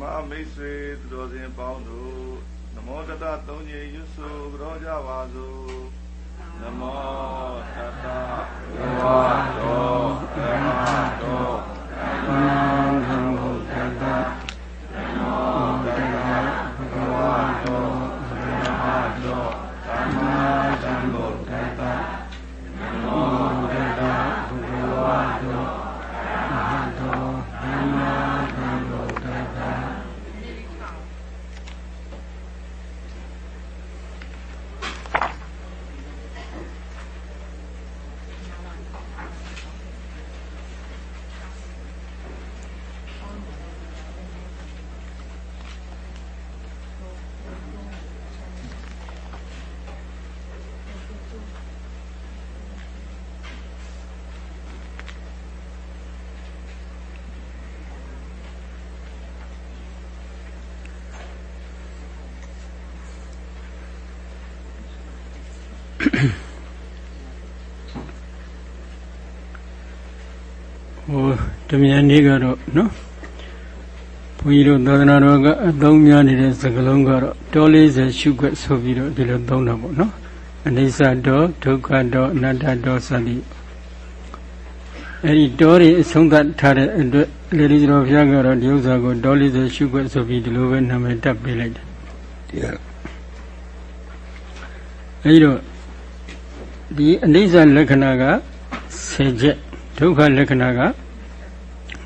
မမိတ်ဆွေသူတော်စင်ပေါင်းတို့နမောတတသုံးညရွတ်ဆိုကြောကြပါစို့နမောတတဘဝတော်ဓမ္မတော်ဓမ္မဓမ္မတတနမောတတဘဝတော်ဓမ္မတော်ဓမ္မဓမ္မတတနမောတတဘဝတော်ဓမ္မတော်ဓမ္မဓမ္မတတ ဟို ဓမြနေ့ကတော့နော်ဘုန်းကြီးတို့သာသနာတော်ကအသုံးများနေတဲ့စကားလုံးကတော့တော40ရှုခွက်ဆိုပြီးတော့ဒီလိုသုံးတာပေါ့နော်အနိစ္စတောဒုက္ခတောအနတ္တတောစသည်အဲ့ဒီတောတွေအဆုံးသတ်ထားတဲ့အတွက်လေဒီတော်ဘုရားကတော့ဒီဥစ္စာကိုတော40ရှုခွက်ဆိုပြီးဒီလိုပဲနာမည်တပ်ပေးလိုက်တယ်တရားအဲ့ဒီတော့ဒီအနိစ္စလက္ခဏာက10ချက်ဒုက္ခလက္ခဏာက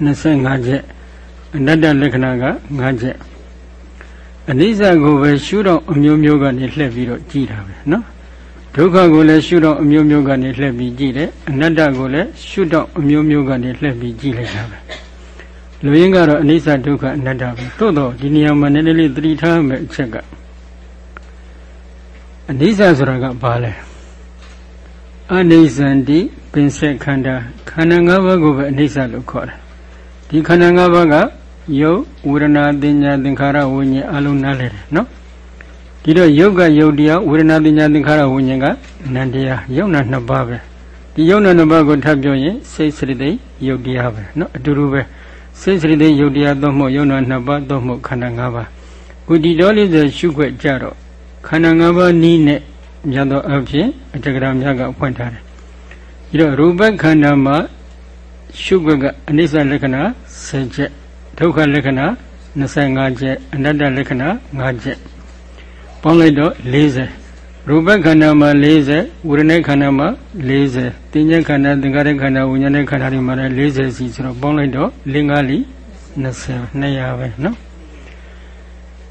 25ချက်အနတ္တလက္ခဏာက5ချက်အနိစ္စကိုပဲရှုတော့အမျိုးမျိုးကနေလှည့်ပြီးတော့ကြည်တာပဲနော်ဒုက္ခကိုလည်းရှုတော့အမျိုးမျိုးကနေလှည့်ပြီးကြည်တယ်အနတ္တကိုလည်းရှုတော့အမျိုးမျိုးကနေလှည့်ပြီးကြည်လိုက်တာပဲလူရင်းကတော့အနိစ္စဒုက္ခအနတ္တပဲသို့တော့ဒီနေရာမှာနည်းနည်းလေးသတိထားမယ်အချက်ကအနိစ္စဆိုတာကဘာလဲအနိစ္စန္တိပင်ဆက်ခန္ဓာခန္ဓာ၅ပါးကိုပဲအနိစ္စလို့ခေါ်တယ် ဒီခန္ဓာ၅ပါးကယုတ်ဝေဒနာတင်ညာသင်္ခါရဝိညာဉ်အလုံးနားလဲတယ်နော်ဒီတော့ယုတ်ကယုတ်တရားဝေဒနာတင်ညာသင်္ခါရဝိညာဉ်ကနန္တရားယုတ်နာနှစ်ပါးပဲဒီယုတ်နာနှစ်ပါးကိုထပ်ပြောရင်စိတ်စရိတိယုတ်တရားပဲနော်အတူတူပဲစိတ်စရိတိယုတ်တရားသို့မဟုတ်ယုတ်နာနှစ်ပါးသို့မဟုတ်ခန္ဓာ၅ပါးကုတီတော်လေးဆိုရှုခွက်ကြတော့ခန္ဓာ၅ပါးနီးနဲ့မြတ်သောအဖြစ်အတ္တကရာမြတ်ကဖွင့်ထားတယ်ဒီတော့ရူပခန္ဓာမှာ ရှုခွင့်ကအနိစ္စလက္ခဏာ10ချက်ဒုက္ခလက္ခဏာ25ချက်အနတ္တလက္ခဏာ5ချက်ပေါင်းလိုက်တော့40ရူပခန္ဓာမှာ40ဝေဒနာခန္ဓာမှာ40သင်္ညာခန္ဓာသင်္ခါရခန္ဓာဝိညာဉ်ခန္ဓာတွေမှာလည်း40စီဆိုတော့ပေါင်းလိုက်တော့55လီ20 200ပဲနော်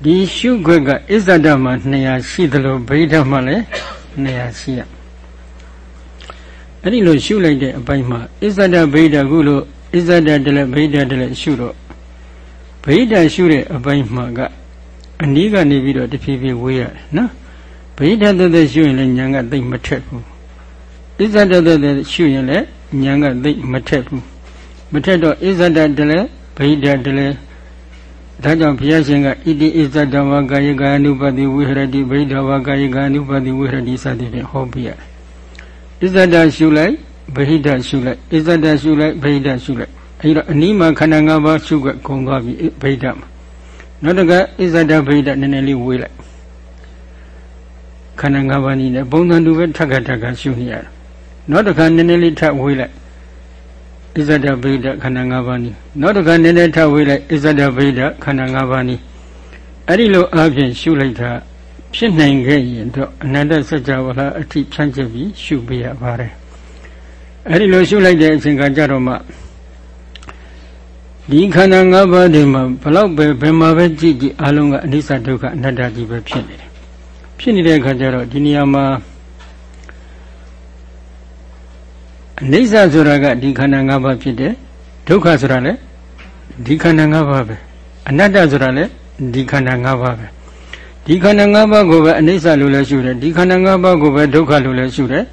ဒီရှုခွက်ကဣဇ္ဇဒမှာ200ရှိသလိုဗိဓမ္မာလည်း200ရှိရ အဲ့ဒီလိုရှုလိုက်တဲ့အပိုင်းမှာဣဇဒဗိဓခုလိုဣဇဒတလည်းဗိဓတလည်းရှုတော့ဗိဓရှုတဲ့အပိုင်းမှာကအနည်းကနေပြီးတော့တဖြည်းဖြည်းဝေးရတယ်နော်ဗိဓတသက်ရှုရင်လည်းဉာဏ်ကသိမ့်မထက်ဘူးဣဇဒတသက်ရှုရင်လည်းဉာဏ်ကသိမ့်မထက်ဘူးမထက်တော့ဣဇဒတလည်းဗိဓတလည်းဒါကြောင့်ဘုရားရှင်ကဣတိဣဇဒဝကာယကာယ ानु ပတိဝိဟရတိဗိဓဝကာယကာ ानु ပတိဝိဟရတိစသည်ဖြင့်ဟောပြရတယ် ဣဇဒရှုလိုက်ဗဟိတရှုလိုက်ဣဇဒရှုလိုက်ဗဟိတရှုလိုက်အဲဒီတော့အနိမခန္ဓာ၅ပါးရှုကဂုံသွားပြီဗဟိတမှာနောက်တကဣဇဒဗဟိတနည်းနည်းလေးဝေးလိုက်ခန္ဓာ၅ပါးနည်းနဲ့ပုံစံတူပဲထက်ခါထက်ခါရှုနေရတယ်နောက်တခါနည်းနည်းလေးထပ်ဝေးလိုက်ဣဇဒဗဟိတခန္ဓာ၅ပါးနည်းနောက်တခါနည်းနည်းထပ်ဝေးလိုက်ဣဇဒဗဟိတခန္ဓာ၅ပါးနည်းအဲ့ဒီလိုအပြင်ရှုလိုက်တာ ဖြစ်နိုင်ခဲ့ရင်တော့အနန္တစัจ java လာအထိဖြန့်ကျက်ပြီးရှုပေးရပါတယ်အဲ့ဒီလိုရှုလိုက်တဲ့အချိန်ကကြတော့မှဒီခန္ဓာ၅ပါးတွေမှာဘလောက်ပဲဘယ်မှာပဲကြည့်ကြည့်အလုံးကအနိစ္စဒုက္ခအနတ္တကြီးပဲဖြစ်နေတယ်ဖြစ်နေတဲ့အခါကျတော့ဒီနေရာမှာအနိစ္စဆိုတာကဒီခန္ဓာ၅ပါးဖြစ်တယ်ဒုက္ခဆိုတာလည်းဒီခန္ဓာ၅ပါးပဲအနတ္တဆိုတာလည်းဒီခန္ဓာ၅ပါးပဲ ဒီခန္ဓာ၅ပါးကိုပဲအနိစ္စလို့လည်းရှုတယ်ဒီခန္ဓာ၅ပါးကိုပဲဒုက္ခလို့လည်းရှုတယ်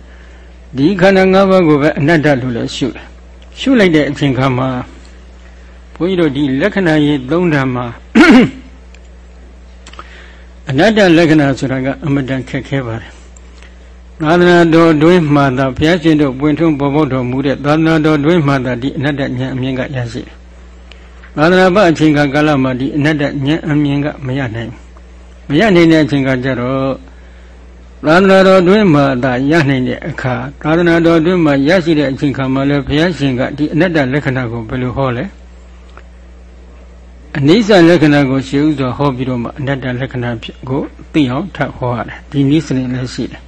ဒီခန္ဓာ၅ပါးကိုပဲအနတ္တလို့လည်းရှုတယ်ရှုလိုက်တဲ့အချိန်ခါမှာဘုန်းကြီးတို့ဒီလက္ခဏာရေးသုံးဓာတ်မှာအနတ္တလက္ခဏာဆိုတာကအမတန်ခက်ခဲပါတယ်သာသနာတော်တွင်မှသာဘုရားရှင်တို့ပွင့်ထွန်းပေါ်ပေါက်တော်မူတဲ့သာသနာတော်တွင်မှသာဒီအနတ္တဉာဏ်အမြင်ကရရှိတယ်။မသာသနာ့ဘအချိန်ကာလမှာဒီအနတ္တဉာဏ်အမြင်ကမရနိုင် မရနိုင်တဲ့အချိန်ကကြတော့သာသနာတော်တွင်မှာဒါရနိုင်တဲ့အခါသာသနာတော်တွင်မှာရရှိတဲ့အချိန်ခါမှာလည်းဘုရားရှင်ကဒီအနတ္တလက္ခဏာကိုဘယ်လိုဟောလဲအနိစ္စလက္ခဏာကိုရှေးဥစွာဟောပြီးတော့မှအနတ္တလက္ခဏာကိုသိအောင်ထပ်ဟောရတယ်ဒီနည်းစနစ်လည်းရှိတယ်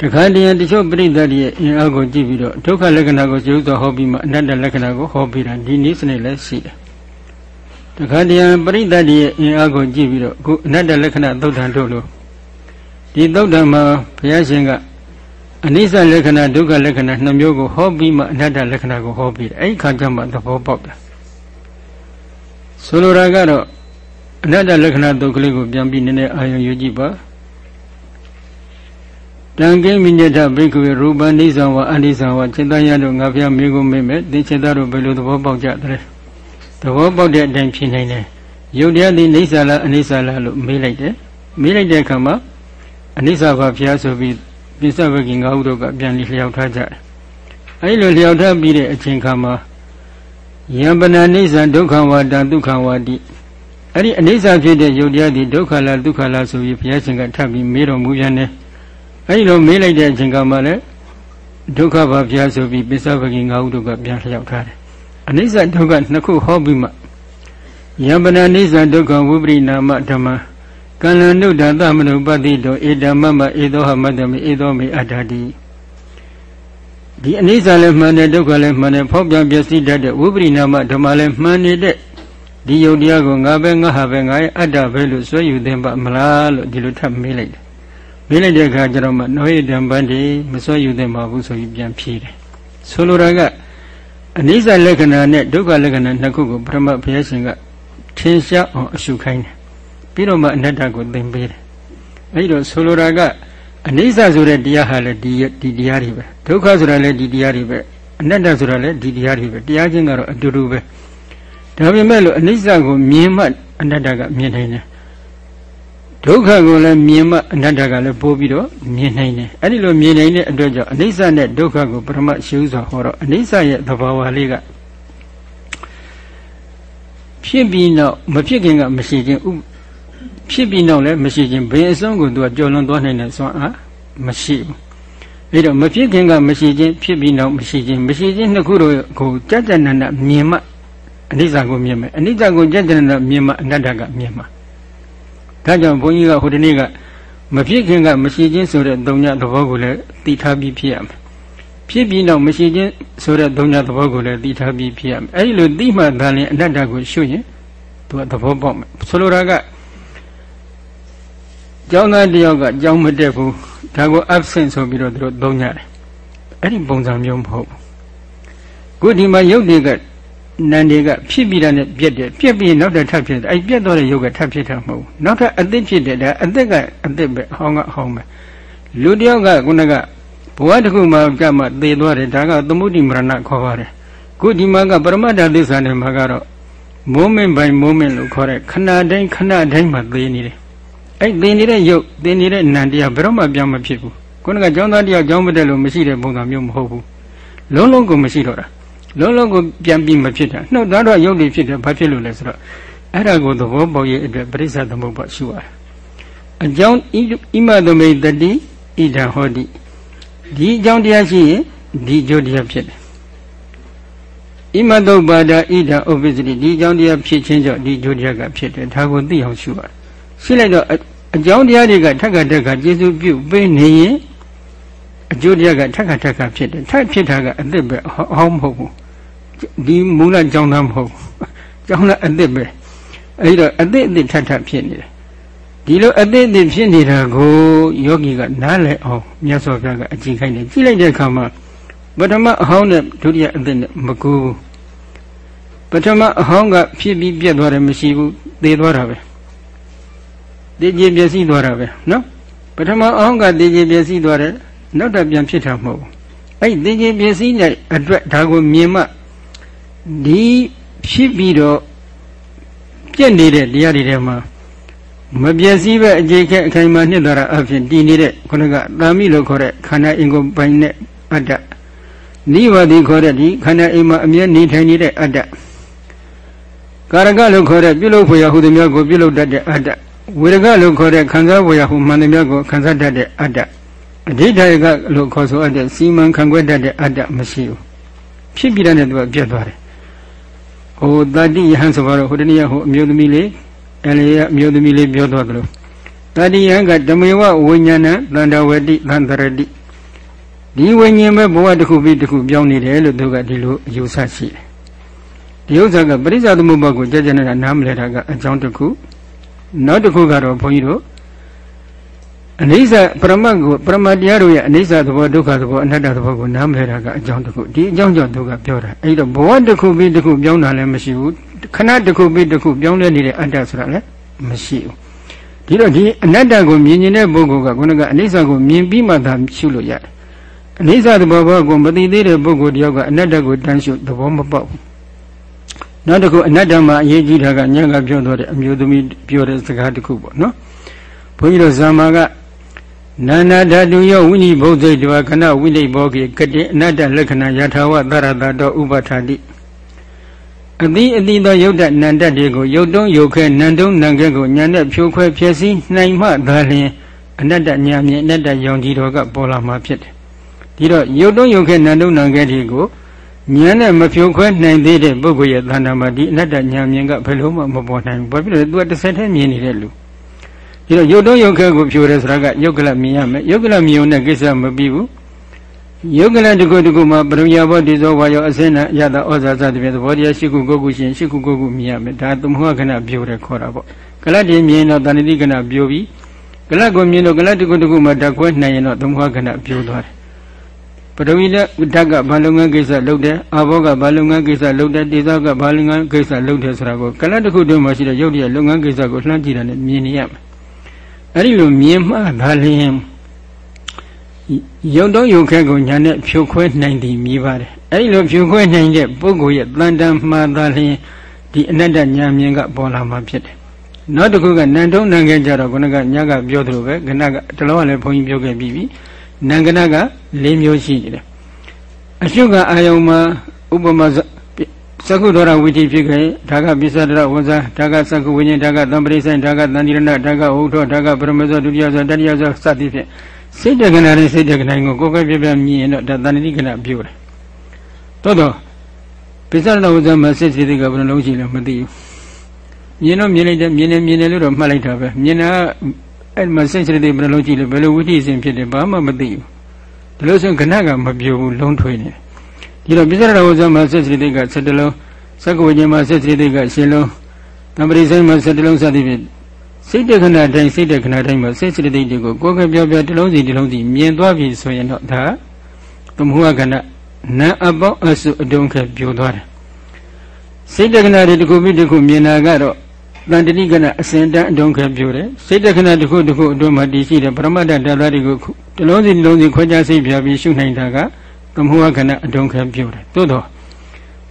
တခါတည်းတချို့ပြိဿတွေရဲ့အင်အားကိုကြည့်ပြီးတော့ဒုက္ခလက္ခဏာကိုရှေးဥစွာဟောပြီးမှအနတ္တလက္ခဏာကိုဟောပြီးတာဒီနည်းစနစ်လည်းရှိတယ် တခါတည်းပြိဿတွေရဲ့အင်အားကိုကြည့်ပြီးတော့အခုအနတ္တလက္ခဏာသုတ်တန်တို့လို့ဒီသုတ်တံမှာဘုရားရှင်ကအနိစ္စလက္ခဏာဒုက္ခလက္ခဏာနှစ်မျိုးကိုဟောပြီးမှအနတ္တလက္ခဏာကိုဟောပြီးတယ်အဲ့ဒီခါကျမှသဘောပေါက်တယ်ဆိုလိုတာကတော့အနတ္တလက္ခဏာဒုက္ခလေးကိုပြန်ပြီးနည်းနည်းအာရုံယူကြည့်ပါတံကိမိညတဘိက္ခဝေရူပနိစ္စဝအနိစ္စဝจิตတယတို့ငါဖျားမိကိုမိမဲ့သင်္ချေတတို့ဘယ်လိုသဘောပေါက်ကြသလဲ သဘောပေါက်တဲ့အတိုင်းဖြစ်နိုင်တယ်ယုတ်တရားသည်နေဆာလားအနိစ္စလားလို့မေးလိုက်တယ်မေးလိုက်တဲ့အခါမှာအနိစ္စဘာဖျားဆိုပြီးပိဿဝကိငါဟုတို့ကပြန်လျှောက်ထားကြတယ်အဲဒီလိုလျှောက်ထားပြီးတဲ့အချိန်ခါမှာယံပနာနိစ္စဒုက္ခဝါဒဒုက္ခဝါတိအဲ့ဒီအနိစ္စဖြစ်တဲ့ယုတ်တရားဒီဒုက္ခလားဒုက္ခလားဆိုပြီးဘုရားရှင်ကထပ်ပြီးမေးတော်မူပြန်တယ်အဲ့ဒီလိုမေးလိုက်တဲ့အချိန်ကမှလည်းဒုက္ခဘာဘုရားဆိုပြီးပိဿဝကိငါဟုတို့ကပြန်လျှောက်ထားတယ် အနိစ္စဒုက္ခနှစ်ခုဟောပြီးမှယံပနာနိစ္စဒုက္ခဝိပရိနာမဓမ္မကံလနုဒ္ဒသမနုပတိတောဧတမမဧသောဟမတ္တမိဧသောမိအတ္တတိဒီအနိစ္စလည်းမှန်တယ်ဒုက္ခလည်းမှန်တယ်ဖောက်ပြန်ပျက်စီးတတ်တဲ့ဝိပရိနာမဓမ္မလည်းမှန်နေတဲ့ဒီယုတ်တရားကိုငါပဲငါဟာပဲငါရဲ့အတ္တပဲလို့ဆွဲယူသင်ပါမလားလို့ဒီလိုထပ်မေးလိုက်တယ်မေးလိုက်တဲ့အခါကျတော့မှနောဟိတံပန္တိမဆွဲယူသင်ပါဘူးဆိုပြီးပြန်ဖြေတယ်ဆိုလိုတာက အနိစ္စလက္ခဏာနဲ့ဒုက္ခလက္ခဏာနှစ်ခုကိုပထမဘုရားရှင်ကထင်ရှားအောင်အရှုခိုင်းတယ်ပြီးတော့မှအနတ္တကိုသင်ပေးတယ်အဲဒီတော့ဆိုလိုတာကအနိစ္စဆိုတဲ့တရားဟာလည်းဒီဒီတရားတွေပဲဒုက္ခဆိုတာလည်းဒီတရားတွေပဲအနတ္တဆိုတာလည်းဒီတရားတွေပဲတရားချင်းကတော့အတူတူပဲဒါပေမဲ့လို့အနိစ္စကိုမြင်မှအနတ္တကမြင်နိုင်တယ် ဒုက္ခကိုလည်းမြင်မှအနတ္တကလည်းပိုးပြီးတော့မြင်နိုင်တယ်အဲ့ဒီလိုမြင်နိုင်တဲ့အတွက်ကြောင့်အနိစ္စနဲ့ဒုက္ခကိုပထမရှိဥစွာဟောတော့အနိစ္စရဲ့သဘာဝလေးကဖြစ်ပြီးနောက်မဖြစ်ခင်ကမရှိခြင်းဖြစ်ပြီးနောက်လည်းမရှိခြင်းဘယ်အစွန်းကိုသူကကြော်လွန်သွားနိုင်တဲ့စွမ်းအားမရှိဘူးအဲတော့မဖြစ်ခင်ကမရှိခြင်းဖြစ်ပြီးနောက်မရှိခြင်းမရှိခြင်းနှစ်ခုတို့ကိုကြကြနန္ဒမြင်မှအနိစ္စကိုမြင်မယ်အနိစ္စကိုကြကြနန္ဒမြင်မှအနတ္တကမြင်မှ ဒါကြောင့်ဘုန်းကြီးကဟိုတနေ့ကမဖြစ်ခင်ကမရှိခြင်းဆိုတဲ့သုံးညသဘောကိုလည်းသိထားပြီးဖြစ်ရမယ်ဖြစ်ပြီးနောက်မရှိခြင်းဆိုတဲ့သုံးညသဘောကိုလည်းသိထားပြီးဖြစ်ရမယ်အဲဒီလိုသိမှသာလျှင်အနတ္တကိုရှုရင်သူကသဘောပေါက်မယ်ဆိုလိုတာကကျောင်းသားတယောက်ကကျောင်းမတက်ဘူးဒါကို absent ဆိုပြီးတော့သူတို့သုံးကြတယ်အဲ့ဒီပုံစံမျိုးမဟုတ်ဘူးခုဒီမှာရုပ်တွေက နံတွေကဖြစ်ပြီးတာနဲ့ပြက်တယ်ပြက်ပြီးနောက်တစ်ထပ်ဖြစ်တယ်အဲ့ပြက်တော့တဲ့ရုပ်ကထပ်ဖြစ်တာမဟုတ်ဘူးနောက်ထပ်အသစ်ဖြစ်တယ်ဒါအသစ်ကအသစ်ပဲအဟောင်းကအဟောင်းပဲလူတယောက်ကခုနကဘဝတစ်ခုမှကြမှာသေသွားတယ်ဒါကသမုဒိမရဏခေါ်ပါတယ်ခုဒီမှာကပရမတ္တသစ္စာနဲ့မှာကတော့ moment by moment လို့ခေါ်တဲ့ခဏတိုင်းခဏတိုင်းမှာသေနေတယ်အဲ့သင်နေတဲ့ရုပ်သင်နေတဲ့နံတရားဘယ်တော့မှပြောင်းမဖြစ်ဘူးခုနကကျောင်းသားတယောက်ကျောင်းမတက်လို့မရှိတဲ့ပုံစံမျိုးမဟုတ်ဘူးလုံးလုံးကိုမရှိတော့တာ လုံးလုံးကိုပြန်ပြီးမဖြစ်တာနှုတ်သားတော့ရုပ်တွေဖြစ်တယ်ဘာဖြစ်လို့လဲဆိုတော့အဲ့ဒါကိုသဘောပေါက်ရဲ့အတွက်ပရိစ္ဆသမုပ္ပါရှုရတယ်အကြောင်းဣမသမိတတိဣဒံဟောတိဒီအကြောင်းတရားရှိရင်ဒီအကျိုးတရားဖြစ်တယ်ဣမတုပ္ပါဒဣဒံဥပ္ပစ္စတိဒီအကြောင်းတရားဖြစ်ခြင်းကြောင့်ဒီအကျိုးတရားကဖြစ်တယ်ဒါကိုသိအောင်ရှုရတယ်ရှိလိုက်တော့အကြောင်းတရားတွေကထက်ကတက်ကကျေစုပြုပေးနေရင်အကျိုးတရားကထက်ကထက်ကဖြစ်တယ်ထက်ဖြစ်တာကအသစ်ပဲအဟောင်းမဟုတ်ဘူး ဒီမူလကြောင်းသားမဟုတ်ဘူးကြောင်းသားအသစ်ပဲအဲဒီတော့အသစ်အသစ်ထက်ထက်ဖြစ်နေတယ်ဒီလိုအသစ်အသစ်ဖြစ်နေတာကိုယောဂီကနားလည်အောင်မြတ်စွာဘုရားကအကြည့်ခိုင်းတယ်ကြည့်လိုက်တဲ့အခါမှာပထမအဟောင်းနဲ့ဒုတိယအသစ်နဲ့မကူဘူးပထမအဟောင်းကဖြစ်ပြီးပြတ်သွားတယ်မရှိဘူးသေသွားတာပဲတည်ကြည်ပျက်စီးသွားတာပဲနော်ပထမအောင်ကတည်ကြည်ပျက်စီးသွားတယ်နောက်တော့ပြန်ဖြစ်တာမဟုတ်ဘူးအဲ့တည်ကြည်ပျက်စီးတဲ့အတွက်ဒါကိုမြင်မှ ဒီဖြစ်ပြီးတော့ပြက်နေတဲ့တရားတွေထဲမှာမပျက်စီးပဲအခြေခက်အခိုင်အမာနှစ်သာရအဖြစ်တည်နေတဲ့ခုနကသာမိလို့ခေါ်တဲ့ခန္ဓာအင်ကိုပိုင်တဲ့အတ္တနိဝါဒီခေါ်တဲ့ဒီခန္ဓာအိမ်မှာအမြဲနေထိုင်နေတဲ့အတ္တကာရကလို့ခေါ်တဲ့ပြုလုပ်ဖွယ်ရဟုသည်များကိုပြုလုပ်တတ်တဲ့အတ္တဝေရကလို့ခေါ်တဲ့ခံစားဖွယ်ရဟုမှန်သည်များကိုခံစားတတ်တဲ့အတ္တအဋိဌာယကလို့ခေါ်ဆိုအပ်တဲ့စီမံခန့်ခွဲတတ်တဲ့အတ္တမရှိဘူးဖြစ်ပြီးတဲ့သူကပြတ်သွားတယ် ဟိုတတိယဟန်ဆိုတော့ဟိုတနည်းဟိုအမျိုးသမီးလေးအလေယအမျိုးသမီးလေးပြောသွားသလိုတတိယကဓမေဝဝိညာဏသန္တဝတိသန္တရတိဒီဝိညာဉ်ပဲဘဝတစ်ခုပြီးတစ်ခုပြောင်းနေတယ်လို့သူကဒီလိုအယူဆရှိတယ်ဒီဥစ္စာကပရိစ္ဆာသမုပ္ပါကိုကြကြနေတာနားမလဲတာကအကြောင်းတစ်ခုနောက်တစ်ခုကတော့ဘုန်းကြီးတို့ အနိစ္စပရမတ်ကိုပရမတ်တရားတို့ရဲ့အနိစ္စသဘောဒုက္ခသဘောအနတ္တသဘောကိုနားမလဲတာကအကြောင်းတစ်ခုဒီအကြောင်းကြောင့်သူကပြောတာအဲ့တော့ဘဝတစ်ခုပြီးတစ်ခုပြောင်းတာလည်းမရှိဘူးခဏတစ်ခုပြီးတစ်ခုပြောင်းလဲနေတဲ့အတ္တဆိုတာလည်းမရှိဘူးဒီတော့ဒီအနတ္တကိုမြင်နေတဲ့ပုဂ္ဂိုလ်ကခုနကအနိစ္စကိုမြင်ပြီးမှသာရှုလို့ရတယ်အနိစ္စသဘောဘောကိုမသိသေးတဲ့ပုဂ္ဂိုလ်တယောက်ကအနတ္တကိုတန်းရှုသဘောမပေါက်ဘူးနောက်တစ်ခုအနတ္တမှာအရေးကြီးတာကညံကပြောတော့တဲ့အမျိုးသမီးပြောတဲ့စကားတစ်ခုပေါ့နော်ဘုန်းကြီးတို့ဇာမာက နာနာဓာတုယောဝိနိဘုဒ္ဓိတဝခဏဝိနိဘောကိကတိအနတ္တလက္ခဏာယထာဝသရတတောဥပဋ္ဌာတိအတိအတိသောယုတ်တနန္တတွေကိုယုတ်တုံးယုတ်ခဲနန္တုံးနံခဲကိုညာနဲ့ဖြိုခွဲဖြည့်စည်းနိုင်မှသာလျှင်အနတ္တညာမြင်အနတ္တယုံကြည်တော်ကပေါ်လာမှာဖြစ်တယ်ဒီတော့ယုတ်တုံးယုတ်ခဲနန္တုံးနံခဲတွေကိုဉာဏ်နဲ့မဖြိုခွဲနိုင်သေးတဲ့ပုဂ္ဂိုလ်ရဲ့သဏ္ဍာန်မှာဒီအနတ္တဉာဏ်မြင်ကဘယ်လိုမှမပေါ်နိုင်ဘူး။ဘာဖြစ်လို့လဲ။ तू ကတစ်ဆက်တည်းမြင်နေတဲ့လူ။ ဒီတော့ရုပ်တုံးရုပ်ခဲကိုဖြိုတယ်ဆိုတာကယုတ်ကလမြင်ရမယ်။ယုတ်ကလမြင်ုံနဲ့ကိစ္စမပြီးဘူး။ယုတ်ကလတခုတခုမှာပရိယာဘောတိဇောဝါယောအစင်းနဲ့ယတာဩဇာသတိဖြင့်သဘောတရားရှိခုကိုခုရှင်ရှိခုကိုခုမြင်ရမယ်။ဒါသမုဟကဏပြိုတယ်ခေါ်တာပေါ့။ကလတ်တင်မြင်တော့တဏှတိကဏပြိုပြီးကလတ်ကိုမြင်တော့ကလတ်တခုတခုမှာဓာတ်ခွဲနိုင်ရင်တော့သမုဟကဏပြိုသွားတယ်ပထဝီလက်ဓာတ်ကဘာလုပ်ငန်းကိစ္စလုပ်တယ်အာဘောကဘာလုပ်ငန်းကိစ္စလုပ်တယ်ဒေသကဘာလုပ်ငန်းကိစ္စလုပ်တယ်ဆိုတာကိုကလတ်တစ်ခုတည်းမှာရှိတဲ့ရုပ်တရက်လုပ်ငန်းကိစ္စကိုလှမ်းကြည့်တာနဲ့မြင်နေရမယ် အဲ့ဒီလိုမြင်မှသာလျှင်ရုပ်တော့ရုပ်ခဲကိုညာနဲ့ဖြိုခွဲနိုင်သည်မြည်ပါတယ်အဲ့ဒီလိုဖြိုခွဲနိုင်တဲ့ပုဂ္ဂိုလ်ရဲ့တန်တန်မှားသာလျှင်ဒီအနတ္တညာမြင်ကပေါ်လာမှာဖြစ်တယ်နောက်တစ်ခုကနန္တုံနံခဲကြတော့ခုနကညကပြောသလိုပဲခဏကတလောကလည်းဘုန်းကြီးပြောခဲ့ပြီးပြီနံကနက၄မျိုးရှိနေတယ်အရှုကအာယုံမှာဥပမာ သကုဒရဝိတိဖြစ်ခဲ့ဒါကပိစ္ဆဒရဝဇာဒါကသကုဝိညာဉ်ဒါကသံပရိဆိုင်ဒါကသန္တိရဏဒါကဥထောဒါကပရမဇောဒုတိယဇောတတိယဇောစသည်ဖြင့်စိတ်တကနာနဲ့စိတ်တကနာကိုကိုယ်ပဲပြပြမြင်ရင်တော့ဒါတဏှိကနာပြောတယ်သို့တော့ပိစ္ဆဒရဝဇာမှာစိတ်စိတ်ကဘယ်နှလုံးရှိလဲမသိဘူးမြင်တော့မြင်လိုက်တယ်မြင်တယ်မြင်တယ်လို့တော့မှတ်လိုက်တာပဲမြင်တာအဲ့မှာစိတ်စိတ်တွေဘယ်နှလုံးရှိလဲဘယ်လိုဝိတိစဉ်ဖြစ်တယ်ဘာမှမသိဘူးဒီလိုဆိုခဏကမပြောဘူးလုံးထွေးနေ ဒီတော့ပိစ္ဆရာဝဇ္ဇမှာဆက်စရိတိက7လုံးသက္ကဝိညာဉ်မှာဆက်စရိတိက10လုံးတံပရိဆိုင်မှာ7လုံးစသည်ဖြင့်စိတ်တခဏတိုင်းစိတ်တခဏတိုင်းမှာစိတ်စရိတိတွေကိုကိုယ်ကပြောပြောတစ်လုံးစီတစ်လုံးစီမြင်သွားပြီဆိုရင်တော့ဒါသမုဟကဏနာအပေါင်းအစုအတုံးခက်ပြိုသွားတယ်စိတ်တခဏတွေတစ်ခုပြီးတစ်ခုမြင်တာကတော့တန်တတိကဏအစဉ်တန်းအတုံးခက်ပြိုတယ်စိတ်တခဏတစ်ခုတစ်ခုအတွင်းမှာတည်ရှိတဲ့ပရမတ္တတရားတွေကိုတလုံးစီတစ်လုံးစီခွဲခြားစိတ်ပြပြီးရှုနိုင်တာက သမုဟခဏအတုံးခပြုတ်တယ်သို့တော့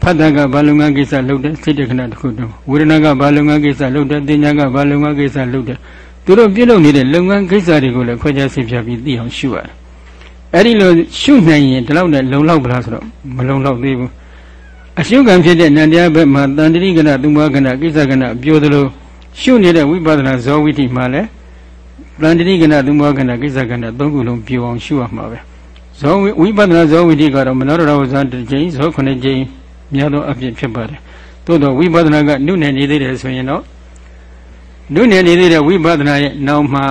ဖတ်တာကဘာလုံငန်းကိစ္စလုပ်တယ်စိတ်တခဏတစ်ခုတုံးဝေဒနာကဘာလုံငန်းကိစ္စလုပ်တယ်တင်ညာကဘာလုံငန်းကိစ္စလုပ်တယ်သူတို့ပြုလုပ်နေတဲ့လုပ်ငန်းကိစ္စတွေကိုလည်းခွဲခြားစိတ်ပြပြီးသိအောင်ရှုရတယ်အဲ့ဒီလိုရှုနိုင်ရင်ဒီလောက်နဲ့လုံလောက်ပလားဆိုတော့မလုံလောက်သေးဘူးအရှုခံဖြစ်တဲ့နန္တရားဘက်မှာတန်တရိကဏသုမကဏကိစ္စကဏပြောသလိုရှုနေတဲ့ဝိပဿနာဇောဝိတိမှာလည်းတန်တရိကဏသုမကဏကိစ္စကဏသုံးခုလုံးပြောအောင်ရှုရမှာပဲ ဇောဝိပဿနာဇောဝိတိကတော့မနောရဝဇန်တစ်ကြိမ်ဇောခုနှစ်ကြိမ်များသောအဖြစ်ဖြစ်ပါတယ်သို့တော့ဝိပဿနာကနုနယ်နေသေးတယ်ဆိုရင်တော့နုနယ်နေသေးတဲ့ဝိပဿနာရဲ့နောက်မှာ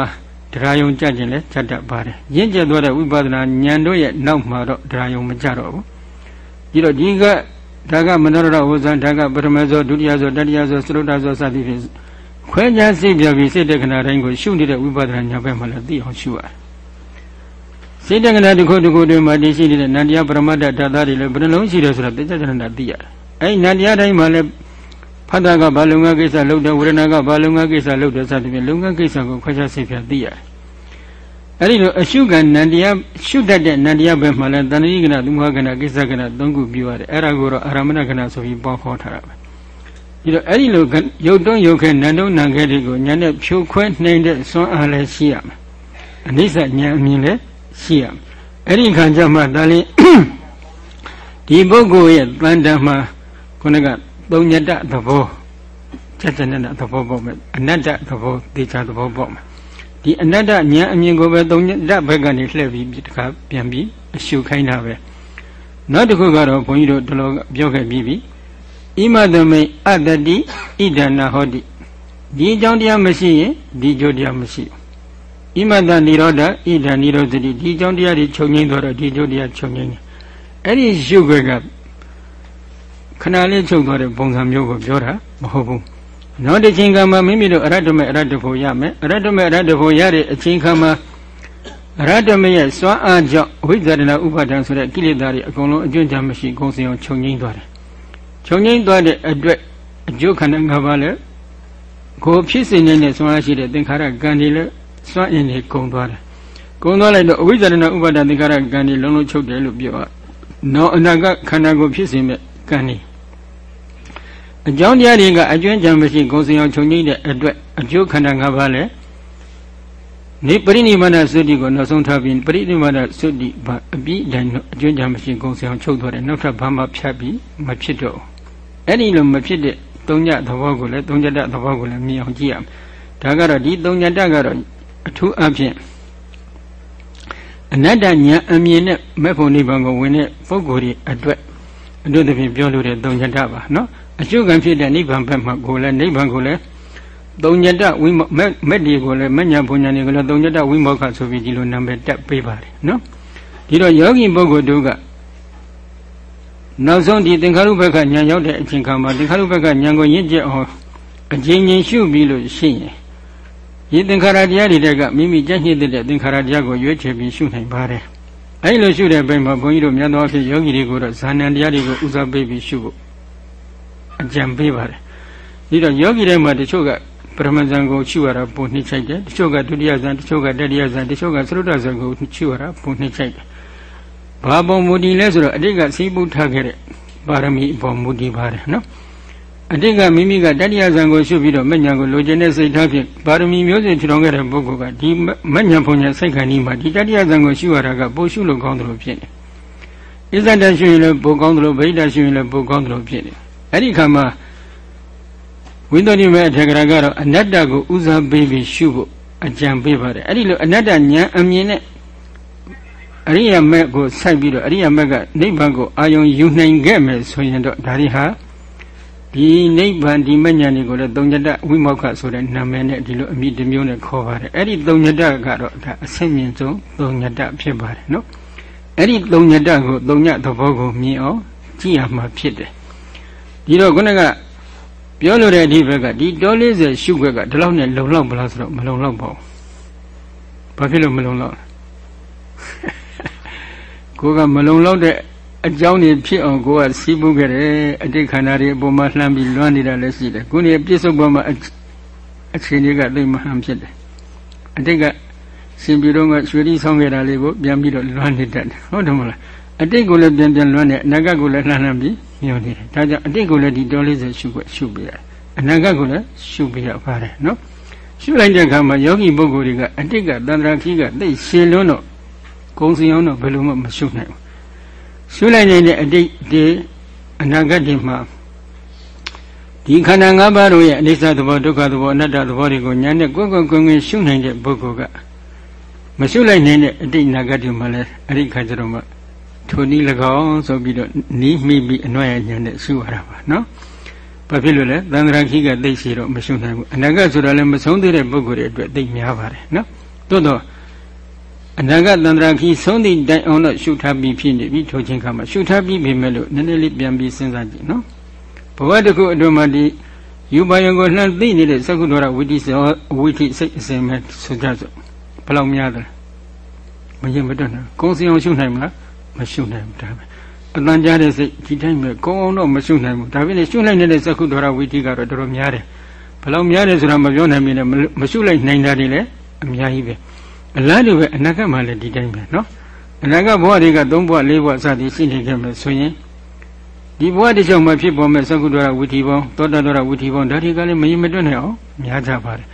တရားယုံကြခြင်းလဲကြတတ်ပါတယ်ရင့်ကျက်သွားတဲ့ဝိပဿနာဉာဏ်တို့ရဲ့နောက်မှာတော့တရားယုံမကြတော့ဘူးဒီတော့ဒီကဒါကမနောရဝဇန်ဒါကပထမဇောဒုတိယဇောတတိယဇောသရုတ်တဇောစသည်ဖြင့်ခွဲခြားစိတ်ပြပြီးစိတ်တက္ကနာတိုင်းကိုရှုနေတဲ့ဝိပဿနာညာဘက်မှာလည်းသိအောင်ရှုရတယ် စိတ်တက္ကနာတစ်ခုတစ်ခုတွင်မှာတည်ရှိနေတဲ့နန္တရားပရမတ္တဓာတ်သားတွေလည်းဘယ်နှလုံးရှိတယ်ဆိုတာသိကြကြတာသိရတယ်အဲဒီနန္တရားတိုင်းမှာလည်းဖတ်တာကဘာလုံငန်းကိစ္စလုပ်တယ်ဝေဒနာကဘာလုံငန်းကိစ္စလုပ်တယ်စသဖြင့်လုံငန်းကိစ္စကိုခွဲခြားစိတ်ပြသိရတယ်အဲဒီလိုအရှုကနန္တရားရှုတတ်တဲ့နန္တရားဘက်မှာလည်းတဏှိကနာသုမကနာကိစ္စကနာသုံးခုပြောရတယ်အဲ့ဒါကိုတော့အာရမဏကနာဆိုပြီးပေါခေါ်ထားတာပဲဒီတော့အဲ့ဒီလိုရုပ်တုံးရုပ်ခဲနန္တုံးနံခဲတွေကိုညာနဲ့ဖြိုခွဲနှိမ့်တဲ့စွမ်းအားလည်းရှိရမယ်အနိစ္စဉာဏ်အမြင်လည်း ရှိရမယ်အဲ့ဒီခံကြမှာဒါလေးဒီပုဂ္ဂိုလ်ရဲ့တန်တမှာခုနကသုံးညတသဘောကြက်ကြက်နဲ့သဘောပေါက်မယ်အနတ္တသဘောသေချာသဘောပေါက်မယ်ဒီအနတ္တဉာဏ်အမြင်ကိုပဲသုံးညတဘက်ကနေလှည့်ပြီးတခါပြန်ပြီးအရှုခိုင်းတာပဲနောက်တစ်ခုကတော့ဘုန်းကြီးတို့ဒီလိုပြောခဲ့ပြီးပြီဣမသမိအတ္တတိဣဒနာဟောတိဒီအကြောင်းတရားမရှိရင်ဒီအကျိုးတရားမရှိ ဣမတနိရောဓဣဒာနိရောဓတိဒီအကြောင်းတရားတွေချုပ်ငိမ့်တော့ဒီအကျိုးတရားချုပ်ငိမ့်တယ်အဲ့ဒီရှုခွက်ကခဏလေးချုပ်သွားတဲ့ပုံစံမျိုးကိုပြောတာမဟုတ်ဘူးနောက်တစ်ချိန်ကမှမိမိတို့အရတ္တမေအရတ္တဖို့ရမယ်အရတ္တမေအရတ္တဖို့ရတဲ့အချိန်ခါမှာအရတ္တမေရဲ့စွမ်းအားကြောင့်ဝိဇ္ဇာတနာဥပါဒံဆိုတဲ့ကိလေသာတွေအကုန်လုံးအကျွမ်းချမရှိဂုံစင်အောင်ချုပ်ငိမ့်သွားတယ်ချုပ်ငိမ့်သွားတဲ့အတွက်အကျိုးခန္ဓာ၅ပါးလည်းကိုဖြစ်စေနေတဲ့စွမ်းအားရှိတဲ့သင်္ခါရကံတွေလည်း စွမ်းအင်တွေကုန်သွားတယ်ကုန်သွားလိုက်တော့အဝိဇ္ဇာတနာဥပါဒသင်္ခါရကံတွေလုံးလုံးချုပ်တယ်လို့ပြောတာနောက်အနာဂတ်ခန္ဓာကိုဖြစ်စေမဲ့ကံတွေအကြောင်းတရားတွေကအကျွမ်းကြံမရှိဂုံစင်အောင်ခြုံငိမ့်တဲ့အတွက်အကျိုးခန္ဓာ၅ပါးလည်းနေပရိနိဗ္ဗာန်သုတိကိုနောက်ဆုံးထားပြီးပရိနိဗ္ဗာန်သုတိဘာအပြီးတိုင်းအကျွမ်းကြံမရှိဂုံစင်အောင်ချုပ်သွားတယ်နောက်ထပ်ဘာမှဖြတ်ပြီးမဖြစ်တော့အဲ့ဒီလိုမဖြစ်တဲ့သုံးညသဘောကိုလည်းသုံးညတသဘောကိုလည်းမြင်အောင်ကြည့်ရမယ်ဒါကတော့ဒီသုံးညတကတော့ အထူးအဖြင့်အနတ္တဉာဏ်အမြင်နဲ့မဲ့ဖို့နိဗ္ဗာန်ကိုဝင်တဲ့ပုဂ္ဂိုလ်တွေအတွက်အတို့တဖြင့်ပြောလို့တဲ့သုံးညတပါနော်အကျုကံဖြစ်တဲ့နိဗ္ဗာန်ဘက်မှာကိုလည်းနိဗ္ဗာန်ကိုလည်းသုံးညတဝိမက်ဒီကိုလည်းမညာဘုံညာတွေကိုလည်းသုံးညတဝိမောခဆိုပြီးဒီလိုနာမည်တက်ပေးပါတယ်နော်ဒီတော့ယောဂီပုဂ္ဂိုလ်တို့ကနောက်ဆုံးဒီသင်္ခါရုဘက်ကဉာဏ်ရောက်တဲ့အချိန်ခါမှာသင်္ခါရုဘက်ကဉာဏ်ကိုရင့်ကျက်အောင်အချိန်ချင်းရှုပြီးလို့ရှိရင် ဒီသင်္ခါရတရားတွေတကမိမိကြက်ညှိတဲ့သင်္ခါရတရားကိုရွေးချယ်ပြီးရှုနိုင်ပါတယ်အဲဒီလိုရှုတဲ့ဘက်မှာဘုန်းကြီးတို့မြတ်သောအဖြစ်ယောဂီတွေကိုတော့ဇာဏံတရားတွေကိုဦးစားပေးပြီးရှုဖို့အကြံပေးပါတယ်ဒီတော့ယောဂီတွေမှာတချို့ကပရမဇန်ကိုရှုရတာပုံနှိမ့်ချိုက်တယ်တချို့ကဒုတိယဇန်တချို့ကတတိယဇန်တချို့ကသရုတ်ဇန်ကိုရှုရတာပုံနှိမ့်ချိုက်တယ်ဘာပုံမူတည်လဲဆိုတော့အတိတ်ကစီးပူးထားခဲ့တဲ့ပါရမီအပေါ်မူတည်ပါတယ်နော် အတိတ်ကမိမိကတတိယဇံကိုရှုပြီးတော့မဉ္ဇဉ်ကိုလိုချင်တဲ့စိတ်ထားဖြင့်ပါရမီမျိုးစုံထူထောင်ခဲ့တဲ့ပုဂ္ဂိုလ်ကဒီမဉ္ဇဉ်ဘုံညာစိတ်ခံဒီမှာဒီတတိယဇံကိုရှုရတာကပိုရှုလို့ကောင်းတယ်လို့ဖြစ်နေ။ဣဇဒရှုရင်လည်းပိုကောင်းတယ်လို့ဗိဒ္ဓရှုရင်လည်းပိုကောင်းတယ်လို့ဖြစ်နေ။အဲ့ဒီခါမှာဝိသုဒ္ဓိမေအထက်ကရာကတော့အနတ္တကိုဥစားပေးပြီးရှုဖို့အကြံပေးပါတယ်။အဲ့ဒီလိုအနတ္တဉာဏ်အမြင်နဲ့အရိယာမက်ကိုစိုက်ပြီးတော့အရိယာမက်ကနိဗ္ဗာန်ကိုအာယုံယူနိုင်ခဲ့မယ်ဆိုရင်တော့ဒါတွေဟာ ဒီနိဗ္ဗာန်ဒီမဉ္ဇဉ်တွေကိုလည်းသုံးညတဝိမောက္ခဆိုတဲ့နာမည်နဲ့ဒီလိုအမိတစ်မျိုးနဲ့ခေါ်ပါတယ်အဲ့ဒီသုံးညတကတော့ဒါအဆင့်မြင့်ဆုံးသုံးညတဖြစ်ပါတယ်နော်အဲ့ဒီသုံးညတကိုသုံးညသဘောကိုမြင်အောင်ကြည့်ရမှာဖြစ်တယ်ဒီတော့ခုနကပြောလို့တဲ့အဓိပ္ပာယ်ကဒီတော40ရှုခွက်ကဒီလောက်နဲ့လုံလောက်မလားဆိုတော့မလုံလောက်ပါဘူးဘာဖြစ်လို့မလုံလောက်ကိုကမလုံလောက်တဲ့ အကြောင်းတွေဖြစ်အောင်ကိုကစီးပူးခဲ့တယ်အတိတ်ခန္ဓာတွေအပေါ်မှာလှမ်းပြီးလွှမ်းနေတာလည်းရှိတယ်ခုနေပြစ္ဆုတ်ပေါ်မှာအခြေအနေကသိမဟန်ဖြစ်တယ်အတိတ်ကရှင်ပြည်တော်ကရွှေတိဆောင်ခဲ့တာလေးကိုပြန်ပြီးတော့လွှမ်းနေတတ်တယ်ဟုတ်တယ်မလားအတိတ်ကိုလည်းပြန်ပြန်လွှမ်းနေအနာဂတ်ကိုလည်းလှမ်းလှမ်းပြီးညှို့နေတယ်ဒါကြောင့်အတိတ်ကိုလည်းဒီတော်လေးစရှုွက်ရှုပြရတယ်အနာဂတ်ကိုလည်းရှုပြရပါတယ်နော်ရှုလိုက်တဲ့အခါမှာယောဂီပုဂ္ဂိုလ်တွေကအတိတ်ကတန္တရာခိကသိရှည်လွန်းတော့ဂုံစီအောင်တော့ဘယ်လိုမှမရှုနိုင်ဘူး ရှုလိုက်နေတဲ့အတိတ်ဒီအနာဂတ်ဒီမှာဒီခန္ဓာ၅ပါးတို့ရဲ့အနိစ္စသဘောဒုက္ခသဘောအနတ္တသဘောတွေကိုညာနဲ့ကိုယ်ကိုယ်ကိုယ်ကိုယ်ရှုနိုင်တဲ့ပုဂ္ဂိုလ်ကမရှုလိုက်နိုင်တဲ့အတိတ်အနာဂတ်တွေမှာလည်းအဲ့ဒီခါကျတော့မှထိုနည်း၎င်းဆိုပြီးတော့နီးမိပြီးအနွှဲ့ရညာနဲ့ရှုရတာပါနော်ဘာဖြစ်လို့လဲသန္တရာခိကသိရှိတော့မရှုနိုင်ဘူးအနာဂတ်ဆိုတာလည်းမဆုံးသေးတဲ့ပုဂ္ဂိုလ်တွေအတွက်သိများပါတယ်နော်သို့တော့ အနာဂတ်တန္တရာခီဆုံးသည့်တိုင်အောင်တော့ရှုထားပြီးဖြစ်နေပြီထိုချင်းခါမှာရှုထားပြီးပြီမဲ့လို့နည်းနည်းလေးပြန်ပြီးစဉ်းစားကြည့်နော်ဘဝတစ်ခုအတွင်းမှာဒီယူပါယံကိုလှမ်းသိနေတဲ့သကုဒ္ဒရဝိတိစောဝိတိစိတ်အစဉ်မဲ့ဆိုကြစို့ဘယ်လောက်များသလဲမရင်မတွက်နဲ့ကုံစင်အောင်ရှုနိုင်မလားမရှုနိုင်ဘူးဒါပဲအတန်ကြားတဲ့စိတ်ဒီတိုင်းပဲကုံအောင်တော့မရှုနိုင်ဘူးဒါပေမဲ့ရှုနိုင်နေတဲ့သကုဒ္ဒရဝိတိကတော့တော်တော်များတယ်ဘယ်လောက်များတယ်ဆိုတာမပြောနိုင်မင်းနဲ့မရှုလိုက်နိုင်တာတွေလည်းအများကြီးပဲ အလားတူပဲအနာဂတ်မှာလည်းဒီတိုင်းပဲနော်အနာဂတ်ဘဝတွေက၃ဘဝ၄ဘဝစသည်ရှိနေကြမယ်ဆိုရင်ဒီဘဝတစ်ချောင်းမှာဖြစ်ပေါ်မဲ့သကုဒ္ဒရဝိသီပေါင်းသောတာဒရဝိသီပေါင်းဒါတွေကလည်းမရင်မတွက်နိုင်အောင်များကြပါတယ်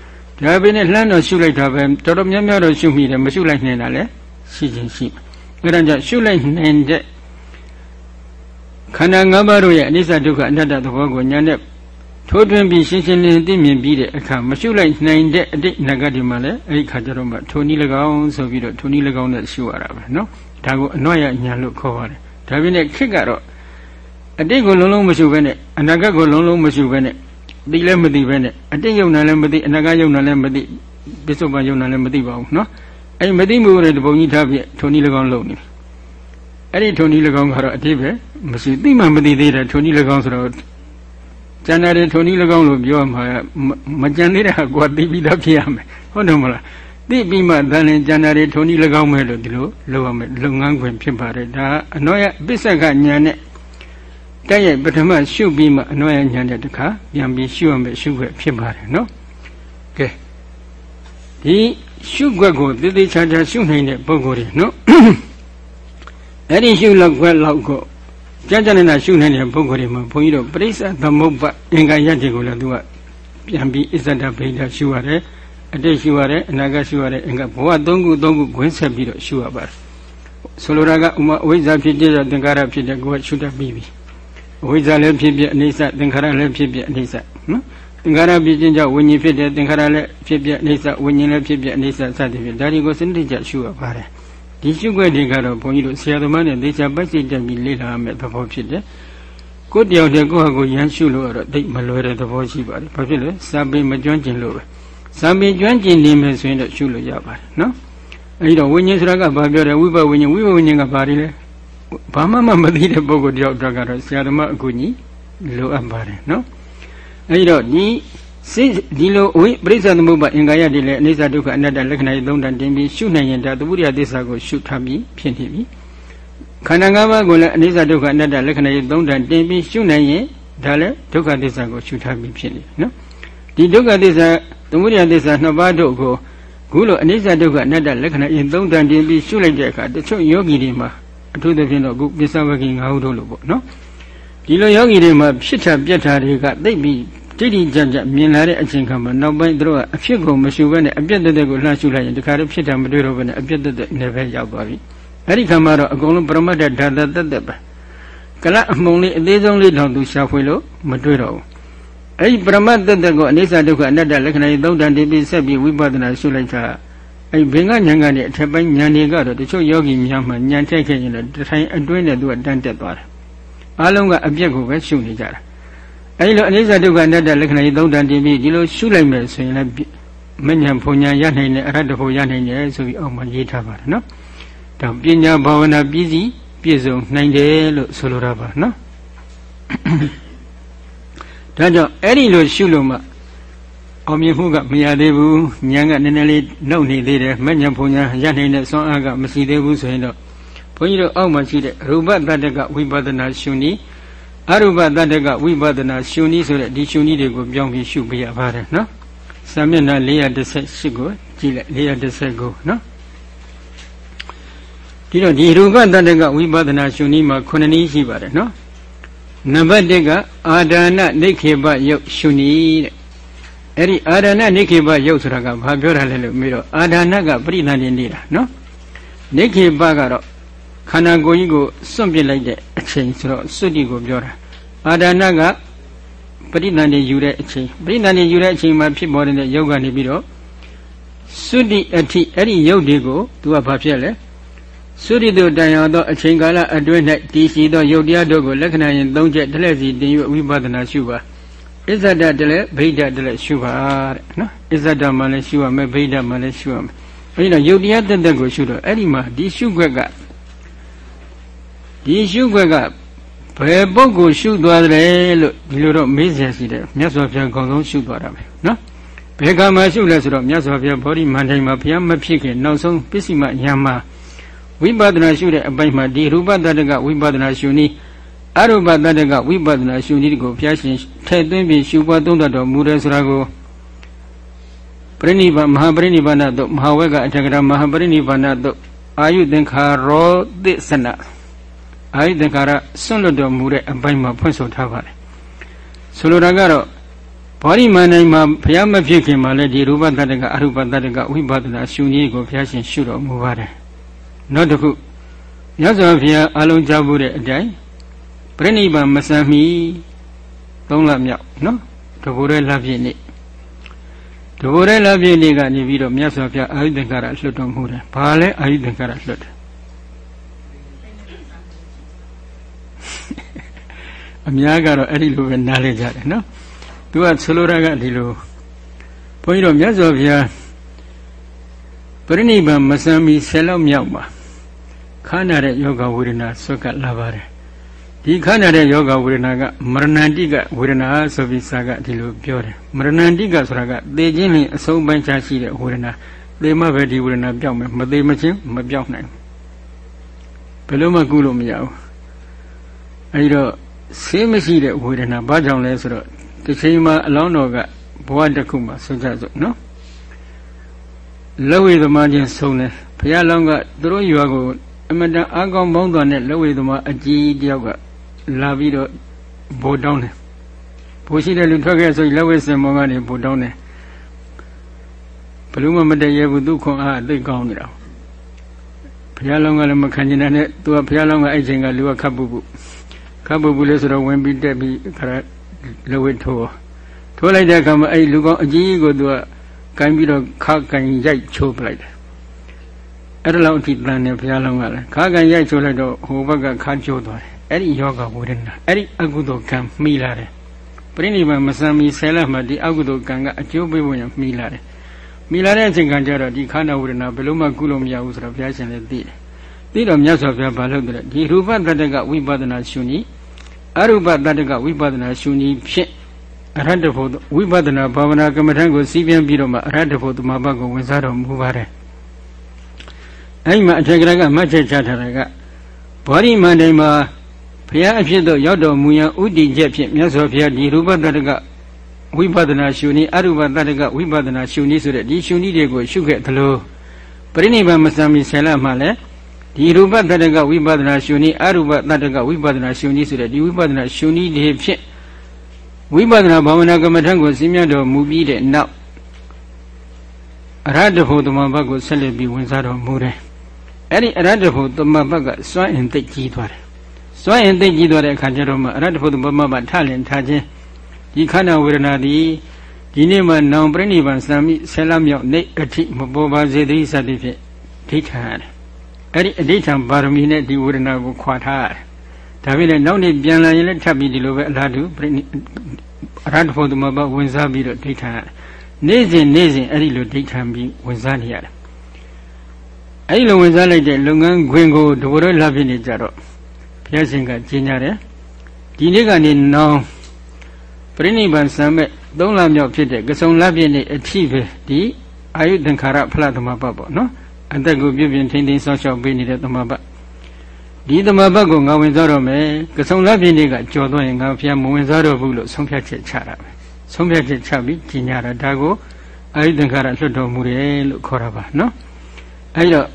ဒါပေမဲ့လှမ်းတော့ရှုလိုက်တာပဲတော်တော်များများတော့ရှုမိတယ်မရှုလိုက်နိုင်တာလည်းရှိချင်းရှိအဲဒါကြောင့်ရှုလိုက်နိုင်တဲ့ခန္ဓာ၅ပါးတို့ရဲ့အနိစ္စဒုက္ခအနတ္တသဘောကိုညာနဲ့ ထိုးထွင်းပြီးရှင်းရှင်းလင်းလင်းသိမြင်ပြီးတဲ့အခါမရှုလိုက်နိုင်တဲ့အတိတ်အနာဂတ်ဒီမှာလည်းအဲ့ဒီခါကျတော့မှထိုနည်း၎င်းဆိုပြီးတော့ထိုနည်း၎င်းနဲ့ရှုရတာပဲနော်ဒါကိုအနွတ်ရညာလို့ခေါ်ပါတယ်ဒါပြင်းနဲ့ခစ်ကတော့အတိတ်ကိုလုံးလုံးမရှုဘဲနဲ့အနာဂတ်ကိုလုံးလုံးမရှုဘဲနဲ့သိလည်းမသိဘဲနဲ့အတိတ်ယုံနာလည်းမသိအနာဂတ်ယုံနာလည်းမသိပစ္စုပန်ယုံနာလည်းမသိပါဘူးနော်အဲ့မသိမှုတွေတပုံကြီးထားပြီးထိုနည်း၎င်းလုပ်နေတယ်အဲ့ဒီထိုနည်း၎င်းကတော့အတိတ်ပဲမရှိသိမှမသိသေးတယ်ထိုနည်း၎င်းဆိုတော့ ကျန်တဲ့ထိုနည်း၎င်းလို့ပြောမှာမကြံသေးတဲ့ဟာကိုသိပြီးသားဖြစ်ရမယ်ဟုတ်တယ်မလားသိပြီးမှတန်လင်ကျန်တဲ့ထိုနည်း၎င်းပဲလို့ဒီလိုလုပ်ရမယ်လုပ်ငန်းခွင်ဖြစ်ပါတယ်ဒါအနောရပစ္စကညာနဲ့တက်ရိုက်ပထမရှုပြီးမှအနောရညာနဲ့တခါပြန်ပြီးရှုရမယ်ရှုခွင့်ဖြစ်ပါတယ်နော်ကဲဒီရှုခွက်ကိုတည်တည်ချာချာရှုနိုင်တဲ့ပုဂ္ဂိုလ်တွေနော်အဲ့ဒီရှုလောက်ခွက်လောက်ကို ကြာကြာနေတာရှုနိုင်တဲ့ပုဂ္ဂိုလ်တွေမှာဘုန်းကြီးတို့ပရိစ္ဆသမုပ္ပါအင်္ဂါရတဲ့ကိုလည်းသူကပြန်ပြီးအစ္ဆဒဗိဒရှုရတယ်အတိတ်ရှုရတယ်အနာဂတ်ရှုရတယ်အင်္ဂါဘဝသုံးခုသုံးခုခွင်းဆက်ပြီးတော့ရှုရပါတယ်ဆိုလိုတာကဥမာအဝိဇ္ဇာဖြစ်တဲ့သင်္ခါရဖြစ်တဲ့ကိုယ်ကရှုတတ်ပြီးပြီအဝိဇ္ဇာလည်းဖြစ်ဖြစ်အိဋ္ဌသင်္ခါရလည်းဖြစ်ဖြစ်အိဋ္ဌနော်သင်္ခါရဖြစ်ခြင်းကြောင့်ဝိညာဉ်ဖြစ်တဲ့သင်္ခါရလည်းဖြစ်ဖြစ်အိဋ္ဌဝိညာဉ်လည်းဖြစ်ဖြစ်အိဋ္ဌစသည်ဖြင့်ဒါတွေကိုစနစ်တကျရှုရပါတယ် ဒီရှုွက်တွေကတော့ဘုန်းကြီးတို့ဆရာသမားနဲ့သေချာပတ်စိတ်တက်ပြီးလေ့လာရမယ့်သဘောဖြစ်တယ်ကိုယ်တယောက်တည်းကိုယ့်ဟာကိုယ်ရမ်းရှုလို့ကတော့သိမလွယ်တဲ့သဘောရှိပါတယ်ဘာဖြစ်လဲစာပေမကျွမ်းကျင်လို့ပဲစာပေကျွမ်းကျင်နေမယ်ဆိုရင်တော့ရှုလို့ရပါတယ်နော်အဲဒီတော့ဝိညာဉ်ဆိုတာကဘာပြောတယ်ဝိပဝိညာဉ်ဝိပဝိညာဉ်ကဘာတွေလဲဘာမှမမသိတဲ့ပုဂ္ဂိုလ်တယောက်တော့ကတော့ဆရာသမားအကူကြီးလိုအပ်ပါတယ်နော်အဲဒီတော့ဒီ စိတ်ဒီလိုဝိပရိစ္ဆသမုပ္ပါအင်္ဂါရတွေလည်းအနိစ္စဒုက္ခအနတ္တလက္ခဏာတွေသုံးတန်တင်ပြီးရှုနိုင်ရင်ဒါသဝိရိယသစ္စာကိုရှုထားပြီးဖြစ်နေပြီခန္ဓာ၅ပါးကိုလည်းအနိစ္စဒုက္ခအနတ္တလက္ခဏာတွေသုံးတန်တင်ပြီးရှုနိုင်ရင်ဒါလည်းဒုက္ခသစ္စာကိုရှုထားပြီးဖြစ်နေနော်ဒီဒုက္ခသစ္စာသဝိရိယသစ္စာနှစ်ပါးတို့ကိုခုလိုအနိစ္စဒုက္ခအနတ္တလက္ခဏာရင်သုံးတန်တင်ပြီးရှုလိုက်တဲ့အခါတချို့ယောဂီတွေမှာအထူးသဖြင့်တော့ခုပစ္စဝဂီ၅ခုတို့လို့ပေါ့နော်ဒီလိုယောဂီတွေမှာဖြစ်တာပြက်တာတွေကသိပြီး တိတိကျကျမြင်လာတဲ့အချိန်ခါမှာနောက်ပိုင်းသူတို့ကအဖြစ်ကိုမရှုဘဲနဲ့အပြက်တက်တက်ကိုလှမ်းရှုလိုက်ရင်တခါတော့ဖြစ်တာမတွေ့တော့ဘဲနဲ့အပြက်တက်တက်နဲ့ပဲရောက်သွားပြီအဲ့ဒီခါမှာတော့အကုန်လုံးပရမတ္တဓာတ်တက်တက်ပဲကလအမှုံလေးအသေးဆုံးလေးတောင်သူရှာဖွေလို့မတွေ့တော့ဘူးအဲ့ဒီပရမတ္တတက်ကိုအနိစ္စဒုက္ခအနတ္တလက္ခဏာကြီးသုံးတန်တည်ပြီးဆက်ပြီးဝိပဿနာရှုလိုက်တာအဲ့ဘင်္ဂဉာဏ်ကနေအထက်ပိုင်းဉာဏ်တွေကတော့တချို့ယောဂီများမှဉာဏ်ထက်ခဲ့ရင်လည်းတထိုင်အတွင်းနဲ့သူကတန်းတက်သွားတယ်အားလုံးကအပြက်ကိုပဲရှုနေကြတာ အဲဒီလိုအနိစ္စဒုက္ခအနတ္တလက္ခဏာကြီးသုံးတန်တင်ပြီးဒီလိုရှုလိုက်မယ်ဆိုရင်လည်းမဉ္ဇဉ်ဘုံညာရနိုင်တယ်အရတ္တဘုံရနိုင်တယ်ဆိုပြီးအောက်မှာရေးထားပါတယ်နော်။ဒါပညာဘာဝနာပြည့်စည်ပြည့်စုံနိုင်တယ်လို့ဆိုလိုတာပါနော်။ဒါကြောင့်အဲ့ဒီလိုရှုလို့မှအောင်မြင်မှုကမရသေးဘူးဉာဏ်ကနည်းနည်းလေးနှုတ်နေသေးတယ်မဉ္ဇဉ်ဘုံညာရနိုင်တဲ့စွမ်းအားကမရှိသေးဘူးဆိုရင်တော့ဘုန်းကြီးတို့အောက်မှာရှိတဲ့ရူပတတ္တကဝိပဿနာရှုနည်း အရူပတတ္တကဝိပဿနာရှုနည်းဆိုတဲ့ဒီရှုနည်းတွေကိုပြောင်းပြီးရှုပြရပါတယ်နော်။စာမျက်နှာ418ကိုကြည့်လိုက်419နော်။ဒီတော့ဒီရူပတတ္တကဝိပဿနာရှုနည်းမှာ9နည်းရှိပါတယ်နော်။နံပါတ်1ကအာဒါနနိခေပယုတ်ရှုနည်းတဲ့။အဲ့ဒီအာဒါနနိခေပယုတ်ဆိုတာကဘာပြောတာလဲလို့မေးတော့အာဒါနကပရိသန္တိနေတာနော်။နိခေပကတော့ခန္ဓာကိုယ်ကြီးကိုစွန့်ပစ်လိုက်တဲ့ အချိန်ဆိုတော့စွတ်တိကိုပြောတာအာဒါနကပရိသန္တိယူတဲ့အချိန်ပရိသန္တိယူတဲ့အချိန်မှာဖြစ်ပေါ်တဲ့ယောဂကနေပြီးတော့စွတ်တိအထိအဲ့ဒီယုတ်တွေကိုသူကဘာဖြစ်လဲစွတ်တိတို့တန်ရောသောအချိန်ကာလအတွင်း၌တည်ရှိသောယုတ်တရားတို့ကိုလက္ခဏာရင်၃ချက်တလက်စီတင်၍ဝိပဿနာရှုပါအစ္ဆဒတလည်းဗိဒတလည်းရှုပါတဲ့နော်အစ္ဆဒမှလည်းရှုရမယ်ဗိဒမှလည်းရှုရမယ်အဲဒီတော့ယုတ်တရားတက်တက်ကိုရှုတော့အဲ့ဒီမှာဒီရှုခွက်က ဒီရှုခွက်ကဘယ်ပုဂ္ဂိုလ်ရှုသွားတယ်လို့ဒီလိုတော့မေးစရာရှိတယ်မြတ်စွာဘုရားကောင်းဆုံးရှုသွားတာပဲနော်ဘယ်ကမှရှုလဲဆိုတော့မြတ်စွာဘုရားဗောဓိမန္တိုင်မှာဘုရားမဖြစ်ခင်နောက်ဆုံးပစ္စည်းမယံမှာဝိပဿနာရှုတဲ့အပိုင်းမှာဒီရူပတတ္တကဝိပဿနာရှုနည်းအရူပတတ္တကဝိပဿနာရှုနည်းကိုဘုရားရှင်ထည့်သွင်းပြီးရှုပွားသုံးတတ်တော်မူတယ်ဆိုတာကိုပရိနိဗ္ဗာန်မဟာပရိနိဗ္ဗာန်သို့မဟာဝက်ကအထက်ကရာမဟာပရိနိဗ္ဗာန်သို့အာယုသင်္ခါရောသစ္စန အာယုသင်္ခါရစွန့်လွတ်တော်မူတဲ့အပိုင်းမှာဖွင့်ဆိုထားပါတယ်ဆိုလိုတာကတော့ဘောဓိမန္တိုင်မှာဘုရားမဖြစ်ခင်မှာလည်းဒီရူပတတ္တကအရူပတတ္တကဝိပဿနာရှုနည်းကိုဘုရားရှင်ရှုတော်မူပါတယ်နောက်တစ်ခုမြတ်စွာဘုရားအလုံးကြားဖို့တဲ့အတိုင်းပြိဋိဘံမဆံမီ၃လမြောက်နော်တဘိုးရဲလပြည့်နေ့တဘိုးရဲလပြည့်နေ့ကနေပြီးတော့မြတ်စွာဘုရားအာယုသင်္ကာရလွတ်တော်မူတယ်ဘာလဲအာယုသင်္ကာရလွတ်တယ် အများကတော့အဲ့ဒီလိုပဲနားလည်ကြတယ်နော်သူကဆိုလိုတာကဒီလိုဘုန်းကြီးတို့မြတ်စွာဘုရားပရိနိဗ္ဗာန်မစံမီဆယ်လောက်မြောက်မှာခန္ဓာတဲ့ယောဂဝေဒနာဆွတ်ကလာပါတယ်ဒီခန္ဓာတဲ့ယောဂဝေဒနာကမရဏန္တိကဝေဒနာဆိုပြီးစာကဒီလိုပြောတယ်မရဏန္တိကဆိုတာကသေခြင်းလင်အဆုံးပိုင်းခြားရှိတဲ့ဝေဒနာသေမှပဲဒီဝေဒနာပြောင်းမယ်မသေမချင်းမပြောင်းနိုင်ဘယ်လိုမှကုလို့မရဘူးအဲဒီတော့ ဆေးမရှိတဲ့ဝေဒနာဘာကြောင့်လဲဆိုတော့တစ်ချိန်မှာအလောင်းတော်ကဘဝတစ်ခုမှာဆွကြစို့နော်လက်ဝေသမားချင်းဆုံးတယ်ဘုရားလောင်းကသူတို့ရွာကိုအမတန်အားကောင်းပေါင်းစွာနဲ့လက်ဝေသမားအကြီးတယောက်ကလာပြီးတော့ဘိုးတောင်းတယ်ဘိုးရှိတဲ့လူထွက်ခဲ့ဆိုလက်ဝေစင်မောကနေဘိုးတောင်းတယ်ဘလူးမမတည့်ရဘူးသူခွန်အားအသိကောင်းနေတာဘုရားလောင်းကလည်းမခံကျင်တဲ့သူကဘုရားလောင်းကအဲ့ချိန်ကလူကခတ်ပုပု ခပ်ပူပူလေးဆိုတော့ဝင်ပြီးတက်ပြီးခရလဝိထိုးထိုးလိုက်တဲ့အခါမှာအဲ့လူကောင်းအကြီးကြီးကိုသူကကန်ပြီးတော့ခါကန်ရိုက်ချိုးပလိုက်တယ်အဲ့ဒါလောက်အထိတန်နေဘုရားလုံးကလည်းခါကန်ရိုက်ချိုးလိုက်တော့ဟိုဘက်ကခါကျိုးသွားတယ်အဲ့ဒီယောဂဝေဒနာအဲ့ဒီအကုသိုလ်ကံမိလာတယ်ပရိနိဗ္ဗာန်မစံမီဆဲလက်မှဒီအကုသိုလ်ကံကအကျိုးပေးဖို့ရမိလာတယ်မိလာတဲ့အချိန်ကကျတော့ဒီခန္ဓာဝေဒနာဘယ်လို့မှကုလို့မရဘူးဆိုတော့ဘုရားရှင်လည်းသိတယ်သိတော့မြတ်စွာဘုရားဘာလုပ်တယ်ဒီရူပတတ္တကဝိပဿနာရှုနည်း အရူပတတ္တကဝိပဿနာရှုနည်းဖြင့်အရဟတဖို့ဝိပဿနာဘာဝနာကမ္မထံကိုစီးပြန်ပြီးတော့မှအရဟတဖို့တမဘတ်ကိုဝင်စားတော်မူပါတယ်အဲ့မှာအထေကရကမှတ်ချက်ချထားတာကဘောဓိမန္တိုင်မှာဘုရားအဖြစ်သို့ရောက်တော်မူရန်ဥတည်ချက်ဖြင့်မြတ်စွာဘုရားဒီရူပတတ္တကဝိပဿနာရှုနည်းအရူပတတ္တကဝိပဿနာရှုနည်းဆိုတဲ့ဒီရှုနည်းတွေကိုရှုခဲ့သလိုပရိနိဗ္ဗာန်မစံမီဆယ်လမှလည်း ဒီရူပတတ္တကဝိပဿနာရှုနည်းအရူပတတ္တကဝိပဿနာရှုနည်းဆိုတဲ့ဒီဝိပဿနာရှုနည်းတွေဖြင့်ဝိပဿနာဘာဝနာကမ္မထံကိုစည်းမြတ်တော်မူပြီးတဲ့နောက်အရဟတဖို့တမဘတ်ကိုဆက်လက်ပြီးဝင်စားတော်မူတယ်။အဲ့ဒီအရဟတဖို့တမဘတ်ကစွန့်ရင်သိကြီးသွားတယ်။စွန့်ရင်သိကြီးသွားတဲ့အခါကျတော့မှအရဟတဖို့တမဘတ်ထလင်ထားခြင်းဒီခန္ဓာဝေဒနာသည်ဒီနေ့မှနောင်ပြိဋိဘံစံမိဆယ်လမြောက်နေအထိမပေါ်ပါစေသည်စသည်ဖြင့်ဒိဋ္ဌာရတယ်။ အဲ့ဒီအဋိဌံပါရမီနဲ့ဒီဝေဒနာကိုခွာထားရတယ်။ဒါပြင်လည်းနောက်နေ့ပြန်လာရင်လည်းထပ်ပြီးဒီလိုပဲအလားတူပြိအရဟတဖို့သမဘဝင်စားပြီးတော့ဒိဋ္ဌာရတယ်။နေ့စဉ်နေ့စဉ်အဲ့ဒီလိုဒိဋ္ဌံပြီးဝင်စားနေရတယ်။အဲ့ဒီလိုဝင်စားလိုက်တဲ့လုပ်ငန်းခွင်ကိုတဘောရလှဖြစ်နေကြတော့ဘုရားရှင်ကကျင်းကြတယ်။ဒီနေ့ကနေနောင်ပြိဋိဘံစံမဲ့သုံးလမြောက်ဖြစ်တဲ့ကစုံလပြည့်နေ့အထိပဲဒီအာယုသင်္ခါရဖလားသမဘပေါ့နော်။ အသက်ကိုပြုပြင်ထိန်းသိမ်းစောင့်ရှောက်ပေးနေတဲ့သမဘတ်ဒီသမဘတ်ကိုငါဝင်စားတော့မယ်ကဆုံလပြည့်နေ့ကကြော်သွားရင်ငါဖျားမဝင်စားတော့ဘူးလို့ဆုံးဖြတ်ချက်ချတာပဲဆုံးဖြတ်ချက်ချပြီးကြီးညာတာဒါကိုအာယုသင်္ခါရလွတ်တော်မူတယ်လို့ခေါ်တာပါနော်အဲဒီတော့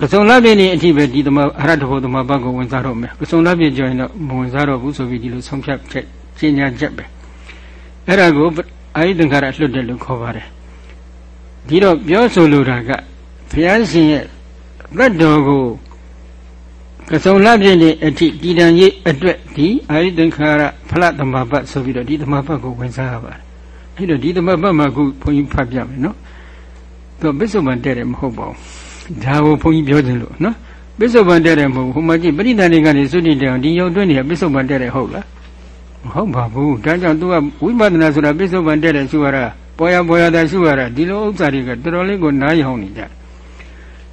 ကဆုံလပြည့်နေ့အထိပဲဒီသမအရဟတဖို့သမဘတ်ကိုဝင်စားတော့မယ်ကဆုံလပြည့်ကြော်ရင်တော့မဝင်စားတော့ဘူးဆိုပြီးဒီလိုဆုံးဖြတ်ချက်ကြီးညာချက်ပဲအဲ့ဒါကိုအာယုသင်္ခါရလွတ်တယ်လို့ခေါ်ပါတယ်ဒီတော့ပြောဆိုလိုတာက ဘုရားရှင်ရဲ့သတ်တော်ကိုကစုံလပြည့်နေအထိတည်တံ့ရေးအတွက်ဒီအာယုသင်္ခါရဖလသမဘတ်ဆိုပြီးတော့ဒီသမဘတ်ကိုဝင်စားရပါတယ်အဲ့တော့ဒီသမဘတ်မှာခုဘုန်းကြီးဖတ်ပြမယ်နော်သူပစ္စုပန်တဲ့တယ်မဟုတ်ပါဘူးဒါကိုဘုန်းကြီးပြောခြင်းလို့နော်ပစ္စုပန်တဲ့တယ်မဟုတ်ဘူးဟိုမှာကြည့်ပရိသတ်တွေကနေစွတိတယ်အောင်ဒီယုံတွင်းနေပစ္စုပန်တဲ့တယ်ဟုတ်လားမဟုတ်ပါဘူးဒါကြောင့်သူကဝိပဿနာဆိုတာပစ္စုပန်တဲ့တယ်ရှုရတာပေါ်ရပေါ်ရတာရှုရတာဒီလိုဥစ္စာတွေကတော်တော်လေးကိုနားယောင်နေကြတယ်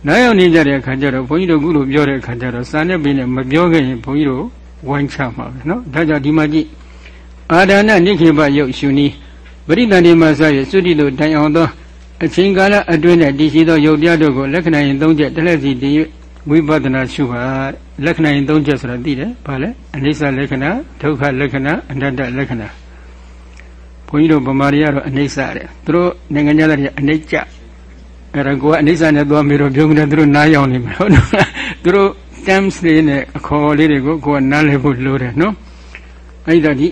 နောက်ရောက်နေကြတဲ့အခါကျတော့ဘုန်းကြီးတို့ခုလိုပြောတဲ့အခါကျတော့စာနဲ့ပင်နဲ့မပြောခဲ့ရင်ဘုန်းကြီးတို့ဝိုင်းချမှာပဲနော်ဒါကြောင့်ဒီမှာကြည့်အာဒါနနိခေပယုတ်ရှင်နီးပရိသန္တိမဆရဲ့စွတိတို့တိုင်အောင်သောအချိန်ကာလအတွင်းနဲ့တည်ရှိသောယုတ်ပြတို့ကိုလက္ခဏာရင်၃ချက်တစ်လက်စီတည်၍ဝိပဿနာရှုပါလက္ခဏာရင်၃ချက်ဆိုတာသိတယ်ဘာလဲအနိစ္စလက္ခဏာဒုက္ခလက္ခဏာအနတ္တလက္ခဏာဘုန်းကြီးတို့ဗမာတွေကတော့အနိစ္စတဲ့သူတို့နိုင်ငံခြားသားတွေကအနိစ္စ အဲ့ဒါကိုကအနိစ္စနဲ့သွားပြီးတော့ပြောမလို့သူတို့နားယောင်နေမှာဟုတ်နော်သူတို့ terms တွေနဲ့အခေါ်လေးတွေကိုကိုကနားလည်ဖို့လိုတယ်နော်အဲ့ဒါဒီ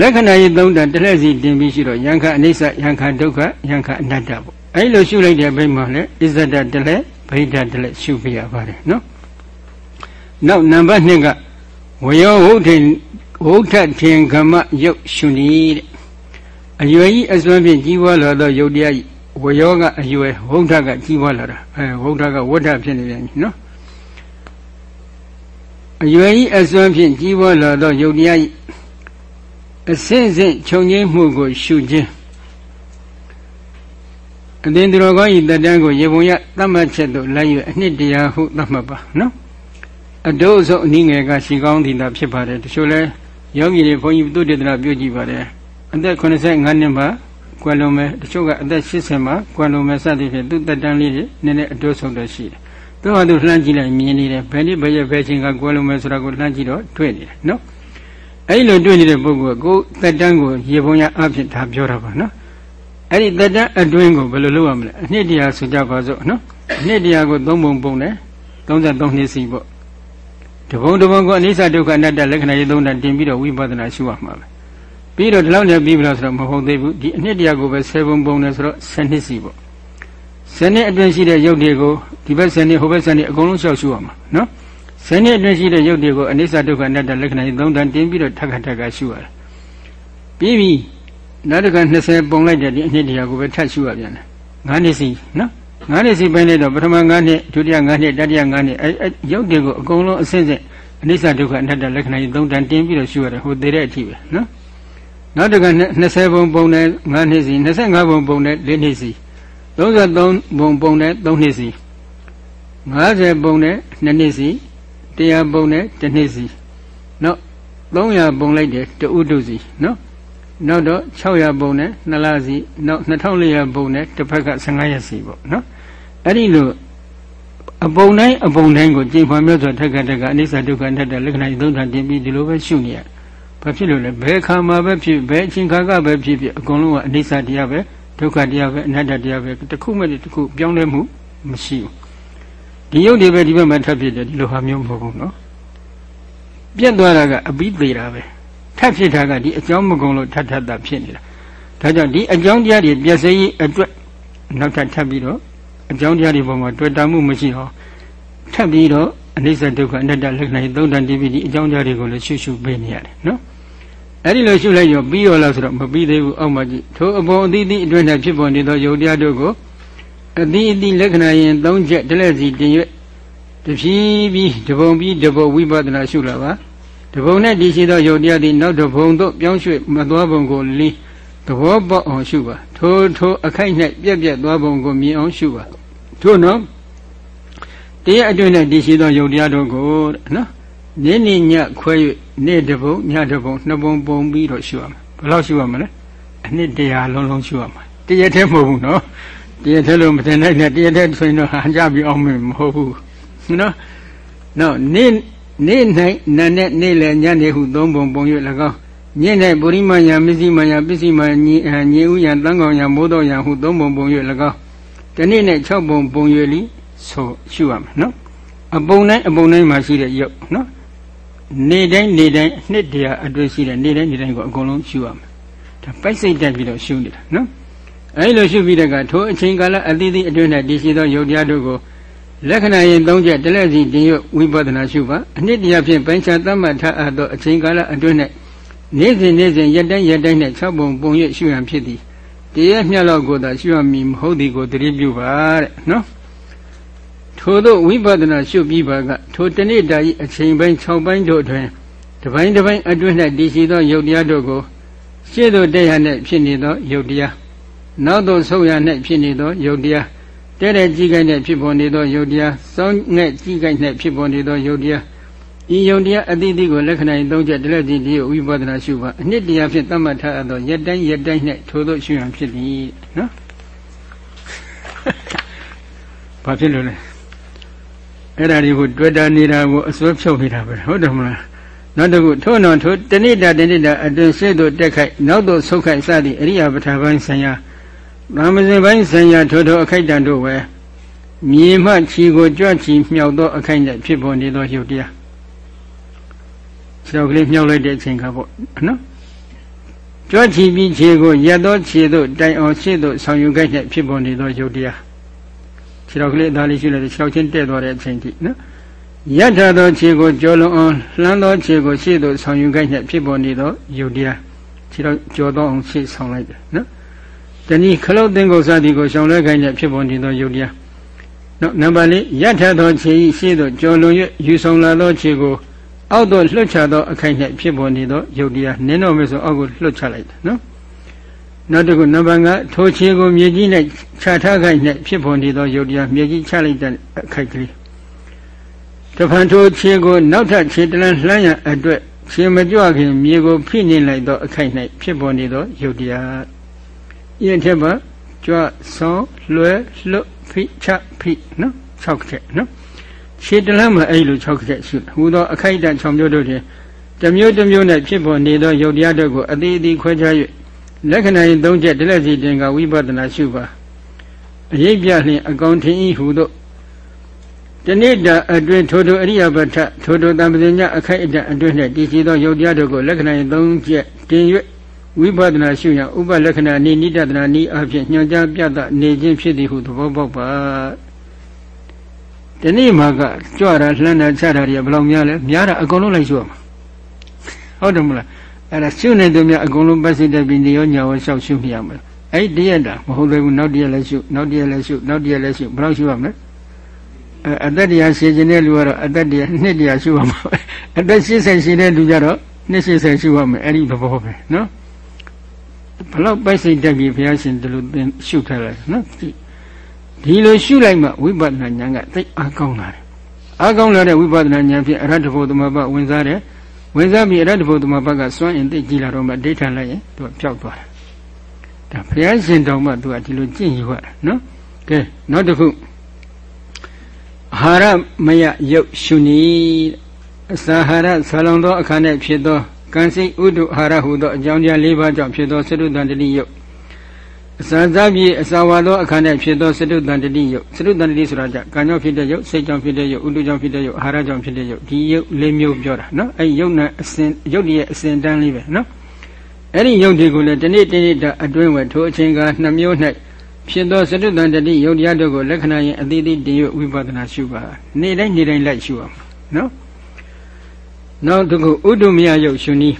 လက္ခဏာရေးသုံးတန်တလက်စီတင်ပြီးရှိတော့ယံခအနိစ္စယံခဒုက္ခယံခအနတ္တပေါ့အဲ့လိုရှုလိုက်တဲ့ဘက်မှာလည်းအစ္ဆဒတလက်ဗိဓတလက်ရှုပြရပါတယ်နော်နောက်နံပါတ်2ကဝယောဝုဋ္ဌင်ဝုဋ္ဌထင်ကမယုတ်ရှုနည်းတဲ့အရွယ်ကြီးအစွမ်းဖြင့်ကြီးပွားလာသောယုတ်တရား ဝယောကအရွယ်ဝုဒ္ဓကကြီးပွားလာတာအဲဝုဒ္ဓကဝဋ္ဌဖြစ်နေပြန်ပြီနော်အရွယ်ကြီးအစွမ်းဖြင့်ကြီးပွားလာသောယုတ်တရားအစင့်စင့်ခြုံငင်းမှုကိုရှုခြင်းအသင်သူတော်ကောင်းဤတတန်းကိုရေပုံရသတ်မှတ်ချက်သို့လိုက်၍အနှစ်တရားဟုသတ်မှတ်ပါနော်အတုအဆုပ်အနည်းငယ်ကရှိကောင်းသည်သာဖြစ်ပါတယ်တချို့လဲယောဂီတွေဘုန်းကြီးတုတ္တတရာပြုကြည့်ပါတယ်အသက်85နှစ်မှာ ကွယ်လွန်မယ်တချို့ကအသက်80မှာကွယ်လွန်မယ်စသည်ဖြင့်သူ့တက်တန်းလေးတွေနည်းနည်းအတုဆုပ်တော့ရှိတယ်သူကသူလှမ်းကြည့်လိုက်မြင်နေတယ်ဘယ်နည်းဘယ်ရက်ဘယ်ချိန်ကကွယ်လွန်မယ်ဆိုတာကိုလှမ်းကြည့်တော့တွေ့နေတယ်နော်အဲ့လိုတွေ့နေတဲ့ပုဂ္ဂိုလ်ကကိုယ်တက်တန်းကိုရေပုံရအဖြစ်ဒါပြောတာပါနော်အဲ့ဒီတက်တန်းအတွင်းကိုဘယ်လိုလုပ်ရမလဲအနှစ်တရားဆိုကြပါစို့နော်အနှစ်တရားကိုသုံးပုံပုံတယ်33နှစ်စီပေါ့တဘုံတဘုံကိုအနိစ္စဒုက္ခအနတ္တလက္ခဏာရေးသုံးတာတင်ပြီးတော့ဝိပဿနာရှုရမှာပဲ ပြီးတော့ဒီလောက်နဲ့ပြီးပြီလားဆိုတော့မဟုတ်သေးဘူးဒီအနှစ်တရားကိုပဲ7ပုံပုံတယ်ဆိုတော့7နှစ်စီပေါ့7နှစ်အတွင်းရှိတဲ့ရုပ်တွေကိုဒီဘက်7နှစ်ဟိုဘက်7နှစ်အကုန်လုံးရှောက်ရှုရမှာနော်7နှစ်အတွင်းရှိတဲ့ရုပ်တွေကိုအနိစ္စဒုက္ခအနတ္တလက္ခဏာရေးသုံးတာတင်ပြီးတော့ထပ်ခါထပ်ခါရှုရတယ်ပြီးပြီနောက်တစ်ခါ20ပုံလိုက်တဲ့ဒီအနှစ်တရားကိုပဲထပ်ရှုရပြန်တယ်9နှစ်စီနော်9နှစ်စီပိုင်းလိုက်တော့ပထမ9နှစ်ဒုတိယ9နှစ်တတိယ9နှစ်အဲရုပ်တွေကိုအကုန်လုံးအစစ်စစ်အနိစ္စဒုက္ခအနတ္တလက္ခဏာကြီးသုံးတန်တင်းပြီးတော့ရှုရတယ်ဟိုသေးတဲ့အထိပဲနော် နောက်တစ်ခါ20ပုံပုံနဲ့9နှစ်စီ25ပုံပုံနဲ့4နှစ်စီ33ပုံပုံနဲ့3နှစ်စီ50ပုံနဲ့2နှစ်စီ100ပုံနဲ့1နှစ်စီနောက်300ပုံလိုက်တယ်တဥတုစီနော်နောက်တော့600ပုံနဲ့2လစီနောက်2400ပုံနဲ့တစ်ဖက်က15ရက်စီပေါ့နော်အဲ့ဒီလိုအပုံတိုင်းအပုံတိုင်းကိုကြင်ဖွယ်မြတ်စွာထက်ကတက်ကအနိစ္စဒုက္ခအနတ္တလက္ခဏာသုံးဌာန်တင်ပြီးဒီလိုပဲရှုနေရ ဘာဖြစ်လို့လဲဘယ်ခါမှာပဲဖြစ်ဘယ်အချိန်ခါကပဲဖြစ်ဖြစ်အကုန်လုံးကအနိစ္စတရားပဲဒုက္ခတရားပဲအနတ္တတရားပဲတစ်ခုမဲ့တစ်ခုပြောင်းလဲမှုမရှိဘူးဒီယုတ်တွေပဲဒီဘက်မှာထပ်ဖြစ်တယ်ဒီလိုဟာမျိုးမဟုတ်ဘူးနော်ပြတ်သွားတာကအပိသေးတာပဲထပ်ဖြစ်တာကဒီအကြောင်းမကုန်လို့ထပ်ထပ်တာဖြစ်နေတာဒါကြောင့်ဒီအကြောင်းတရားတွေပြည့်စည်ရေးအတွက်နောက်ထပ်ထပ်ပြီးတော့အကြောင်းတရားတွေပေါ်မှာတွေ့တာမှုမရှိအောင်ထပ်ပြီးတော့အနိစ္စဒုက္ခအနတ္တလက္ခဏာသုံးတန်တိပိဒီအကြောင်းတရားတွေကိုလည်းရှုရှုပေးနေရတယ်နော် အဲ့ဒီလိုရှုလိုက်ရောပြီးရောလားဆိုတော့မပြီးသေးဘူးအောက်မှာကြည့်ထိုအပေါ်အသီးသီးအတွင်း၌ဖြစ်ပေါ်နေသောယုတ်တရားတို့ကိုအသီးအသီးလက္ခဏာရင်၃ချက်တလက်စီတင်၍တဖြည်းဖြည်းတပုံပြီးတပုံဝိပဿနာရှုလာပါတပုံနဲ့ဒီရှိသောယုတ်တရားသည်နောက်တပုံသို့ပြောင်းရွှေ့မသွားပုံကိုလီးသဘောပေါက်အောင်ရှုပါထိုထိုအခိုက်၌ပြက်ပြက်သွားပုံကိုမြင်အောင်ရှုပါထို့နော်တရားအတွင်းနဲ့ဒီရှိသောယုတ်တရားတို့ကိုနော် နေ့နေ့ညခွဲ၍နေ့တပုံညတပုံနှစ်ပုံပုံပြီးတော့ရှုရမှာဘယ်လောက်ရှုရမလဲအနှစ်တရားလုံးလုံးရှုရမှာတရားထဲမဟုတ်ဘူးနော်တရားထဲလို့မတင်နိုင်နဲ့တရားထဲဆိုရင်တော့ဟန်ကြပြီးအောင်မဟုတ်ဘူးနော်နော်နေ့နေ့၌နာနဲ့နေ့လည်းညနေဟုသုံးပုံပုံ၍၎င်းညင်းတဲ့ပုရိမယံမစ္စည်းမယံပစ္စည်းမညင်ညင်ဥယံတန်ကောင်ယံမိုးတော်ယံဟုသုံးပုံပုံ၍၎င်းဒီနေ့နဲ့6ပုံပုံ၍လီဆိုရှုရမယ်နော်အပုံတိုင်းအပုံတိုင်းမှာရှိတဲ့ရုပ်နော် နေတိုင်းနေတိုင်းနှစ်တရာအတွင်းရှိတဲ့နေတိုင်းနေတိုင်းကိုအကုန်လုံးရှုရမယ်ဒါပိုက်စိတ်တက်ပြီးတော့ရှုနေတာနော်အဲလိုရှုပြီးတဲ့ကထိုအချိန်ကာလအသီးသီးအတွင်း၌တည်ရှိသောယုတ်တရားတို့ကိုလက္ခဏာရင်၃ချက်တလက်စီတင်ရဝိပဿနာရှုပါအနှစ်တရားဖြင့်ပိုင်းခြားသတ်မှတ်ထားအပ်သောအချိန်ကာလအတွင်း၌နေ့စဉ်နေ့စဉ်ရက်တိုင်းရက်တိုင်း၌၆ပုံပုံရရှုရန်ဖြစ်သည်တရမျှလောက်ကိုသာရှုရမည်မဟုတ်သည်ကိုတတိပြုပါတဲ့နော် ထို့သောဝိပဿနာရှုပြီးပါကထိုတနေ့တာ၏အချိန်ပိုင်း6ပိုင်းတို့အတွင်းတပိုင်းတပိုင်းအတွင်း၌တည်ရှိသောယုတ်တရားတို့ကိုရှေ့သို့တက်ရ၌ဖြစ်နေသောယုတ်တရားနောက်သို့ဆုတ်ရ၌ဖြစ်နေသောယုတ်တရားတဲ့တဲ့ကြီးကိုင်းနဲ့ဖြစ်ပေါ်နေသောယုတ်တရားစောင်းငဲ့ကြီးကိုင်းနဲ့ဖြစ်ပေါ်နေသောယုတ်တရားဤယုံတရားအတိအသီးကိုလက္ခဏာသုံးချက်တလက်စီဒီဝိပဿနာရှုပါအနှစ်တရားဖြင့်သတ်မှတ်ထားသောရက်တိုင်းရက်တိုင်း၌ထိုသို့ရှုရန်ဖြစ်သည်နော်ဘာဖြစ်လို့လဲ အဲ့ဒါတွေကိုတွေ့တာနေတာကိုအစွဲဖြုတ်နေတာပဲဟုတ်တယ်မလားနောက်တစ်ခုထို့နော်ထိုတဏိတာတဏိတာအတွင်ရှေ့သို့တက်ခိုက်နောက်သို့ဆုတ်ခိုက်စသည့်အရိယာပဋ္ဌာပိုင်းဆံရဗြဟ္မစင်ပိုင်းဆံရထိုထိုအခိုက်တန်တို့ပဲမြင်မှခြီကိုကြွချီမြောက်သောအခိုက်နဲ့ဖြစ်ပေါ်နေသောရုပ်တရားခြေောက်ကလေးမြောက်လိုက်တဲ့အချိန်ကပေါ့နော်ကြွချီပြီးခြေကိုရက်သောခြေသို့တိုင်အောင်ရှေ့သို့ဆောင်ယူခိုက်နဲ့ဖြစ်ပေါ်နေသောရုပ်တရား ခြေောက်ကလေးအသားလေးရှိလိုက်ခြေောက်ချင်းတဲ့သွားတဲ့အချိန်ထိနော်ယထသောခြေကိုကြောလုံးအောင်လှမ်းသောခြေကိုရှေ့သို့ဆောင်ယူခိုက်နှင့်ဖြစ်ပေါ်နေသောယုတ်တရားခြေတော့ကြော်တော့အောင်ရှေ့ဆောင်လိုက်တယ်နော်တနည်းခလုတ်သင်္ကုတ်စသည်ကိုရှောင်လွဲခိုင်းတဲ့ဖြစ်ပေါ်နေသောယုတ်တရားနော်နံပါတ်၄ရထသောခြေဤရှေ့သို့ကြော်လွန်၍ယူဆောင်လာသောခြေကိုအောက်သို့လွှတ်ချသောအခိုက်၌ဖြစ်ပေါ်နေသောယုတ်တရားနင်းတော့မယ်ဆိုအောက်ကိုလွှတ်ချလိုက်တယ်နော် နောက်တစ်ခုနံပါတ်5ထိုခြေကိုမြေကြီး၌ခြာထားခိုက်၌ဖြစ်ပေါ်နေသောယုတ်တရားမြေကြီးချလိုက်တဲ့အခိုက်ကလေးတဖန်ထိုခြေကိုနောက်ထပ်ခြေတလန်းလှမ်းရန်အတွက်ခြေမကြွခင်မြေကိုဖိနေလိုက်သောအခိုက်၌ဖြစ်ပေါ်နေသောယုတ်တရားယင်းထက်ပါကြွဆောင်းလွယ်လွတ်ဖိချဖိနော်6ချက်နော်ခြေတလန်းမှာအဲ့လို6ချက်ရှိဟူသောအခိုက်တန်6မျိုးတို့တွင်တစ်မျိုးတစ်မျိုးနဲ့ဖြစ်ပေါ်နေသောယုတ်တရားတို့ကိုအသေးအသေးခွဲခြား၍ လက္ခဏာရင်၃ချက်တလက်စီတင်ကဝိပဿနာရှုပါအရေးပြလျင်အကောင်ထင်ဤဟုသောတဏိတာအတွင်ထိုထိုအရိယပဋ္ဌထိုထိုတံပဇညအခိုက်အတန့်အတွင်၌တည်ရှိသောယုတ်တရားတို့ကိုလက္ခဏာရင်၃ချက်တင်၍ဝိပဿနာရှုရန်ဥပလက္ခဏာနိနိတတနာနိအဖြစ်ညွှန်ကြားပြသနေခြင်းဖြစ်သည်ဟုသဘောပေါက်ပါဒီနေ့မှာကကြွတာလှမ်းတာချတာတွေဘယ်လောက်များလဲများတာအကုန်လုံးလိုက်ရှုရမှာဟုတ်တယ်မလား အဲ့ဒါရှုနေသူများအကုန်လုံးပတ်စစ်တဲ့ပြီးနေရောညာရောရှောက်ရှုနေရမှာအဲ့ဒီတရက်တာမဟုတ်သေးဘူးနောက်တရက်လည်းရှုနောက်တရက်လည်းရှုနောက်တရက်လည်းရှုဘယ်လောက်ရှုရမလဲအသက်တရားရှည်ခြင်းတဲ့လူကတော့အသက်တရားနှစ်တရားရှုရမှာပဲအသက်80ရှိတဲ့လူကြတော့နှစ်80ရှုရမယ်အဲ့ဒီသဘောပဲနော်ဘလောက်ပိုက်စိတ်တက်ပြီးဘုရားရှင်ဒီလိုသင်ရှုထားလိုက်နော်ဒီလိုရှုလိုက်မှဝိပဿနာဉာဏ်ကသိအားကောင်းလာတယ်အားကောင်းလာတဲ့ဝိပဿနာဉာဏ်ဖြင့်အရဟတဖို့သမဘဝင်စားတယ် ဝင်စားပြီးအရဟတဖို့သမဘကစွန့်ရင်သိကြည့်လာတော့မှဒိဋ္ဌံလိုက်ရင်သူကပျောက်သွားတယ်ဒါဘုရားရှင်တော်မှသူကဒီလိုကျင့်ယူရတာနော်ကဲနောက်တစ်ခုအာဟာရမယရုပ်ရှုနည်းအစာဟာရဆလောင်သောအခါ၌ဖြစ်သောကံစိတ်ဥဒုအာဟာရဟုသောအကြောင်းတရား၄ပါးကြောင့်ဖြစ်သောသတုတန်တတိယုတ် အစာစားပြီးအစာဝါသောအခါ၌ဖြစ်သောသတုတန်တတိယုတ်သတုတန်တတိဆိုတာကကံကြောင့်ဖြစ်တဲ့ယုတ်စိတ်ကြောင့်ဖြစ်တဲ့ယုတ်ဥဒုကြောင့်ဖြစ်တဲ့ယုတ်အာဟာရကြောင့်ဖြစ်တဲ့ယုတ်ဒီယုတ်၄မျိုးပြောတာနော်အဲ့ယုတ်နဲ့အစဉ်ယုတ်ရဲ့အစဉ်တန်းလေးပဲနော်အဲ့ဒီယုတ်တွေကိုလည်းတနေ့တနေ့တအတွင်းဝယ်ထိုအချိန်ကနှမျိုး၌ဖြစ်သောသတုတန်တတိယုတ်တရားတို့ကိုလက္ခဏာရင်အသေးသေးတင်ရဝိပဿနာရှုပါနေ့တိုင်းနေ့တိုင်းလိုက်ရှုရမှာနော်နောက်တစ်ခုဥဒုမယယုတ်ရှင်နီး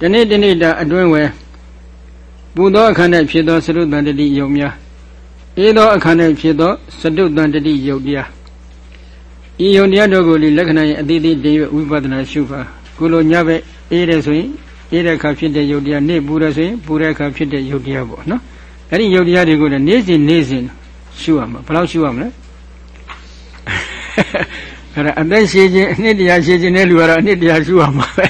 တနေ့တနေ့တာအတွင်းဝယ် ပူသောအခါ၌ဖြစ်သောသရုတန်တတိယုတ်များအေးသောအခါ၌ဖြစ်သောသတုတန်တတိယုတ်တရားဤယုတ်တရားတို့ကိုလက္ခဏာရင်အသေးသေးတင်၍ဝိပဿနာရှုပါကုလိုညပဲအေးတယ်ဆိုရင်အေးတဲ့အခါဖြစ်တဲ့ယုတ်တရားနေ့ပူတယ်ဆိုရင်ပူတဲ့အခါဖြစ်တဲ့ယုတ်တရားပေါ့နော်အဲ့ဒီယုတ်တရားတွေကိုလည်းနေ့စဉ်နေ့စဉ်ရှုရမှာဘယ်လောက်ရှုရမလဲအဲ့ဒါအသက်ရှည်ခြင်းအနှစ်တရားရှည်ခြင်းတဲ့လူကတော့အနှစ်တရားရှုရမှာပဲ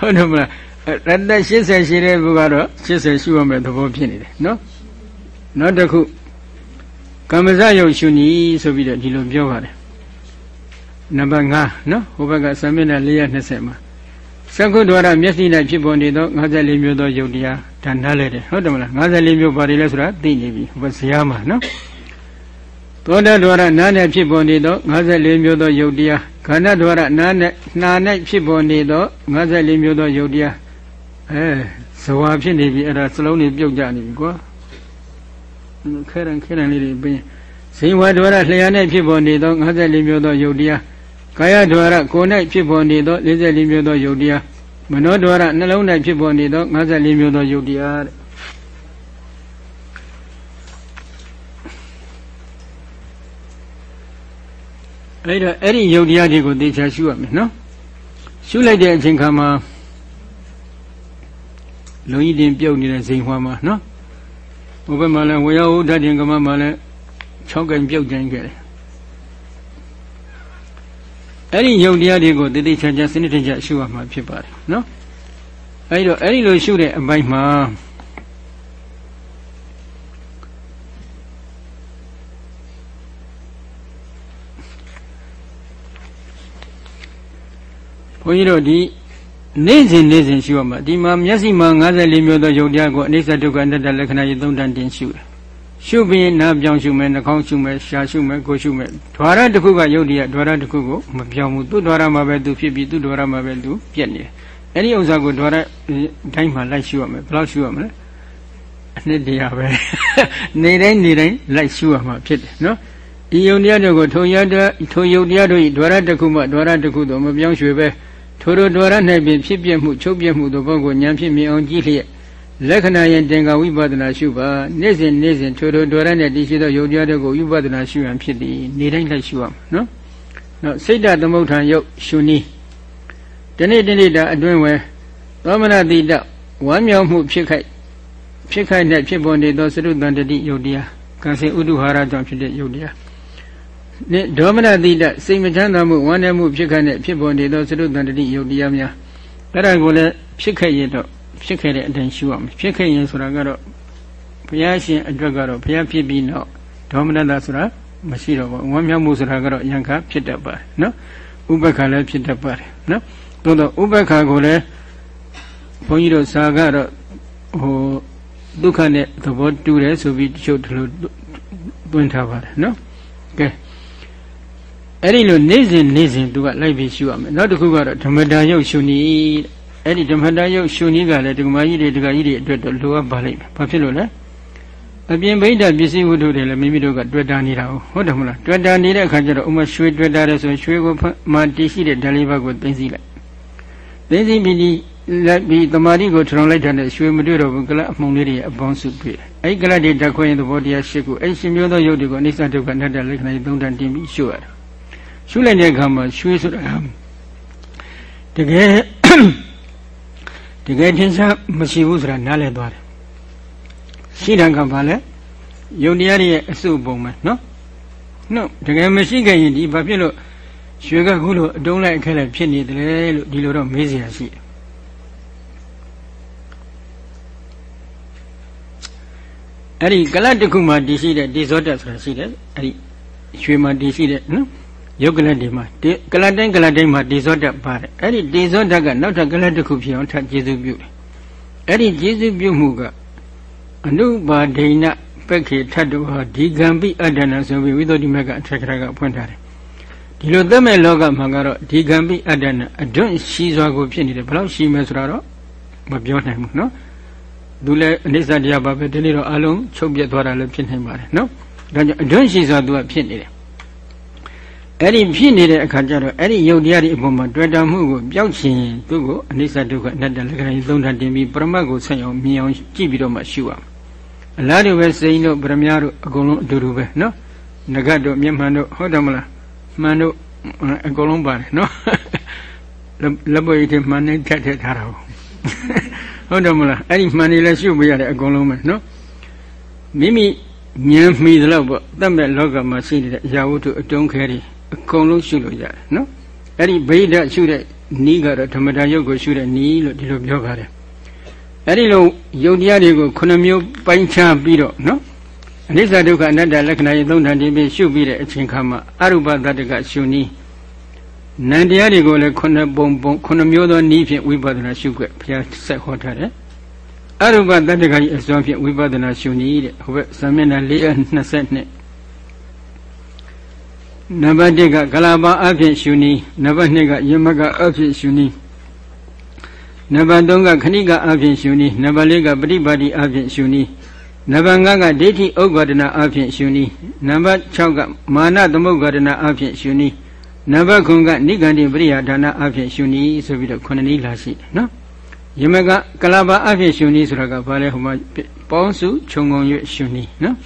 ဟုတ်တယ်မလား အသက်80ရှည်တဲ့လူကတော့80ရှုရမယ်သဘောဖြစ်နေတယ်နော်နောက်တစ်ခုကမ္မဇယုတ်ရှုနီဆိုပြီးတော့ဒီလိုပြောပါတယ်နံပါတ်5နော်ဟိုဘက်ကသမျက်နှာ420မှာသက္ကုဒ္ဒဝရမျက်စိ၌ဖြစ်ပေါ်နေသော54မျိုးသောယုတ်တရားဒါနားလဲတယ်ဟုတ်တယ်မလား54မျိုးပါတယ်လဲဆိုတာသိနေပြီဟိုဘဇာမှာနော်သောတဒွါရနားနဲ့ဖြစ်ပေါ်နေသော54မျိုးသောယုတ်တရားခန္ဓာဒွါရနားနဲ့နှာ၌ဖြစ်ပေါ်နေသော54မျိုးသောယုတ်တရား အဲဇဝါဖြစ်နေပြီအဲ့ဒါစလုံးတွေပြုတ်ကြနေပြီကွာခဲရန်ခဲရန်လေးတွေပြင်ဇိဝဒွါရလျှာနဲ့ဖြစ်ပေါ်နေသော54မျိုးသောယုတ်တရားကာယဒွါရကိုယ်၌ဖြစ်ပေါ်နေသော44မျိုးသောယုတ်တရားမနောဒွါရနှလုံး၌ဖြစ်ပေါ်နေသော54မျိုးသောယုတ်တရားတဲ့အဲ့တော့အဲ့ဒီယုတ်တရားတွေကိုသေချာရှုရမယ်နော်ရှုလိုက်တဲ့အချိန်ခါမှာ လုံကြီးတင်ပြုတ်နေတဲ့ဇိမ်ဟွာမှာနော်ဘုဘက်မှာလည်းဝေယဝုဒ္ဓတင်ကမမှာလည်း6ကင်ပြုတ်ကြင်ခဲ့တယ်အဲ့ဒီယုတ်တရားတွေကိုသေသေးချာချာစနစ်တကျရှုရမှာဖြစ်ပါတယ်နော်အဲ့တော့အဲ့ဒီလိုရှုတဲ့အပိုင်းမှာဘုန်းကြီးတို့ဒီ နေ့စဉ်နေ့စဉ်ရှုရမှာဒီမှာမျက်စိမှာ54မျိုးသောယုတ်တရားကိုအနိစ္စဒုက္ခအနတ္တလက္ခဏာကြီးသုံးတန်တင်ရှုတယ်ရှုပြီးနားပြောင်းရှုမယ်နှာခေါင်းရှုမယ်ရှားရှုမယ်ကိုယ်ရှုမယ်ဓဝရတစ်ခုကယုတ်တရားဓဝရတစ်ခုကိုမပြောင်းဘူးသူ့ဓဝရမှာပဲသူဖြစ်ပြီးသူ့ဓဝရမှာပဲသူပြက်နေတယ်အဲ့ဒီဥစ္စာကိုဓဝရတိုင်းမှာလိုက်ရှုရမယ်ဘယ်လောက်ရှုရမလဲအနှစ်တရားပဲနေတိုင်းနေတိုင်းလိုက်ရှုရမှာဖြစ်တယ်နော်ဒီယုံတရားတွေကိုထုံရတဲ့ထုံယုံတရားတို့ဤဓဝရတစ်ခုမှဓဝရတစ်ခုတော့မပြောင်းရွှေ့ပဲ ထိုတို့တော်ရ၌ပင်ဖြစ်ပြမှုချုပ်ပြမှုသောပုဂ္ဂိုလ်ဉာဏ်ဖြင့်မြင်အောင်ကြည့်လျက်လက္ခဏာယင်တင်္ဂဝိပဿနာရှုပါနေ့စဉ်နေ့စဉ်ထိုထိုတော်ရတဲ့တည်ရှိသောယုတ်တရားတွေကိုဝိပဿနာရှုရန်ဖြစ်သည်နေတိုင်းလိုက်ရှုရမှာနော်နောက်စိတ်တသမုဋ္ဌာန်ယုတ်ရှုနည်းဒီနေ့ဒီနေ့တာအတွင်းဝဲသောမနတိတဝမ်းမြောက်မှုဖြစ်ခိုက်ဖြစ်ခိုက်တဲ့ဖြစ်ပေါ်နေသောသရုတ္တန်တတိယုတ်တရားကံစေဥဒုဟာရကြောင့်ဖြစ်တဲ့ယုတ်တရားနဲ့ ဒေါမနတိတစိတ်မချမ်းသာမှုဝမ်းနည်းမှုဖြစ်ခိုက်တဲ့ဖြစ်ပေါ်နေသောသရုတ္တန်တတိယုတ်တရားများအဲ့ဒါကိုလည်းဖြစ်ခဲ့ရတော့ဖြစ်ခဲ့တဲ့အတိုင်းရှုရမယ်ဖြစ်ခဲ့ရင်ဆိုတာကတော့ဘုရားရှင်အတွက်ကတော့ဘုရားဖြစ်ပြီးတော့ဒေါမနတဆိုတာမရှိတော့ဘူးဝမ်းမြောက်မှုဆိုတာကတော့ယံခါဖြစ်တတ်ပါတယ်နော်ဥပ္ပခါလည်းဖြစ်တတ်ပါတယ်နော်သို့တော့ဥပ္ပခါကိုလည်းဘုန်းကြီးတို့စာကတော့ဟိုဒုက္ခနဲ့သဘောတူတယ်ဆိုပြီးတချို့ဒီလိုတွင်းထားပါတယ်နော်ကဲ အဲ့ဒီလိုနေ့စဉ်နေ့စဉ်သူကလိုက်ပြီးရှုရမယ်နောက်တစ်ခုကတော့ဓမ္မတာယုတ်ရှုနည်းအဲ့ဒီဓမ္မတာယုတ်ရှုနည်းကလည်းဒကမာကြီးတွေဒကာကြီးတွေအတွက်တော့လိုအပ်ပါလိမ့်မယ်ဘာဖြစ်လို့လဲအပြင်ဗိဒ္ဓပစ္စည်းဝတ္ထုတွေလည်းမိမိတို့ကတွေ့တာနေတာဟုတ်တယ်မလားတွေ့တာနေတဲ့အခါကျတော့ဥမရွှေတွေ့တာတဲ့ဆိုရွှေကိုမှတည်ရှိတဲ့ဓာလေးဘက်ကိုသိသိလိုက်သိသိပြီးဒီလက်ပြီးတမာတိကိုထုံလိုက်တဲ့ရွှေမတွေ့တော့ဘူးကလအမှုန်လေးတွေအပေါင်းစုတွေ့တယ်အဲ့ကလတွေဓာတ်ခွင်းသဘောတရားရှိခုအဲ့ရှင်မျိုးသောယုတ်တွေကိုအနိစ္စဒုက္ခအနတ္တလက္ခဏာကြီးသုံးတန်တင်ပြီးရှုရတာ ရှုလိုက်တဲ့အခါမှာရွှေဆိုတာတကယ်တကယ်ချင်းစားမရှိဘူးဆိုတာနားလည်သွားတယ်ရှိတယ်ကဘာလဲယုံတရားရဲ့အစုပုံပဲနော်နော်တကယ်မရှိခဲ့ရင်ဒီဘာဖြစ်လို့ရွှေကခုလိုအတုံးလိုက်အခက်လိုက်ဖြစ်နေတယ်လို့ဒီလိုတော့မေးစရာရှိတယ်အဲ့ဒီကလတ်တစ်ခုမှတည်ရှိတဲ့ဒီဇောတက်ဆိုတာရှိတယ်အဲ့ဒီရွှေမှတည်ရှိတဲ့နော် ယုတ်ကလတ်ဒီမှာကလတ်တိုင်းကလတ်တိုင်းမှာဒီဇောတက်ပါတယ်အဲ့ဒီဒီဇောတက်ကနောက်ထပ်ကလတ်တစ်ခုဖြစ်အောင်ထပ်ကျေစုပြုတယ်အဲ့ဒီကျေစုပြုမှုကအနုပါဒိဏပက္ခေထတ်တော်ဟာဒီကံပိအတ္တနာဆိုပြီးဝိသုဒ္ဓိမကအထက်ကရကဖွင့်ထားတယ်ဒီလိုသက်မဲ့လောကမှာကတော့ဒီကံပိအတ္တနာအတွန့်ရှိစွာကိုဖြစ်နေတယ်ဘယ်လောက်ရှိမယ်ဆိုတာတော့မပြောနိုင်ဘူးနော်သူလည်းအနိစ္စတရားပါပဲဒီနေ့တော့အလုံးချုပ်ပြတ်သွားတာလည်းဖြစ်နိုင်ပါတယ်နော်ဒါကြောင့်အတွန့်ရှိစွာသူကဖြစ်နေတယ် အဲ့ဒီဖြစ်နေတဲ့အခါကျတော့အဲ့ဒီယုတ်တရားတွေအပေါ်မှာတွေ့တာမှုကိုပျောက်ချင်သူ့ကိုအနိစ္စဒုက္ခအနတ္တလက္ခဏာကြီးသုံးထပ်တင်ပြီးပရမတ်ကိုဆက်အောင်မြင်အောင်ကြည့်ပြီးတော့မှရှုရမယ်အလားတူပဲစိန်တို့ဗရမ ्या တို့အကုန်လုံးအတူတူပဲနော်ငကတ်တို့မျက်မှန်တို့ဟုတ်တယ်မလားမှန်တို့အကုန်လုံးပါတယ်နော်လက်ပွေတွေမှန်နေထက်ထက်ထားတာဟုတ်တယ်မလားအဲ့ဒီမှန်နေလဲရှုမရတယ်အကုန်လုံးပဲနော်မိမိဉာဏ်မှီသလောက်ပေါ့တတ်မဲ့လောကမှာရှိနေတဲ့အရာဝတ္ထုအတုံးခဲတွေ အကုန်လုံးရှုလို့ရတယ်နော်အဲ့ဒီဗိဓာရှုတဲ့နီးကတော့ဓမ္မတာယုတ်ကိုရှုတဲ့နီးလို့ဒီလိုပြောပါတယ်အဲ့ဒီလိုယုတ်တရားတွေကိုခုနှစ်မျိုးပိုင်းခြားပြီးတော့နော်အနိစ္စဒုက္ခအနတ္တလက္ခဏာရေးသုံးဌာန်တည်းပြီးရှုပြီးတဲ့အချိန်ခါမှာအရုပတတ္တကရှုနည်းနန္တရားတွေကိုလည်းခုနှစ်ပုံပုံခုနှစ်မျိုးသောနည်းဖြင့်ဝိပဿနာရှုခွင့်ဘုရားဆက်ဟောထားတယ်အရုပတတ္တကကြီးအစွမ်းဖြင့်ဝိပဿနာရှုနည်းတဲ့ဟိုဘက်ဇာမျက်နှာ422 နံပါတ်1ကကလာပါအဖြစ်ရှုနည်းနံပါတ်2ကယမကအဖြစ်ရှုနည်းနံပါတ်3ကခဏိကအဖြစ်ရှုနည်းနံပါတ်4ကပฏิပါတိအဖြစ်ရှုနည်းနံပါတ်5ကဒိဋ္ဌိဥက္ကဒနာအဖြစ်ရှုနည်းနံပါတ်6ကမာနသမုဂ္ဂဒနာအဖြစ်ရှုနည်းနံပါတ်9ကနိဂန္တိပရိယာဒါနအဖြစ်ရှုနည်းဆိုပြီးတော့ခုနှစ်နည်းလာရှိတယ်နော်ယမကကလာပါအဖြစ်ရှုနည်းဆိုတာကဘာလဲဟိုမှာပေါင်းစုခြုံငုံ၍ရှုနည်းနော်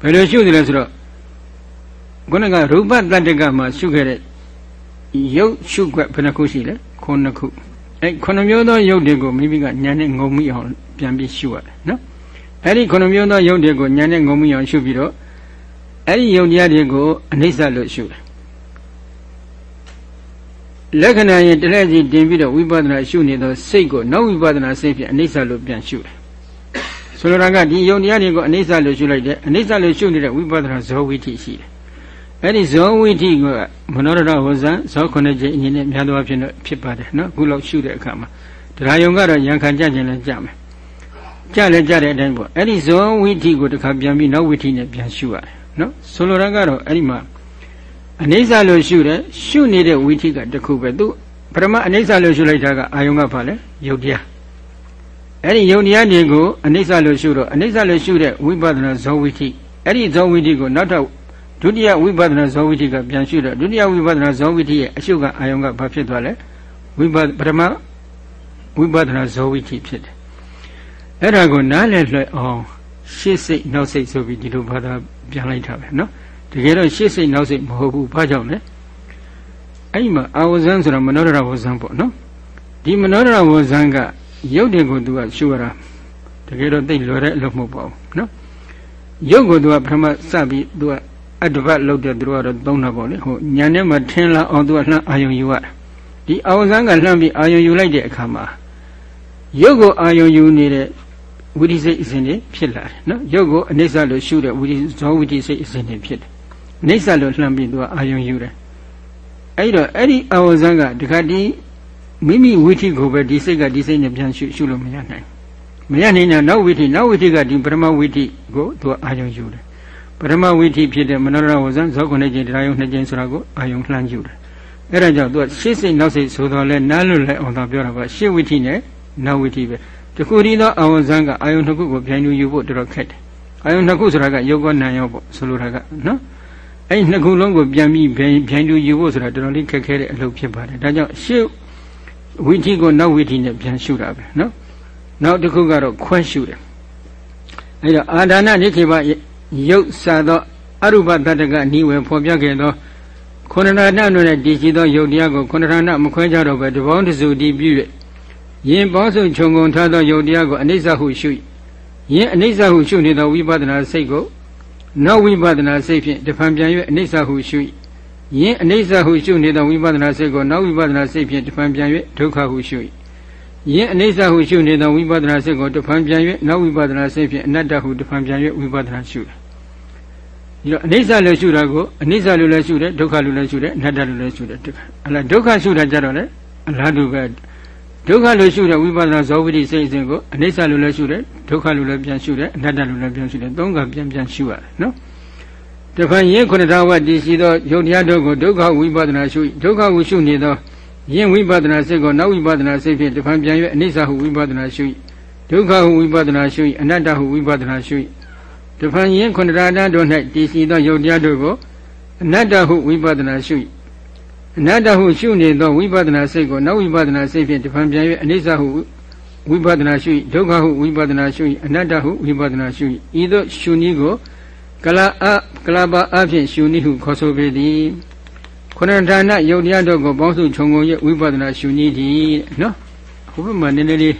ဘယ်လိုရှုတယ်လဲဆိုတော့ ခုနကရူပတတ္တကမှာရှုခဲ့တဲ့ရုပ်ရှုခွက်ဘယ်နှခုရှိလဲခုနှစ်ခုအဲခုနှစ်မျိုးသောရုပ်တွေကိုမိမိကညာနဲ့ငုံမိအောင်ပြန်ပြီးရှုရတယ်နော်အဲ့ဒီခုနှစ်မျိုးသောရုပ်တွေကိုညာနဲ့ငုံမိအောင်ရှုပြီးတော့အဲ့ဒီယုံတရားတွေကိုအနိစ္စလို့ရှုတယ်လက္ခဏာရင်တလက်စီတင်ပြီးတော့ဝိပဿနာရှုနေသောစိတ်ကိုနောက်ဝိပဿနာစိတ်ဖြင့်အနိစ္စလို့ပြန်ရှုတယ်ဆိုလိုတာကဒီယုံတရားတွေကိုအနိစ္စလို့ရှုလိုက်တယ်အနိစ္စလို့ရှုနေတဲ့ဝိပဿနာဇောဝိထိရှိတယ် အဲ့ဒီဇောဝိထိကမနောရဒဝဇံဇောခုနှစ်ကျင်းအင်းနဲ့များသောအားဖြင့်တော့ဖြစ်ပါတယ်နော်အခုလောက်ရှုတဲ့အခါမှာတရားယုံကတော့ရံခံကြခြင်းလည်းကြမယ်ကြလည်းကြတဲ့အတိုင်းပေါ့အဲ့ဒီဇောဝိထိကိုတစ်ခါပြန်ပြီးနောက်ဝိထိနဲ့ပြန်ရှုရတယ်နော်ဆိုလိုတာကတော့အဲ့ဒီမှာအနိစ္စလို့ရှုတယ်ရှုနေတဲ့ဝိထိကတစ်ခုပဲသူပထမအနိစ္စလို့ရှုလိုက်တာကအာယုံကဘာလဲယုတ်တရားအဲ့ဒီယုတ်တရားတွေကိုအနိစ္စလို့ရှုတော့အနိစ္စလို့ရှုတဲ့ဝိပဿနာဇောဝိထိအဲ့ဒီဇောဝိထိကိုနောက်တော့ ဒုတိယဝိပဿနာဇောဝိထိကပြန်ရှုတော့ဒုတိယဝိပဿနာဇောဝိထိရဲ့အရှုကအာယုံကဘာဖြစ်သွားလဲဝိပဿပထမဝိပဿနာဇောဝိထိဖြစ်တယ်အဲ့ဒါကိုနားလည်လွှဲအောင်ရှေ့စိတ်နောက်စိတ်ဆိုပြီးဒီလိုဘာသာပြန်လိုက်တာပဲနော်တကယ်တော့ရှေ့စိတ်နောက်စိတ်မဟုတ်ဘူးဘာကြောင့်လဲအဲ့ဒီမှာအာဝဇံဆိုတာမနောဒရဝဇံပေါ့နော်ဒီမနောဒရဝဇံကရုပ်တွေကိုသူကရှုရတာတကယ်တော့သိလွယ်တဲ့အလုပ်မဟုတ်ပါဘူးနော်ရုပ်ကိုသူကပထမစပြီးသူက အတ္တပတ်လောက်တဲ့သူတို့ကတော့သုံးတာပေါ့လေဟိုညာနဲ့မှထင်းလာအောင်သူကလှမ်းအာယုံယူရတာဒီအာဝဇံကလှမ်းပြီးအာယုံယူလိုက်တဲ့အခါမှာရုပ်ကိုအာယုံယူနေတဲ့ဝိရိစိတ်အစဉ်တွေဖြစ်လာတယ်နော်ရုပ်ကိုအနိစ္စလို့ရှုတဲ့ဝိရိဇောဝိရိစိတ်အစဉ်တွေဖြစ်တယ်အနိစ္စလို့လှမ်းပြီးသူကအာယုံယူတယ်အဲ့တော့အဲ့ဒီအာဝဇံကတခါတည်းမိမိဝိထိကိုပဲဒီစိတ်ကဒီစိတ်နဲ့ပြန်ရှုရှုလို့မရနိုင်မရနိုင်တဲ့နောက်ဝိထိနောက်ဝိထိကဒီပရမဝိထိကိုသူအာယုံယူတယ် ပရမဝိထိဖြစ်တဲ့မနောရဝဇံဇောခုနှစ်ကျင်းတရားယုံနှစ်ကျင်းဆိုတာကိုအာယုံလှမ်းယူတယ်အဲ့ဒါကြောင့်သူကရှေ့စိတ်နောက်စိတ်ဆိုတော့လဲနားလွတ်လဲအောင်သာပြောတာပါရှေ့ဝိထိနဲ့နောက်ဝိထိပဲတခုတည်းသောအာဝဇံကအာယုံနှစ်ခုကိုပြန်ယူယူဖို့တော်တော်ခက်တယ်အာယုံနှစ်ခုဆိုတာကယောဂနာယောပေါ့ဆိုလိုတာကနော်အဲ့နှစ်ခုလုံးကိုပြန်ပြီးပြန်ပြန်ယူယူဖို့ဆိုတာတော်တော်လေးခက်ခဲတဲ့အလုပ်ဖြစ်ပါတယ်ဒါကြောင့်ရှေ့ဝိသီကိုနောက်ဝိသီနဲ့ပြန်ရှုတာပဲနော်နောက်တစ်ခုကတော့ခွဲရှုတယ်အဲဒါအာဒါနနိခေဘ ရုပ်စာသောအရုပတတကနိဝေဖော်ပြခဲ့သောခொဏနာနနဲ့တည်ရှိသောယုတ်တရားကိုခொဏနာနမခွဲကြတော့ပဲတပေါင်းတစုတည်ပြု၍ယင်ပေါင်းစုံခြုံငုံထားသောယုတ်တရားကိုအနိစ္စဟုရှုယင်အနိစ္စဟုရှုနေသောဝိပဿနာစိတ်ကိုနောက်ဝိပဿနာစိတ်ဖြင့်တဖန်ပြန်၍အနိစ္စဟုရှု၏ယင်းအနိစ္စဟုရှုနေသောဝိပဿနာစိတ်ကိုနောက်ဝိပဿနာစိတ်ဖြင့်တဖန်ပြန်၍ဒုက္ခဟုရှု၏ယင်းအနိစ္စဟုရှုနေသောဝိပဿနာစိတ်ကိုတဖန်ပြန်၍နောက်ဝိပဿနာစိတ်ဖြင့်အနတ္တဟုတဖန်ပြန်၍ဝိပဿနာရှုတယ် ဒီတော့အနိစ္စလို့ရှုတာကိုအနိစ္စလို့လည်းရှုတယ်ဒုက္ခလို့လည်းရှုတယ်အနတ္တလို့လည်းရှုတယ်အလားဒုက္ခရှုတာကြတော့လေအလားတူပဲဒုက္ခလို့ရှုတဲ့ဝိပဿနာဇောဝိတိစိတ်စဉ်ကိုအနိစ္စလို့လည်းရှုတယ်ဒုက္ခလို့လည်းပြန်ရှုတယ်အနတ္တလို့လည်းပြန်ရှုတယ်သုံးကပြန်ပြန်ရှုရတယ်နော်တဖန်ယင်းခုနတော်ဝတ္တိရှိသောယုတ်တရားတို့ကိုဒုက္ခဝိပဿနာရှုဒုက္ခဝရှုနေသောယင်းဝိပဿနာစိတ်ကိုနောက်ဝိပဿနာစိတ်ဖြင့်တဖန်ပြန်၍အနိစ္စဟုဝိပဿနာရှုဒုက္ခဟုဝိပဿနာရှုအနတ္တဟုဝိပဿနာရှု တဖန်ယင်းခုနတော်တရားတို့၌တည်ရှိသောယုတ်တရားတို့ကိုအနတ္တဟုဝိပဿနာရှုအနတ္တဟုရှုနေသောဝိပဿနာစိတ်ကိုနောက်ဝိပဿနာစိတ်ဖြင့်တဖန်ပြန်၍အနိစ္စဟုဝိပဿနာရှုဒုက္ခဟုဝိပဿနာရှုအနတ္တဟုဝိပဿနာရှုဤသို့ရှုနည်းကိုကလအကလပါအဖြင့်ရှုနည်းဟုခေါ်ဆိုပေသည်ခုနဌာနယုတ်တရားတို့ကိုပေါင်းစုခြုံငုံရဲ့ဝိပဿနာရှုနည်းသည်နော်ဟိုဘက်မှာနည်းနည်းလေး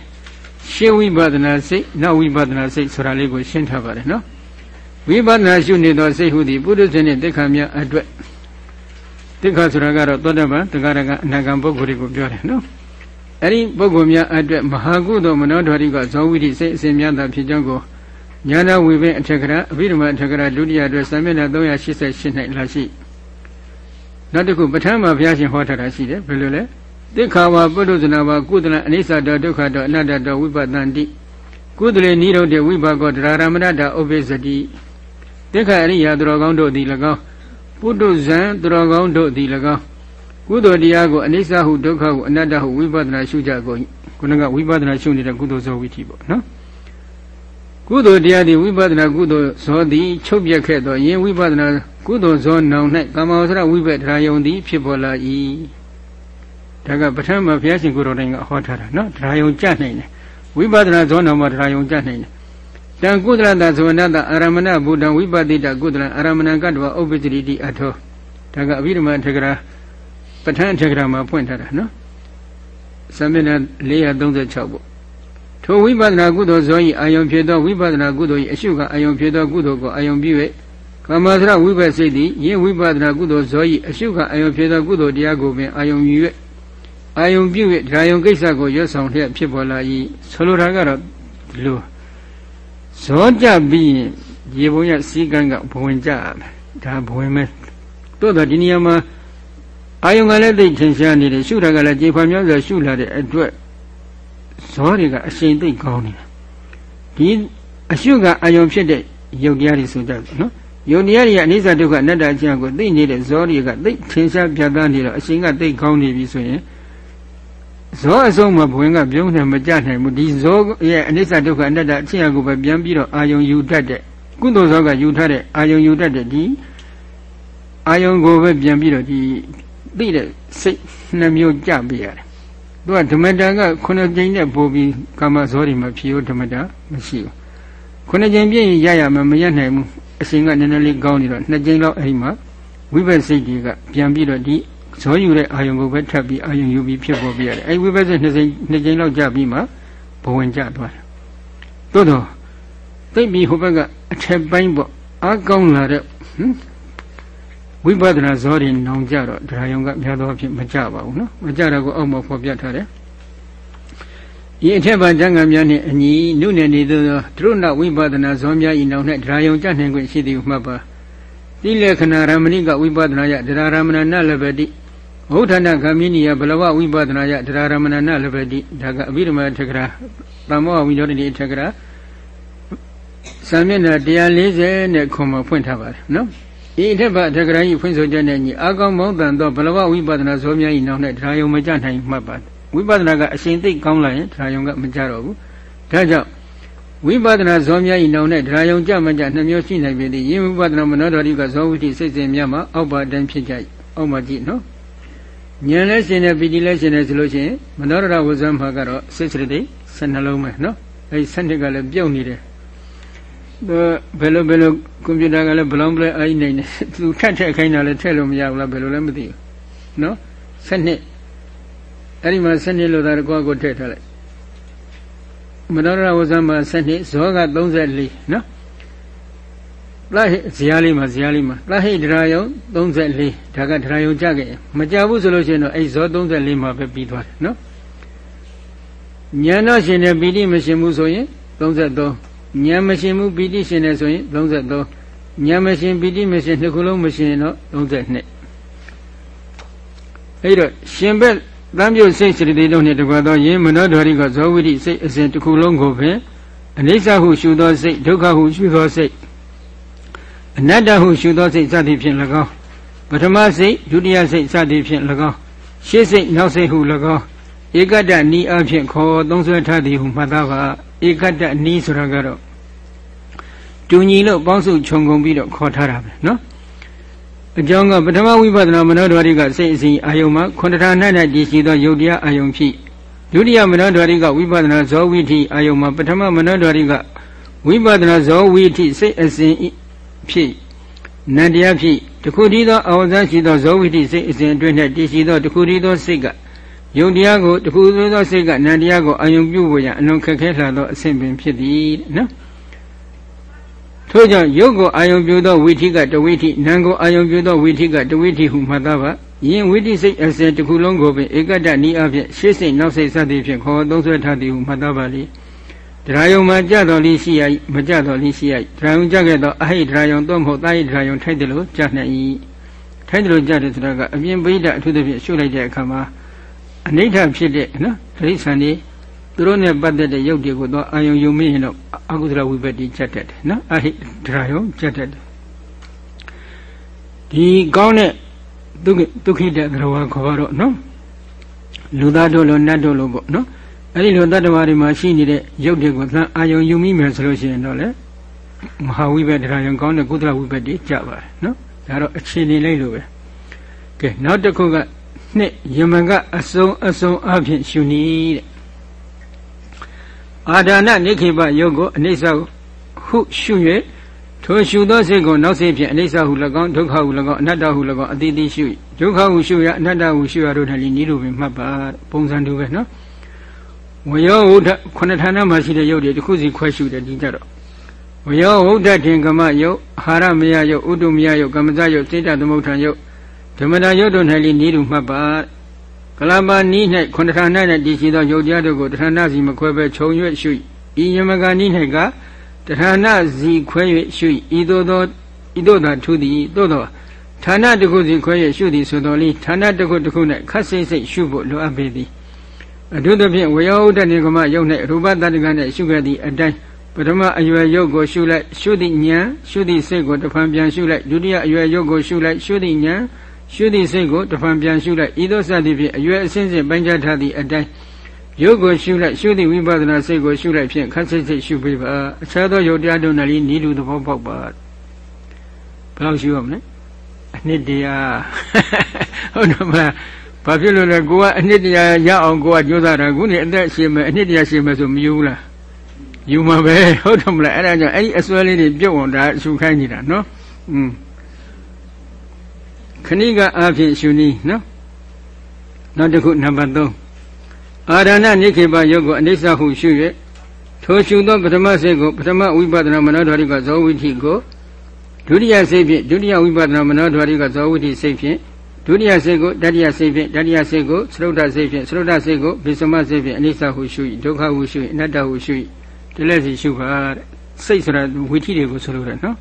ရှင်းဝိပဿနာစိတ်နောက်ဝိပဿနာစိတ်ဆိုတာလေးကိုရှင်းထားပါတယ်နော် ဝိပဿနာရှုနေသောစိတ်ဟုသည်ပုရိသေနှင့်တိခါမြတ်အတွက်တိခါဆိုတာကတော့သောတပန်တက္ကရာကအနာဂံပုဂ္ဂိုလ်တွေကိုပြောတယ်နော်အဲ့ဒီပုဂ္ဂိုလ်များအတွက်မဟာကုသိုလ်မနောဓာတိကဇောဝိတိစိတ်အစဉ်များသာဖြစ်ကြောင်းကိုညာနာဝိပင်အထက်ကရာအဘိဓမ္မာအထက်ကရာဒုတိယအတွက်စာမျက်နှာ388၌လာရှိနောက်တစ်ခုပဋ္ဌာန်းမှာဘုရားရှင်ဟောထားတာရှိတယ်ဘယ်လိုလဲသစ္ခာဝါပုထုဇနာဝါကုသလအနိစ္စတောဒုက္ခတောအနတ္တတောဝိပဿန္တိကုသလေနိရောဓေဝိပါကောဒရာရမဏတဥပ္ပိစတိ သစ္ခာအရိယာသူတော်ကောင်းတို့သည်၎င်းပုထုဇံသူတော်ကောင်းတို့သည်၎င်းကုသိုလ်တရားကိုအနိစ္စဟုဒုက္ခဟုအနတ္တဟုဝိပဿနာရှုကြကုန်ခုနကဝိပဿနာရှုနေတဲ့ကုသိုလ်ဇောဝိသီပေါ့နော်ကုသိုလ်တရားသည်ဝိပဿနာကုသိုလ်ဇောသည်ချုပ်ပြက်ခဲ့သောယင်ဝိပဿနာကုသိုလ်ဇောနောင်၌ကာမဝဆရဝိပက်တရားယုံသည်ဖြစ်ပေါ်လာ၏ဒါကပထမဘုရားရှင်ကိုယ်တော်တိုင်ကဟောထားတာနော်တရားယုံကြနိုင်တယ်ဝိပဿနာဇောနောင်မှာတရားယုံကြနိုင်တယ် တံကုသလတသဝနတအာရမဏဘုဒ္ဓဝိပတိတကုသလအာရမဏကတ္တဝဥပ္ပတိတိအထောဒါကအဘိဓမ္မာထေကရာပဋ္ဌာန်းထေကရာမှာဖွင့်ထားတာနော်သမဏ436ပေါ့ထိုဝိပဿနာကုသိုလ်ဇောဤအာယုံဖြစ်သောဝိပဿနာကုသိုလ်ဤအရှုကအာယုံဖြစ်သောကုသိုလ်ကိုအာယုံပြု၍ကာမသရဝိပဿစိတ်သည်ယင်းဝိပဿနာကုသိုလ်ဇောဤအရှုကအာယုံဖြစ်သောကုသိုလ်တရားကိုပင်အာယုံယူ၍အာယုံပြု၍ဒါယုံကိစ္စကိုရွတ်ဆောင်လျက်ဖြစ်ပေါ်လာ၏ဆိုလိုတာကတော့ဒီလို ဇောကြပြီးရင်ရေပုံရစီကံကဘဝင်ကြရမယ်ဒါဘဝင်မဲ့တို့တော့ဒီနေရာမှာအာယုံကလည်းသိထင်ရှားနေတယ်ရှုတာကလည်းကြေဖွာများစွာရှုလာတဲ့အတွက်ဇောတွေကအရှိန်သိကောင်းနေတာဒီအရှုကအာယုံဖြစ်တဲ့ယုတ်တရားတွေဆိုကြတယ်နော်ယုတ်တရားတွေကအနိစ္စဒုက္ခအနတ္တအကျဉ်းကိုသိနေတဲ့ဇောတွေကသိထင်ရှားပြသနေတော့အရှိန်ကသိကောင်းနေပြီဆိုရင် ဇောအဆုံးမှာဘဝင်ကပြုံးနေမကြနိုင်ဘူးဒီဇောရဲ့အနိစ္စဒုက္ခအနတ္တအချင်းအကိုပဲပြန်ပြီးတော့အာယုံယူတတ်တဲ့ကုသိုလ်ဇောကယူထားတဲ့အာယုံယူတတ်တဲ့ဒီအာယုံကိုပဲပြန်ပြီးတော့ဒီသိတဲ့စိတ်နှမျိုးကြပေးရတယ်သူကဓမ္မတာကခုနှစ်ကြိမ်နဲ့ပို့ပြီးကာမဇောတွေမှာဖြေရောဓမ္မတာမရှိဘူးခုနှစ်ကြိမ်ပြည့်ရင်ရရမှာမရနိုင်ဘူးအရှင်ကနည်းနည်းလေးကောင်းနေတော့နှစ်ကြိမ်လောက်အဲ့မှာဝိပဿစိတ်တွေကပြန်ပြီးတော့ဒီ ဇောယူတဲ့အာယုံကိုပဲထပ်ပြီးအာယုံယူပြီးဖြစ်ပေါ်ပြရတယ်အဲ့ဝိပဿစိတ်နှစ်ကြိမ်နှစ်ကြိမ်လောက်ကြာပြီးမှဘဝင်ကျသွားတယ်သို့တော့သိပြီးဟိုဘက်ကအထက်ပိုင်းပေါ့အားကောင်းလာတဲ့ဟင်ဝိပဿနာဇောတွေနောင်ကြတော့ဒရာယုံကများသောအားဖြင့်မကြပါဘူးနော်မကြတော့ကိုအောက်မှာဖော်ပြထားတယ်ဤအထက်ပါကျမ်းဂန်များနှင့်အညီနုနယ်နေသောသူတို့နောက်ဝိပဿနာဇောများဤနောက်၌ဒရာယုံကြနိုင်ခွင့်ရှိသည်ဟုမှတ်ပါတိလေခဏရမဏိကဝိပဿနာယဒရာရမဏနလဘတိ ဘုဒ္ဓနာဂမိနိယဘလဝဝိပဿနာယဒရာရမဏနလဘတိဒါကအဘိဓမ္မာထက္ကရာတမ္မောဝိညောတိထက္ကရာစာမျက်နှာ140နဲ့ခွန်မှာဖွင့်ထားပါတယ်နော်ဤအထက်ဘထက္ကရာကြီးဖွင့်ဆိုချက်နဲ့ညီအာကောင်းမောင်းတန်သောဘလဝဝိပဿနာဇောများဤနောက်၌ဒရာယုံမကြနိုင်မှတ်ပါဝိပဿနာကအရှင်သိကောင်းလာရင်ဒရာယုံကမကြတော့ဘူးဒါကြောင့်ဝိပဿနာဇောများဤနောင်နဲ့ဒရာယုံကြမကြနှမျိုးရှိနိုင်ပြီဒီယင်းဝိပဿနာမနောဓာတိကဇောဝိတိစိတ်စဉ်များမှာအောက်ပါတိုင်းဖြစ်ကြအောက်မှာကြည့်နော် ဉာဏ်လည်းရှင်တယ်ပီတိလည်းရှင်တယ်ဆိုလို့ရှိရင်မနောဓာဝဇ္ဇမှာကတော့စိတ်စရတိ12လုံးပဲနော်အဲဒီ7ကလည်းပြုတ်နေတယ်ဘယ်လိုဘယ်လိုကွန်ပျူတာကလည်းဘလောင်းပလဲအိုင်းနိုင်တယ်သူထက်ထက်ခိုင်းတာလည်းထည့်လို့မရဘူးလားဘယ်လိုလဲမသိဘူးနော်7အဲ့ဒီမှာ7လို့သာကိုယ့်ကိုထည့်ထားလိုက်မနောရဝဇ္ဇမှာ7ဇောက34နော် လာဟိဇာလေးမှာဇာလေးမှာလာဟိဒရာယုံ34ဒါကဒရာယုံကြခဲ့မကြဘူးဆိုလို့ရှိရင်တော့အဲ့ဇော34မှာပဲပြီးသွားတယ်နော်ဉာဏ်တော့ရှင်တယ်ပီတိမရှင်ဘူးဆိုရင်33ဉာဏ်မရှင်ဘူးပီတိရှင်တယ်ဆိုရင်33ဉာဏ်မရှင်ပီတိမရှင်နှစ်ခုလုံးမရှင်ရင်တော့32အဲ့တော့ရှင်ဘက်တံပြုတ်စိတ်စရတိလုံးနှင့်တကွသောယင်းမနောဓာရိကဇောဝိတိစိတ်အစဉ်တစ်ခုလုံးကိုပင်အနိစ္စဟုရှုသောစိတ်ဒုက္ခဟုရှုသောစိတ် အနတ္တဟုရှုသောစိတ်စသည်ဖြင့်၎င်းပထမစိတ်ဒုတိယစိတ်စသည်ဖြင့်၎င်းရှေ့စိတ်နောက်စိတ်ဟု၎င်းဧကတ္တနီးအဖြစ်ခေါ်သုံးဆွဲထားသည်ဟုမှတ်သားပါဧကတ္တနီးဆိုတာကတော့တူညီလို့ပေါင်းစုခြုံငုံပြီးတော့ခေါ်ထားတာပဲနော်အကြောင်းကပထမဝိပဿနာမနောဓာရိကစိတ်အစဉ်အာယုံမှာခုနထာ၌၌တည်ရှိသောယုတ်တရားအာယုံဖြစ်ဒုတိယမနောဓာရိကဝိပဿနာဇောဝိထိအာယုံမှာပထမမနောဓာရိကဝိပဿနာဇောဝိထိစိတ်အစဉ် ဖြစ်နန္တရားဖြစ်တခုတည်းသောအဝဇ္ဇရှိသောဇောဝိထိစိတ်အစဉ်အတွင်း၌တည်ရှိသောတခုတည်းသောစိတ်ကယုတ်တရားကိုတခုတည်းသောစိတ်ကနန္တရားကိုအာယုံပြုဖို့ရန်အလွန်ခက်ခဲလာသောအစဉ်ပင်ဖြစ်သည်နော်ထို့ကြောင့်ယုတ်ကိုအာယုံပြုသောဝိထိကတဝိထိနာမ်ကိုအာယုံပြုသောဝိထိကတဝိထိဟုမှတ်သားပါယင်ဝိတိစိတ်အစဉ်တစ်ခုလုံးကိုပင်ဧကတ္တနိအဖြစ်ရှေ့စိတ်နောက်စိတ်စသည်ဖြင့်ခေါ်သုံးဆွဲထားသည်ဟုမှတ်သားပါလေ တရားယုံမှာကြတော်လေးရှိရမကြတော်လေးရှိရတရားယုံကြခဲ့သောအဟိတရားယုံသို့မဟုတ်တာဟိတရားယုံထိုက်တယ်လို့ကြနိုင်၏ထိုက်တယ်လို့ကြတယ်ဆိုတာကအပြင်ပိဋကအထူးသဖြင့်ရှုလိုက်တဲ့အခါမှာအနိဋ္ဌဖြစ်တဲ့နော်ဒိဋ္ဌံနေသူတို့နဲ့ပတ်သက်တဲ့ရုပ်တွေကိုတော့အာယုံယုံမိရင်တော့အကုသလဝိပတ္တိချက်တတ်တယ်နော်အဟိတရားယုံချက်တတ်တယ်ဒီကောင်းတဲ့ဒုက္ခဒုက္ခိတသရဝါခေါ်တော့နော်လူသားတို့လိုနတ်တို့လိုပေါ့နော် အဲ့ဒီလိုတတ္တဝါတွေမှာရှိနေတဲ့ရုပ်တွေကိုသံအာယုံယူမိမယ်ဆိုလို့ရှိရင်တော့လေမဟာဝိပတ္တရားယုံကောင်းတဲ့ကုသလဝိပတ္တိကြပါတယ်နော်ဒါတော့အခြေအနေလေးလိုပဲကဲနောက်တစ်ခုကနှစ်ယမန်ကအစုံအစုံအဖြစ်ရှုနေတဲ့အာဒါနနိခိပယုတ်ကိုအနိစ္စဟုရှု၍ထိုရှုသောစိတ်ကိုနောက်စိတ်ဖြင့်အနိစ္စဟု၎င်းဒုက္ခဟု၎င်းအနတ္တဟု၎င်းအတိတိရှုဒုက္ခဟုရှုရအနတ္တဟုရှုရတို့၌ဤလိုပင်မှတ်ပါပုံစံတူပဲနော် ဝယောဝုဒ္ဓခုနှစ်ဌာနမှာရှိတဲ့ယုတ်တွေတစ်ခုစီခွဲရှုတယ်ဒီကြတော့ဝယောဝုဒ္ဓထင်ကမယုတ်အာဟာရမယယုတ်ဥတုမယယုတ်ကမ္မဇယုတ်စိတ္တသမုဋ္ဌာယုတ်ဓမ္မတာယုတ်တို့၌ဤလိုမှတ်ပါကလပါနီး၌ခုနှစ်ဌာန၌တည်ရှိသောယုတ်တရားတို့ကိုတဌာနစီမခွဲဘဲခြုံ၍ရှုဤယမကနီး၌ကတဌာနစီခွဲ၍ရှုဤသို့သောဤသို့သာထူသည်သို့သောဌာနတစ်ခုစီခွဲ၍ရှုသည်ဆိုတော်လေဌာနတစ်ခုတစ်ခု၌ခတ်စိတ်စိတ်ရှုဖို့လိုအပ်ပေသည် အထူးသဖြင့်ဝေယောဥဒ္ဒနေကမယုတ်၌ရူပတတ္တက၌ရှုခဲ့သည့်အတိုင်းပထမအရွယ်ယုတ်ကိုရှုလိုက်ရှုသည့်ဉာဏ်ရှုသည့်စိတ်ကိုတဖန်ပြန်ရှုလိုက်ဒုတိယအရွယ်ယုတ်ကိုရှုလိုက်ရှုသည့်ဉာဏ်ရှုသည့်စိတ်ကိုတဖန်ပြန်ရှုလိုက်ဤသို့စသည်ဖြင့်အရွယ်အစဉ်စဉ်ပိုင်းခြားထားသည့်အတိုင်းယုတ်ကိုရှုလိုက်ရှုသည့်ဝိပဿနာစိတ်ကိုရှုလိုက်ဖြင့်ခက်စိတ်စိတ်ရှုပေးပါအခြားသောယုတ်တရားတို့နဲ့နီးလူသဘောပေါက်ပါဘယ်လောက်ရှုရမလဲအနှစ်တရာဟုတ်တယ်မလား ဘာဖြစ်လို့လဲကိုကအနှစ်တရာရအောင်ကိုကကြိုးစားတာခုနေအသက်ရှင်မယ်အနှစ်တရာရှင်မယ်ဆိုမယူဘူးလားယူမှာပဲဟုတ်တယ်မလားအဲ့ဒါကြောင့်အဲ့ဒီအစွဲလေးတွေပြုတ်အောင်ဒါအရှုခိုင်းနေတာနော်อืมခဏိကအားဖြင့်ရှုနည်းနော်နောက်တစ်ခုနံပါတ်3အာရဏနိခေပယုတ်ကိုအနိစ္စဟုရှု၍ထိုရှုသောပထမစိတ်ကိုပထမဝိပဿနာမနောဓာရိကဇောဝိထိကိုဒုတိယစိတ်ဖြင့်ဒုတိယဝိပဿနာမနောဓာရိကဇောဝိထိစိတ်ဖြင့် ဒုတိယစိတ်ကိုတတိယစိတ်ဖြင့်တတိယစိတ်ကိုသရုတ်တစိတ်ဖြင့်သရုတ်တစိတ်ကိုဘိသမစိတ်ဖြင့်အနိစ္စဟုရှု၏ဒုက္ခဟုရှု၏အနတ္တဟုရှု၏တလက်စီရှုပါတဲ့စိတ်ဆိုတာဝိထိတွေကိုဆိုလိုတယ်နော်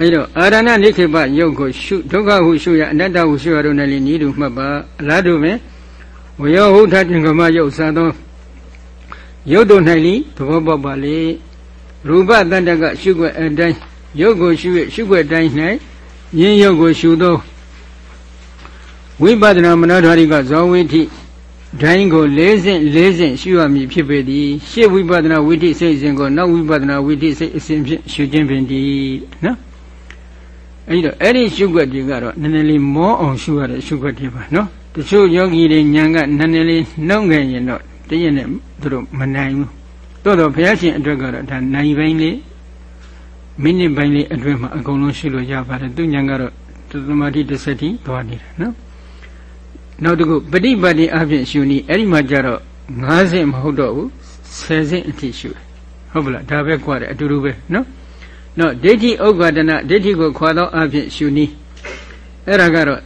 အဲဒါအာရဏနိခေပယုတ်ကိုရှုဒုက္ခဟုရှုရအနတ္တဟုရှုရတို့နဲ့လည်းဤသူမှတ်ပါအလားတူပဲဝယောဟုထတင်္ကမယုတ်စသောယုတ်တို့၌လိသဘောပေါက်ပါလေရူပတတ္တကရှုွက်အတိုင်းယုတ်ကိုရှု၍ရှုွက်တိုင်း၌ယင်းယုတ်ကိုရှုသော ဝိပဿနာမနောဓာရိကဇောဝိထိဒိုင်းကို၄ဆင့်၄ဆင့်ရှုရမည်ဖြစ်ပေသည်ရှေ့ဝိပဿနာဝိထိစိတ်စဉ်ကိုနောက်ဝိပဿနာဝိထိစိတ်အစဉ်ဖြင့်ရှုခြင်းပင်တည်းနော်အဲဒီတော့အဲ့ဒီရှုွက်တွေကတော့နည်းနည်းလေးမောအောင်ရှုရတဲ့ရှုွက်တွေပါနော်တချို့ယောဂီတွေဉာဏ်ကနည်းနည်းလေးနှုတ်ငယ်ရင်တော့တည့်ရနဲ့သူတို့မနိုင်ဘူးတိုးတော့ဘုရားရှင်အတွက်ကတော့ဒါနိုင်ပိုင်းလေးမိနစ်ပိုင်းလေးအတွင်းမှာအကုန်လုံးရှုလို့ရပါတယ်သူဉာဏ်ကတော့သမာဓိတစ်ဆက်ထိသွားနေတယ်နော် နောက်တစ်ခုပฏิပတ်တိအဖြစ်ရှုနည်းအဲ့ဒီမှာကျတော့50ဆင့်မဟုတ်တော့ဘူး10ဆင့်အထိရှုတယ်ဟုတ်ပလားဒါပဲခွာတယ်အတူတူပဲနော်နော်ဒိဋ္ဌိဥက္ကတနာဒိဋ္ဌိကိုခွာသောအဖြစ်ရှုနည်းအဲ့ဒါကတော့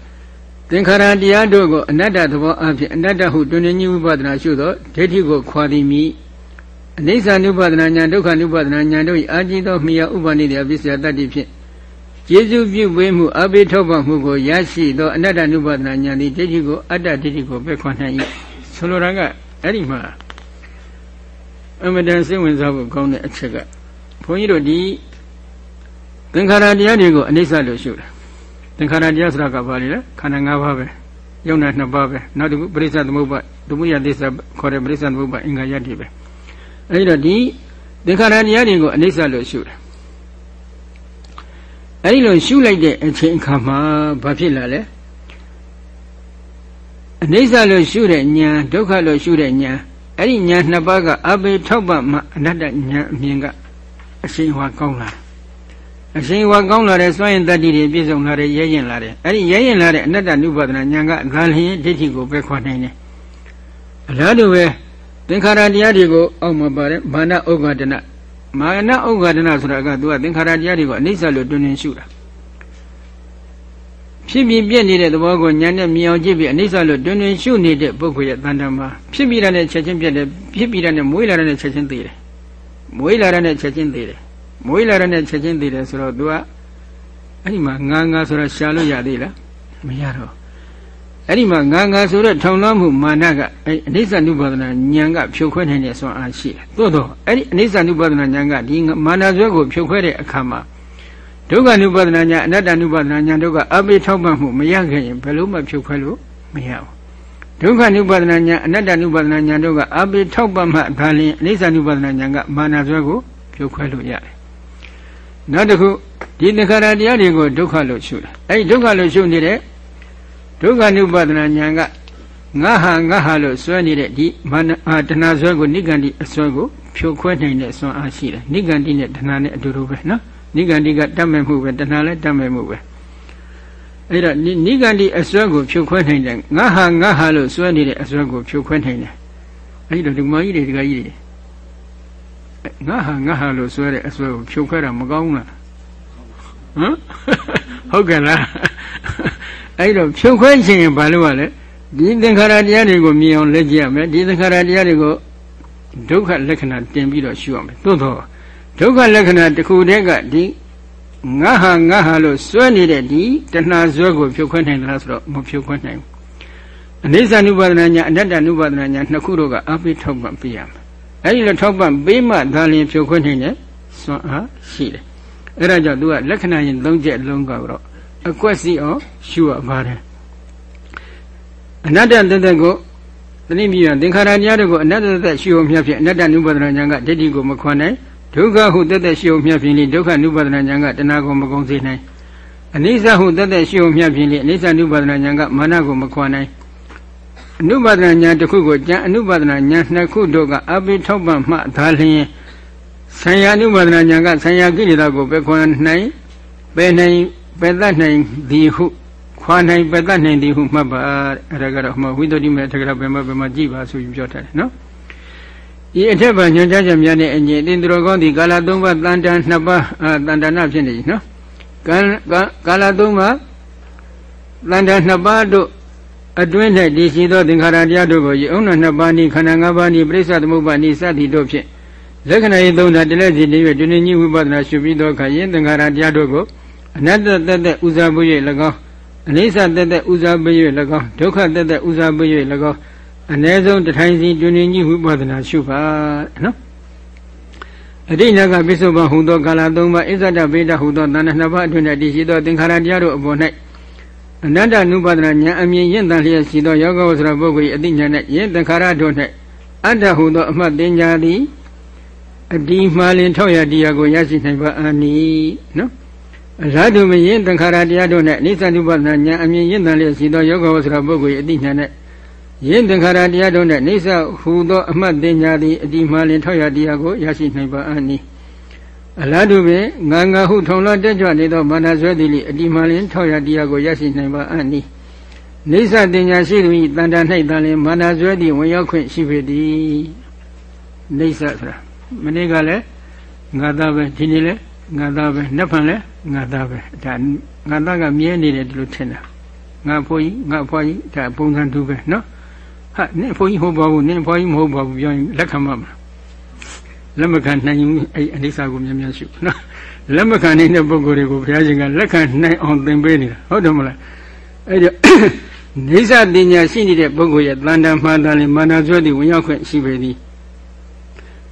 သင်္ခါရတရားတို့ကိုအနတ္တသဘောအဖြစ်အနတ္တဟုတွင်ဉ္ဇဝိပဒနာရှုသောဒိဋ္ဌိကိုခွာသည်မိအနိစ္စ ानु ပဒနာညာဒုက္ခ ानु ပဒနာညာတို့၏အာจิသောမိယဥပနိတယပစ္စယတတ္တိဖြင့် ကျေစုပြုပေးမှုအဘိထောက်ပမှုကိုရရှိသောအနတ္တ ानु ပဒနာညာသည်ဒိဋ္ဌိကိုအတ္တဒိဋ္ဌိကိုပဲခွန်နိုင်၏ဆိုလိုတာကအဲ့ဒီမှာအမတန်စိတ်ဝင်စားဖို့ကောင်းတဲ့အချက်ကဘုန်းကြီးတို့ဒီသင်္ခါရတရားတွေကိုအနိစ္စလို့ရှုတယ်သင်္ခါရတရားဆိုတာကဘာလဲခန္ဓာ၅ပါးပဲယုံနာ၂ပါးပဲနောက်တစ်ခုပရိစ္ဆေသမုပ္ပါဒုမယသစ္စာခေါ်တဲ့ပရိစ္ဆေသမုပ္ပါအင်္ဂါယတ္တိပဲအဲဒီတော့ဒီသင်္ခါရတရားတွေကိုအနိစ္စလို့ရှုတယ် အဲဒီလိုရှုလိုက်တဲ့အချိန်အခါမှာဘာဖြစ်လာလဲအနိစ္စလို့ရှုတဲ့ဉာဏ်ဒုက္ခလို့ရှုတဲ့ဉာဏ်အဲ့ဒီဉာဏ်နှစ်ပါးကအဘိထောက်ပမှအနတ္တဉာဏ်အမြင်ကအရှိန်ဟွာကောင်းလာအရှိန်ဟွာကောင်းလာတဲ့စွန့်ရင်တတ္တိတွေပြည့်စုံလာတဲ့ရဲရင်လာတဲ့အဲ့ဒီရဲရင်လာတဲ့အနတ္တနုပါဒနာဉာဏ်ကဒါလျင်ဒိဋ္ဌိကိုပဲခွာနိုင်တယ်အလားတူပဲသင်္ခါရတရားတွေကိုအောက်မှာပါတယ်မာနဥက္ကဒနာ မာနဥက္ကဒနာဆိုတာကသူကသင်္ခါရတရားတွေကိုအနိစ္စလို့တွင်တွင်ရှုတာဖြစ်ပြီးပြည့်နေတဲ့သဘောကိုဉာဏ်နဲ့မြင်အောင်ကြည့်ပြီးအနိစ္စလို့တွင်တွင်ရှုနေတဲ့ပုဂ္ဂိုလ်ရဲ့တန်တမှာဖြစ်ပြီးတဲ့ချက်ချင်းပြည့်တယ်ဖြစ်ပြီးတဲ့မွေးလာတဲ့ချက်ချင်းသိတယ်မွေးလာတဲ့ချက်ချင်းသိတယ်မွေးလာတဲ့ချက်ချင်းသိတယ်ဆိုတော့ तू ကအဲ့ဒီမှာငါငါဆိုတော့ရှာလို့ရသေးလားမရတော့ အဲ့ဒီမှာငါငါဆိုတဲ့ထောင်လွှမ်းမှုမာနကအဲ့အနိစ္စ అను ဘောဒနာဉာဏ်ကဖြုတ်ခွဲနိုင်တဲ့ဆွမ်းအားရှိတယ်သို့တော့အဲ့ဒီအနိစ္စ అను ဘောဒနာဉာဏ်ကဒီမာနဆွဲကိုဖြုတ်ခွဲတဲ့အခါမှာဒုက္ခ అను ဘောဒနာဉာဏ်အနတ္တ అను ဘောဒနာဉာဏ်တို့ကအပိထောက်ပံ့မှုမရခဲ့ရင်ဘယ်လို့မှဖြုတ်ခွဲလို့မရဘူးဒုက္ခ అను ဘောဒနာဉာဏ်အနတ္တ అను ဘောဒနာဉာဏ်တို့ကအပိထောက်ပံ့မှဒါလင်အနိစ္စ అను ဘောဒနာဉာဏ်ကမာနဆွဲကိုဖြုတ်ခွဲလို့ရတယ်နောက်တစ်ခုဒီနခရာတရားတွေကိုဒုက္ခလို့ရှုတယ်အဲဒီဒုက္ခလို့ရှုနေတဲ့ ဒုက္ခ ानु ပါဒနာညာကငါဟာငါဟာလို့ဆွဲနေတဲ့ဒီမာနအာတဏှာဆွဲကိုနိဂန္တိအဆွဲကိုဖြိုခွဲနိုင်တဲ့ဆွမ်းအားရှိတယ်နိဂန္တိနဲ့တဏှာနဲ့အတူတူပဲနော်နိဂန္တိကတတ်မဲ့မှုပဲတဏှာလည်းတတ်မဲ့မှုပဲအဲ့တော့နိဂန္တိအစွဲကိုဖြုတ်ခွဲနိုင်တယ်ငါဟာငါဟာလို့စွဲနေတဲ့အစွဲကိုဖြုတ်ခွဲနိုင်တယ်အဲ့တော့ဒီမကြီးတွေဒီကကြီးတွေငါဟာငါဟာလို့စွဲတဲ့အစွဲကိုဖြုတ်ခွဲတာမကောင်းလားဟမ်ဟုတ်ကဲ့လား အဲ့တော့ဖြုတ်ခွဲခြင်းရင်ဘာလို့ ਆ လဲဒီသင်္ခါရတရားတွေကိုမြင်အောင်လက်ကြည့်ရမယ်ဒီသင်္ခါရတရားတွေကိုဒုက္ခလက္ခဏာတင်ပြီးတော့ရှုရမယ်သို့တော့ဒုက္ခလက္ခဏာတစ်ခုတည်းကဒီငါဟာငါဟာလို့စွဲနေတဲ့ဒီတဏှာဇွဲကိုဖြုတ်ခွင်းနိုင်သလားဆိုတော့မဖြုတ်ခွင်းနိုင်ဘူးအနိစ္စ ानु ပါဒနာညာအနတ္တ ानु ပါဒနာညာနှစ်ခုတို့ကအပိထောက်ပံ့ပေးရမယ်အဲဒီလိုထောက်ပံ့ပေးမှသာလျှင်ဖြုတ်ခွင်းနိုင်တဲ့စွမ်းအားရှိတယ်အဲဒါကြောင့်သူကလက္ခဏာရင်သုံးချက်လုံးကတော့ အကွက်စီအောင်ရှုရပါတယ်အနတ္တတသက်ကိုတနည်းမြည်ရသင်္ခါရတရားတွေကိုအနတ္တတသက်ရှုအောင်မြတ်ဖြင့်အနတ္တ ानु ပါဒနာညာကဒိဋ္ဌိကိုမခွန်နိုင်ဒုက္ခဟုတသက်ရှိုံမြတ်ဖြင့်လေဒုက္ခနုပါဒနာဉာဏ်ကတဏှာကိုမကုံစေနိုင်အနိစ္စဟုတသက်ရှိုံမြတ်ဖြင့်လေအနိစ္စနုပါဒနာဉာဏ်ကမာနကိုမခွာနိုင်အနုပါဒနာညာတစ်ခုကိုကျန်အနုပါဒနာညာနှစ်ခုတို့ကအပိထောက်ပံ့မှသာလျှင်ဆံရအနုပါဒနာညာကဆံရကိလေသာကိုပဲခွန်နိုင်ပဲနိုင် ပဲတတ်နိုင်သည်ဟုခွာနိုင်ပဲတတ်နိုင်သည်ဟုမှတ်ပါအဲ့ဒါကတော့ဟိုဝိသုဒ္ဓိမေတက္ကရာဘယ်မှာဘယ်မှာကြည်ပါဆိုပြီးပြောထားတယ်နော်ဤအထက်ပါညွှန်ကြားချက်များနဲ့အညီအတင်းသူတော်ကောင်းဒီကာလ၃ပါးတန်တန်နှစ်ပါးအာတန်တနာဖြစ်နေပြီနော်ကာလ၃ပါးတန်တန်နှစ်ပါးတို့အတွင်း၌တည်ရှိသောသင်္ခါရတရားတို့ကိုယုံနာနှစ်ပါးဤခန္ဓာ၅ပါးဤပြိဿသမုပ္ပါဤစသည်တို့ဖြင့်လက္ခဏာရေးသုံးတာတလက်စီတည်း၍တွင်ကြီးဝိပဿနာရှုပြီးသောအခါယင်းသင်္ခါရတရားတို့ကို အနတ္တတသက်ဥစားပွေ၍၎င်းအနိစ္စတသက်ဥစားပွေ၍၎င်းဒုက္ခတသက်ဥစားပွေ၍၎င်းအ ਨੇ ဆုံးတထိုင်စီတွင်ကြီးဝိပဿနာရှုပါနော်အတိဏကပိစ္ဆုပဟူသောကာလ၃ပါးအစ္ဆဒဗေဒဟူသောတဏ္ဍနှစ်ပါးအတွင်း၌တည်ရှိသောသင်္ခါရတရားတို့အပေါ်၌အနတ္တနုပါဒနာဉာဏ်အမြင်ရင့်တန်လျက်ရှိသောယောဂဝဆရာပုဂ္ဂိုလ်၏အတိညာ၌ယင်းသင်္ခါရတို့၌အတ္တဟူသောအမှတ်တင်ညာသည်အဒီမှလင်ထောက်ရတရားကိုရရှိနိုင်ပါအာနိနော် အရာတုမယင်းသင်္ခါရတရားတို့၌အနိစ္စနုပါဒနာဉာဏ်အမြင်ရင့်တန်လျက်ရှိသောယောဂဝဆရာပုဂ္ဂိုလ်၏အတိညာ၌ယင်းသင်္ခါရတရားတို့၌အိဋ္ဌဟူသောအမှတ်တင်ညာသည်အဒီမှလင်ထောက်ရတရားကိုရရှိနိုင်ပါအာနိအလားတူပင်ငါငါဟုထုံလောတက်ကြွနေသောမာနဆွဲသည်လိအတိမှလင်ထောက်ရတရားကိုရရှိနိုင်ပါအာနိနေသတင်ညာရှိသူ၏တန်တာ၌တန်လင်မာနဆွဲသည်ဝင်ရောက်ခွင့်ရှိပေသည်နေသဆိုတာမနေ့ကလည်းငါသားပဲဒီနေ့လည်း ငါသားပဲနှစ်ဖန်လည်းငါသားပဲဒါငါသားကမြဲနေတယ်ဒီလိုထင်တာငါဖိုးကြီးငါဖွားကြီးဒါပုံစံတူပဲနော်ဟာနင့်ဖိုးကြီးဟုတ်ပါဘူးနင့်ဖွားကြီးမဟုတ်ပါဘူးပြောရင်လက်ခံမှာမလားလက်မခံနိုင်ရင်အဲ့အနိစ္စကိုမြင်မြန်ရှုနော်လက်မခံနိုင်တဲ့ပုဂ္ဂိုလ်တွေကိုဘုရားရှင်ကလက်ခံနိုင်အောင်သင်ပေးနေတာဟုတ်တယ်မလားအဲ့တော့နေသတင်ညာရှိနေတဲ့ပုဂ္ဂိုလ်ရဲ့တန်တန်မှန်တန်လေးမာနဆွဲသည်ဝင်ရောက်ခွင့်ရှိပေသည်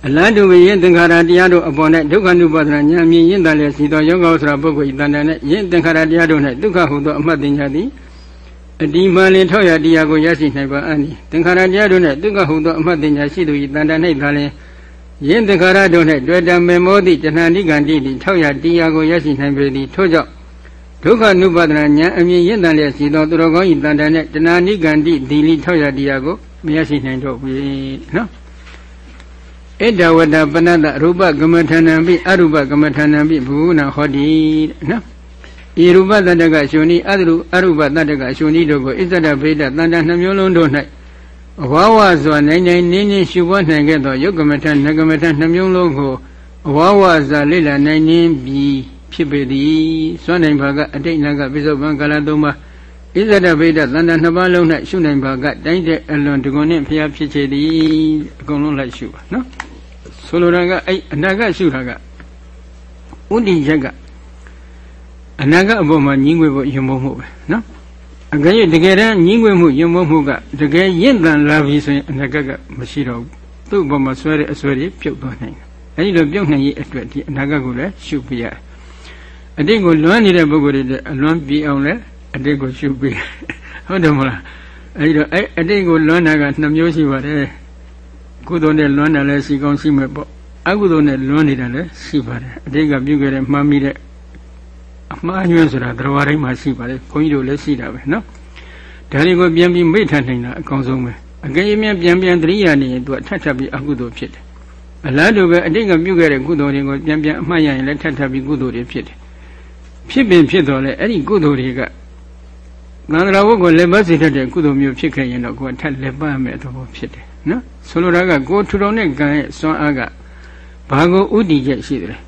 အလန္တုဝိယသင်္ခါရတရားတို့အပေါ်၌ဒုက္ခ ानु ပါဒနာဉာဏ်မြင်ရင့်တန်လျက်ရှိသောယောဂောဆိုရာပုဂ္ဂိုလ်၏တန်တန်နဲ့ယင်းသင်္ခါရတရားတို့၌ဒုက္ခဟုသောအမှတ်တင်ညာသည်အတိမှန်လင်ထောက်ရတရားကိုရရှိနိုင်ပါအနိသင်္ခါရတရားတို့၌ဒုက္ခဟုသောအမှတ်တင်ညာရှိသူ၏တန်တန်၌သာလျှင်ယင်းသင်္ခါရတို့၌တွေ့တံမေမောတိတဏှာနိကံတိတိထောက်ရတရားကိုရရှိနိုင်ပေသည်ထို့ကြောင့်ဒုက္ခ ानु ပါဒနာဉာဏ်အမြင်ရင့်တန်လျက်ရှိသောသူတော်ကောင်း၏တန်တန်နဲ့တဏှာနိကံတိဒီလိထောက်ရတရားကိုမရရှိနိုင်တော့ဘူးနော် ဣဒဝတ္တပနတရူပကမ္မထဏံပိအရူပကမ္မထဏံပိဘုဟုနာဟောတိနော်ဤရူပတတ္တကရှင်ဤအရူအရူပတတ္တကရှင်ဤတို့ကိုဣဇဒဗေဒတန်တနှမျိုးလုံးတို့၌အဝဝစွာနိုင်နိုင်နင်းနင်းရှုပွားနိုင်ခဲ့သောယုတ်ကမ္မထနဂမ္မထနှမျိုးလုံးကိုအဝဝစွာလိလနိုင်နင်းပြီးဖြစ်ပေသည်စွမ်းနိုင်ပါကအတိတ်နာကပိဿုပံကာလသုံးပါး ဣဇဒဗေဒတန်တနှစ်ပါးလုံး၌ရှုနိုင်ပါကတိုင်းတဲ့အလွန်တကွန်နှင့်ဖျားဖြစ်ချေသည်အကုန်လုံးလိုက်ရှုပါနော်ဆိုလိုတာကအဲ့အနာဂတ်ရှုတာကဥဒိရက်ကအနာဂတ်အပေါ်မှာညီးငွေဖို့ယုံမို့မှုပဲနော်အကယ်၍တကယ်တမ်းညီးငွေမှုယုံမို့မှုကတကယ်ရင့်တန်လာပြီဆိုရင်အနာဂတ်ကမရှိတော့ဘူးသူ့အပေါ်မှာဆွဲတဲ့အဆွဲတွေပြုတ်သွားနိုင်တယ်အဲဒီလိုပြုတ်နိုင်ရဲ့အတွက်ဒီအနာဂတ်ကိုလည်းရှုပြရတယ်အတိတ်ကိုလွမ်းနေတဲ့ပုဂ္ဂိုလ်တွေအလွမ်းပြေအောင်လည်း အတိတ်ကိုရှုပြဟုတ်တယ်မလားအဲဒီတော့အဲအတိတ်ကိုလွမ်းတာကနှစ်မျိုးရှိပါတယ်ကုသိုလ်နဲ့လွမ်းတာလည်းရှိကောင်းရှိမယ်ပေါ့အကုသိုလ်နဲ့လွမ်းနေတာလည်းရှိပါတယ်အတိတ်ကပြုခဲ့တဲ့မှားမိတဲ့အမှားညွှန်းဆိုတာတရားတိုင်းမှာရှိပါတယ်ခွန်ကြီးတို့လည်းရှိတာပဲနော်ဒါတွေကိုပြန်ပြီးမိထန်နိုင်တာအကောင်းဆုံးပဲအကယ်၍ပြန်ပြန်တရိယာနေရင်သူကထပ်ထပ်ပြီးအကုသိုလ်ဖြစ်တယ်အလားတူပဲအတိတ်ကပြုခဲ့တဲ့ကုသိုလ်တွေကိုပြန်ပြန်အမှားရရင်လည်းထပ်ထပ်ပြီးကုသိုလ်တွေဖြစ်တယ်ဖြစ်ပင်ဖြစ်တော်လဲအဲ့ဒီကုသိုလ်တွေက သန္တရာဝတ်ကိုလက်ပတ်စေတတ်တဲ့ကုသိုလ်မျိုးဖြစ်ခဲ့ရင်တော့ကိုယ်ထပ်လက်ပတ်မယ်သဘောဖြစ်တယ်နော်ဆိုလိုတာကကိုထူထောင်တဲ့ကံရဲ့စွမ်းအားကဘာကိုဥတည်ချက်ရှိတယ်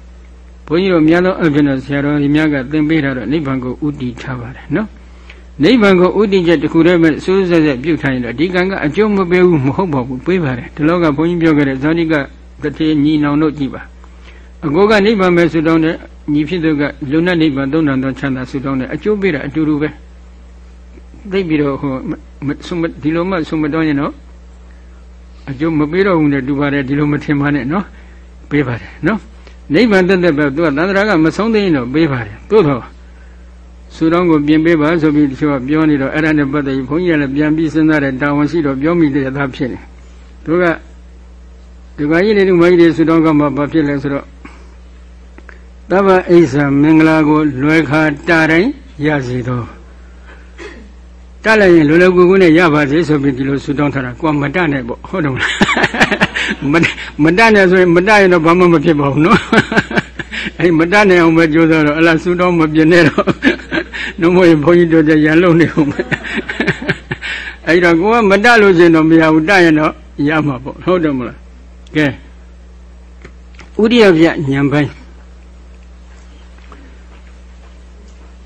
ဘုန်းကြီးတို့များသောအပြင်တော်ဆရာတော်ကြီးများကသင်ပေးထားတော့နိဗ္ဗာန်ကိုဥတည်ထားပါတယ်နော်နိဗ္ဗာန်ကိုဥတည်ချက်တခုတည်းပဲစိုးစက်စက်ပြုထိုင်တော့ဒီကံကအကျိုးမပေးဘူးမဟုတ်ပါဘူးပေးပါတယ်ဒီလောကဘုန်းကြီးပြောခဲ့တဲ့ဇောတိကတတိညီနောင်တို့ကြည်ပါအကိုကနိဗ္ဗာန်ပဲဆုတောင်းတဲ့ညီဖြစ်သူကလုံနဲ့နိဗ္ဗာန်သုံးတန်သောချမ်းသာဆုတောင်းတဲ့အကျိုးပေးတာအတူတူပဲ သိပြီးတော့ဟိုဒီလိုမှဆုမတောင်းရင်တော့အကျိုးမပေးတော့ဘူးနဲ့တူပါတယ်ဒီလိုမထင်ပါနဲ့နော်ပေးပါတယ်နော်နိဗ္ဗာန်တက်တက်ပဲသူကသန္တရာကမဆုံးသေးရင်တော့ပေးပါတယ်သို့တော့ဆူတောင်းကိုပြင်ပေးပါဆိုပြီးတချို့ကပြောနေတော့အဲ့ဒါနဲ့ပတ်သက်ပြီးဘုန်းကြီးကလည်းပြန်ပြီးစဉ်းစားတဲ့တာဝန်ရှိတော့ပြောမိတဲ့သားဖြစ်နေသူကဒီကကြီးတွေဒီမကြီးတွေဆူတောင်းကမှဘာဖြစ်လဲဆိုတော့တဗ္ဗအိဆာမင်္ဂလာကိုလွယ်ခါတာတိုင်းရစီတော့တ လိုက်ရင်လွယ်လွယ်ကူကူနဲ့ရပါစေဆိုပြီးဒီလိုဆူတောင်းထားတာကိုကမတနဲ့ပေါ့ဟုတ်တယ်မလားမတနဲ့ဆိုရင်မတရင်တော့ဘာမှမဖြစ်ပါဘူးနော်အဲ့မတနဲ့အောင်ပဲကြိုးစားတော့အလားဆူတောင်းမပြင်းနဲ့တော့နှမို့ရင်ဘုန်းကြီးတို့ကြရန်လုံးနေအောင်ပဲအဲ့တော့ကိုကမတလို့ရှင်တော့မရဘူးတရင်တော့ရမှာပေါ့ဟုတ်တယ်မလားကဲဥရိယပြညံပိုင်း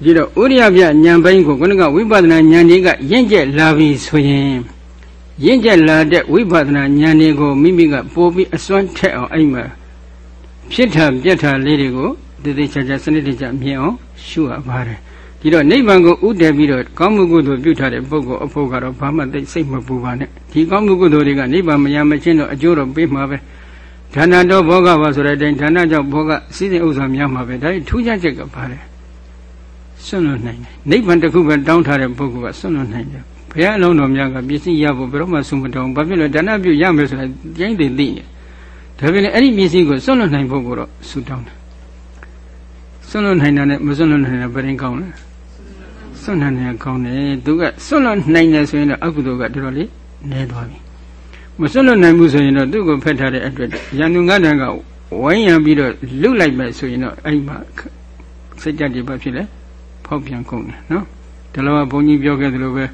ဒီတော့ဥရိယပြဉာဏ်ပိုင်းကိုခုနကဝိပဿနာဉာဏ်တွေကရင့်ကျက်လာပြီဆိုရင်ရင့်ကျက်လာတဲ့ဝိပဿနာဉာဏ်တွေကိုမိမိကပို့ပြီးအစွမ်းထက်အောင်အဲ့မှာဖြစ်တာပြက်တာလေးတွေကိုတည်တည်ချာချာစနစ်တကျမြင်အောင်ရှုရပါတယ်ဒီတော့နိဗ္ဗာန်ကိုဥတည်ပြီးတော့ကောင်းမှုကုသိုလ်ပြုထားတဲ့ပုဂ္ဂိုလ်အဖို့ကတော့ဘာမှသိစိတ်မပူပါနဲ့ဒီကောင်းမှုကုသိုလ်တွေကနိဗ္ဗာန်မရမချင်းတော့အကျိုးတော့ပေးမှာပဲဌာနတော်ဘောဂပါဆိုတဲ့အတိုင်းဌာနကြောင့်ဘောဂစီးစိမ်ဥစ္စာများမှာပဲဒါထူးခြားချက်ကပါလေ စွန့်လွတ်နိုင်တယ်နိဗ္ဗာန်တစ်ခုပဲတောင်းထားတဲ့ပုဂ္ဂိုလ်ကစွန့်လွတ်နိုင်တယ်ဘုရားအလုံးတော်များကပစ္စည်းရဖို့ဘယ်တော့မှဆုမတောင်းဘာဖြစ်လို့ဒါနပြုရမယ်ဆိုတာကျင်းတည်သိနေဒါပေမဲ့အဲ့ဒီပစ္စည်းကိုစွန့်လွတ်နိုင်ဖို့ကိုတော့ဆုတောင်းတယ်စွန့်လွတ်နိုင်တာနဲ့မစွန့်လွတ်နိုင်တာဘယ်ရင်ကောင်းလဲစွန့်နိုင်တယ်ကောင်းတယ်သူကစွန့်လွတ်နိုင်တယ်ဆိုရင်တော့အကုသိုလ်ကတော်တော်လေးနည်းသွားပြီမစွန့်လွတ်နိုင်ဘူးဆိုရင်တော့သူ့ကိုဖက်ထားတဲ့အတွက်ရန်သူငါးတန်ကဝိုင်းရံပြီးတော့လွတ်လိုက်မယ်ဆိုရင်တော့အဲ့မှာစိတ်ကြည်ပါဖြစ်လဲ ဖောက်ပြန်ကုန်တယ်နော်ဒါလောကဘုန်းကြီးပြောခဲ့သလိုပဲ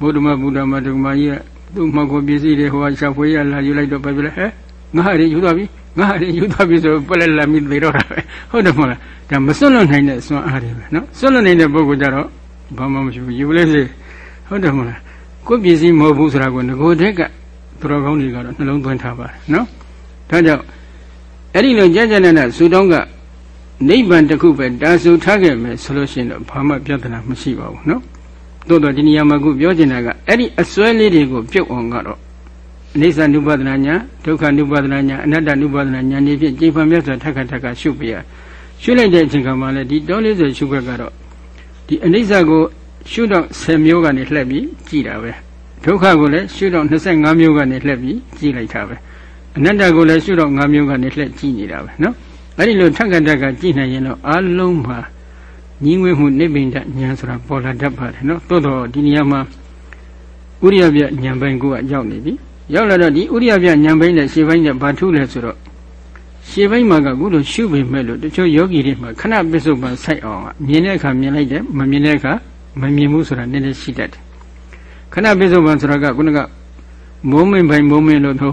ဘုဒ္ဓမဘုဒ္ဓမဒုမကြီးကသူ့မှောက်ကိုပစ္စည်းတွေဟိုကရှာဖွေရလာယူလိုက်တော့ပဲပြလဲဟဲ့ငါဟာတွေယူသွားပြီငါဟာတွေယူသွားပြီဆိုပလက်လာမိသေးတော့တာပဲဟုတ်တယ်မဟုတ်လားဒါမစွန့်လွတ်နိုင်တဲ့စွမ်းအားတွေပဲနော်စွန့်လွတ်နိုင်တဲ့ပုဂ္ဂိုလ်ကြတော့ဘာမှမရှိဘူးယူလဲစေဟုတ်တယ်မဟုတ်လားကိုယ်ပစ္စည်းမဟုတ်ဘူးဆိုတာကိုငကိုတက်ကသူတော်ကောင်းတွေကတော့နှလုံးသွင်းထားပါတယ်နော်ဒါကြောင့်အဲ့ဒီလိုကြကြနနဆူတောင်းက နိဗ္ဗာန်တစ်ခုပဲတာဆူထားခဲ့မယ်ဆိုလို့ရှိရင်တော့ဘာမှပြဿနာမရှိပါဘူးနော်တိုးတော့ဒီနေရာမှာခုပြောချင်တာကအဲ့ဒီအစွဲလေးတွေကိုပြုတ်အောင်ကတော့အနိစ္စနုပဒနာညာဒုက္ခနုပဒနာညာအနတ္တနုပဒနာညာနေဖြင့်ကြိမ်ဖန်မြတ်စွာထက်ခါထက်ခါရှုပြရရှုလိုက်တဲ့အချိန်ကမှလည်းဒီတောလေးဆိုရှုခွက်ကတော့ဒီအနိစ္စကိုရှုတော့10မျိုးကနေလှည့်ပြီးကြည်တာပဲဒုက္ခကိုလည်းရှုတော့25မျိုးကနေလှည့်ပြီးကြည်လိုက်တာပဲအနတ္တကိုလည်းရှုတော့5မျိုးကနေလှည့်ကြည်နေတာပဲနော် အဲ့ဒီလိုထက်ကတက်ကကြည့်နိုင်ရင်တော့အလုံးမှာညီငွေမှုနိဗ္ဗိန္ဒဉာဏ်ဆိုတာပေါ်လာတတ်ပါတယ်နော်သို့တော့ဒီနေရာမှာဥရိယပြဉာဏ်ပိုင်းကိုကရောက်နေပြီရောက်လာတော့ဒီဥရိယပြဉာဏ်ပိုင်းနဲ့ရှေ့ပိုင်းနဲ့ဘာထူးလဲဆိုတော့ရှေ့ပိုင်းမှာကခုလိုရှုပေမဲ့လို့တချို့ယောဂီတွေမှာခဏပစ္စုပန်ဆိုင်အောင်မြင်တဲ့အခါမြင်လိုက်တယ်မမြင်တဲ့အခါမမြင်ဘူးဆိုတာနည်းနည်းရှိတတ်တယ်ခဏပစ္စုပန်ဆိုတာကခုနကမိုးမင်းပိုင်းမိုးမင်းလို့တော့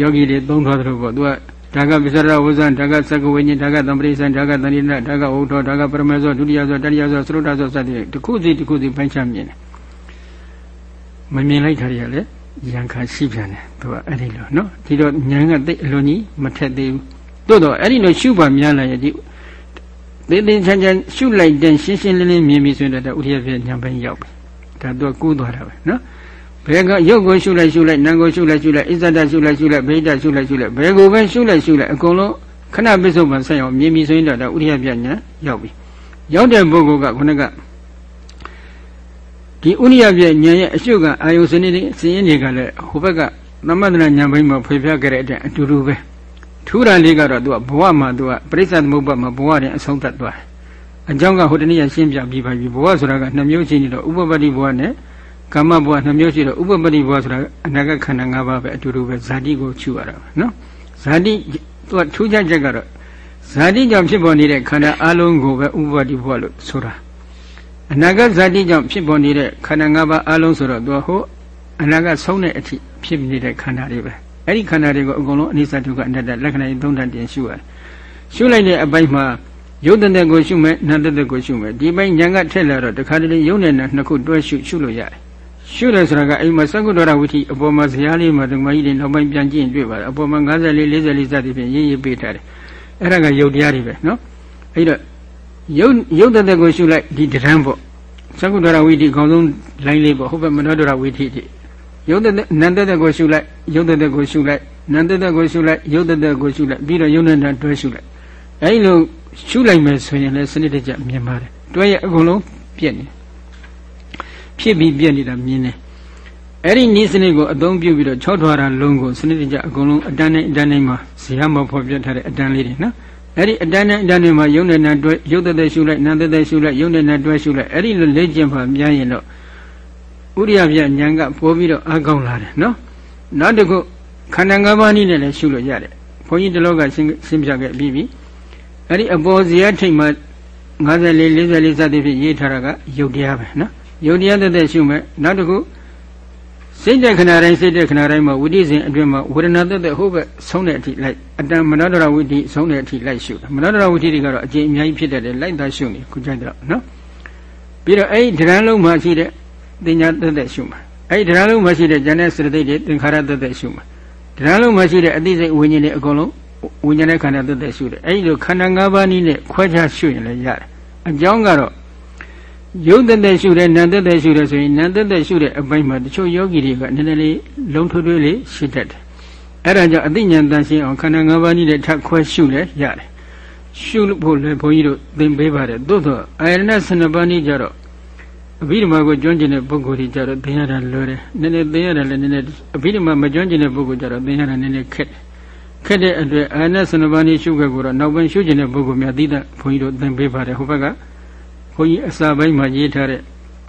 ယောဂီတွေသုံးသွားတယ်လို့ပေါ့သူက ဒါကပစ္စရဝဇ္ဇံဒါကသက္ကဝိညာဉ်ဒါကသံပရိသံဒါကသန္တိနဒါကဝုထောဒါကပရမေဇောဒုတိယဇောတတိယဇောသရုဒ္ဓဇောစသည်တစ်ခုစီတစ်ခုစီပိုင်းခြားမြင်တယ်မမြင်လိုက်တာတွေကလည်းရံခါရှိပြန်တယ်သူကအဲ့ဒီလိုနော်ဒီတော့ဉာဏ်ကတိတ်အလွန်ကြီးမထက်သေးဘူးတိုးတော့အဲ့ဒီလိုရှုပါများလာရဲ့ဒီသေးသေးချမ်းချမ်းရှုလိုက်တဲ့ရှင်းရှင်းလင်းလင်းမြင်ပြီဆိုရင်တော့ဥရိယပြဉာဏ်ပိုင်းရောက်ပြီဒါသူကကူးသွားတာပဲနော် ဘယ်ကရုပ်ကိုရှုလိုက်ရှုလိုက်နာမ်ကိုရှုလိုက်ရှုလိုက်အစ္ဆဒရှုလိုက်ရှုလိုက်ဗိဒရှုလိုက်ရှုလိုက်ဘယ်ကိုပဲရှုလိုက်ရှုလိုက်အကုန်လုံးခဏပစ္စုပန်ဆက်အောင်မြင်ပြီဆိုရင်တော့ဥရိယပြညာရောက်ပြီရောက်တဲ့ပုဂ္ဂိုလ်ကခုနကဒီဥရိယပြညာရဲ့အရှုကအာယုစနစ်စည်ရင်တွေကလည်းဟိုဘက်ကသမထနာညာဘိမှာဖေပြခဲ့တဲ့အတဲ့အတူတူပဲထူးတာလေးကတော့သူကဘဝမှာသူကပရိစ္ဆသမုပ္ပါမှာဘဝရင်အဆုံးသတ်သွားတယ်အကြောင်းကဟိုတနေ့ရှင်းပြပြီးပါပြီဘဝဆိုတာကနှစ်မျိုးရှိနေတော့ဥပပတ္တိဘဝနဲ့ ကာမဘဝနှမျိုးရှိတော့ဥပပတိဘဝဆိုတာအနာဂတ်ခန္ဓာ၅ပါးပဲအတူတူပဲဇာတိကိုချူရတာပဲနော်ဇာတိသူကထူးခြားချက်ကတော့ဇာတိကြောင့်ဖြစ်ပေါ်နေတဲ့ခန္ဓာအလုံးကိုပဲဥပပတိဘဝလို့ဆိုတာအနာဂတ်ဇာတိကြောင့်ဖြစ်ပေါ်နေတဲ့ခန္ဓာ၅ပါးအလုံးဆိုတော့သူကဟိုအနာဂတ်ဆုံးတဲ့အထိဖြစ်နေတဲ့ခန္ဓာတွေပဲအဲ့ဒီခန္ဓာတွေကိုအကုန်လုံးအနိစ္စဒုက္ခအနတ္တလက္ခဏာသုံးတန်တင်ရှုရတယ်ရှုလိုက်တဲ့အပိုင်းမှာယုတ်တဲ့ကိုရှုမယ်နတ်တဲ့ကိုရှုမယ်ဒီပိုင်းဉာဏ်ကထက်လာတော့တခါတလေယုတ်နဲ့နတ်နှစ်ခုတွဲရှုရှုလို့ရတယ် ရှုတယ်ဆိုတာကအိမ်မှာသက္ကုတ္တရဝိထိအပေါ်မှာဇရာလေးမှာဓမ္မကြီးတွေနောက်ပိုင်းပြန်ကြည့်ရင်တွေ့ပါတယ်အပေါ်မှာ54 44စသည်ဖြင့်ရေးရေးပေးထားတယ်အဲ့ဒါကယုတ်တရားတွေပဲနော်အဲ့တော့ယုတ်ယုတ်တဲ့ကိုရှုလိုက်ဒီတရံပေါ့သက္ကုတ္တရဝိထိအကောင်းဆုံးလိုင်းလေးပေါ့ဟုတ်ပဲမနောတရဝိထိတိယုတ်တဲ့နန္တတဲ့ကိုရှုလိုက်ယုတ်တဲ့ကိုရှုလိုက်နန္တတဲ့ကိုရှုလိုက်ယုတ်တဲ့ကိုရှုလိုက်ပြီးတော့ယုတ်နဲ့တွဲရှုလိုက်အဲ့လိုရှုလိုက်မယ်ဆိုရင်လည်းစနစ်တကျမြင်ပါတယ်တွဲရအကုန်လုံးပြည့်နေ ဖြစ်ပြီးပြက်နေတာမြင်တယ်အဲ့ဒီနည်းစနစ်ကိုအသုံးပြုပြီးတော့၆ထွားတာလုံးကိုစနစ်တကျအကုန်လုံးအတန်းနဲ့အတန်းနဲ့မှာဇေယမဖော်ပြထားတဲ့အတန်းလေးတွေနော်အဲ့ဒီအတန်းနဲ့အတန်းတွေမှာယုံနဲ့နာတွဲယုတ်တဲ့တဲ့ရှုလိုက်နာတဲ့တဲ့ရှုလိုက်ယုံနဲ့နာတွဲရှုလိုက်အဲ့ဒီလိုလေ့ကျင့်ပါများရင်တော့ဥရိယပြဉာဏ်ကပိုပြီးတော့အကောင်းလာတယ်နော်နောက်တစ်ခုခန္ဓာ၅ပါးနည်းနဲ့လည်းရှုလို့ရတယ်ဘုန်းကြီးတလောကရှင်းရှင်းပြခဲ့ပြီးပြီအဲ့ဒီအပေါ်ဇေယထိတ်မှာ54 44စသည်ဖြင့်ရေးထားတာကယုတ်တရားပဲနော် ယုတ်တရားတသက်ရှုမယ်နောက်တစ်ခုစိတ်တဲ့ခဏတိုင်းစိတ်တဲ့ခဏတိုင်းမှာဝိတိစဉ်အတွင်းမှာဝေဒနာတသက်ဟုတ်ပဲဆုံးတဲ့အထိလိုက်အတန်မနောဒရဝိတိဆုံးတဲ့အထိလိုက်ရှုတယ်မနောဒရဝိတိတွေကတော့အကျဉ်းအများကြီးဖြစ်တတ်တယ်လိုက်သားရှုနေခုကြိုက်တော့နော်ပြီးတော့အဲ့ဒီဒရန်လုံးမှာရှိတဲ့တင်ညာတသက်ရှုမှာအဲ့ဒီဒရန်လုံးမှာရှိတဲ့ဉာဏ်နဲ့စရတိတ်တွေသင်္ခါရတသက်ရှုမှာဒရန်လုံးမှာရှိတဲ့အသိစိတ်ဝိညာဉ်တွေအကုန်လုံးဝိညာဉ်နဲ့ခန္ဓာတသက်ရှုတယ်အဲ့ဒီလိုခန္ဓာ၅ပါးနည်းနဲ့ခွဲခြားရှုရင်လည်းရတယ်အကြောင်းကတော့ ယုတ်သက်သက်ရှုတယ်နာမ်သက်သက်ရှုတယ်ဆိုရင်နာမ်သက်သက်ရှုတဲ့အပိုင်းမှာတချို့ယောဂီတွေကနည်းနည်းလေးလုံးထွေးထွေးလေးရှိတတ်တယ်အဲ့ဒါကြောင့်အသိဉာဏ်တန်ရှင်းအောင်ခန္ဓာ၅ပါးနည်းနဲ့ထပ်ခွဲရှုလဲရတယ်ရှုဖို့လည်းဘုန်းကြီးတို့သင်ပေးပါတယ်သို့သောအာရဏ12ပါးနည်းကြတော့အဘိဓမ္မာကိုကျွမ်းကျင်တဲ့ပုဂ္ဂိုလ်တွေကြတော့သင်ရတာလွယ်တယ်နည်းနည်းသင်ရတာလည်းနည်းနည်းအဘိဓမ္မာမကျွမ်းကျင်တဲ့ပုဂ္ဂိုလ်ကြတော့သင်ရတာနည်းနည်းခက်တယ်ခက်တဲ့အတွက်အာရဏ12ပါးနည်းရှုခဲ့ကိုတော့နောက်ပိုင်းရှုကျင်တဲ့ပုဂ္ဂိုလ်များသိတဲ့ဘုန်းကြီးတို့သင်ပေးပါတယ်ဟိုဘက်က ဘုန်းကြီးအစာပိုင်းမှာရေးထားတဲ့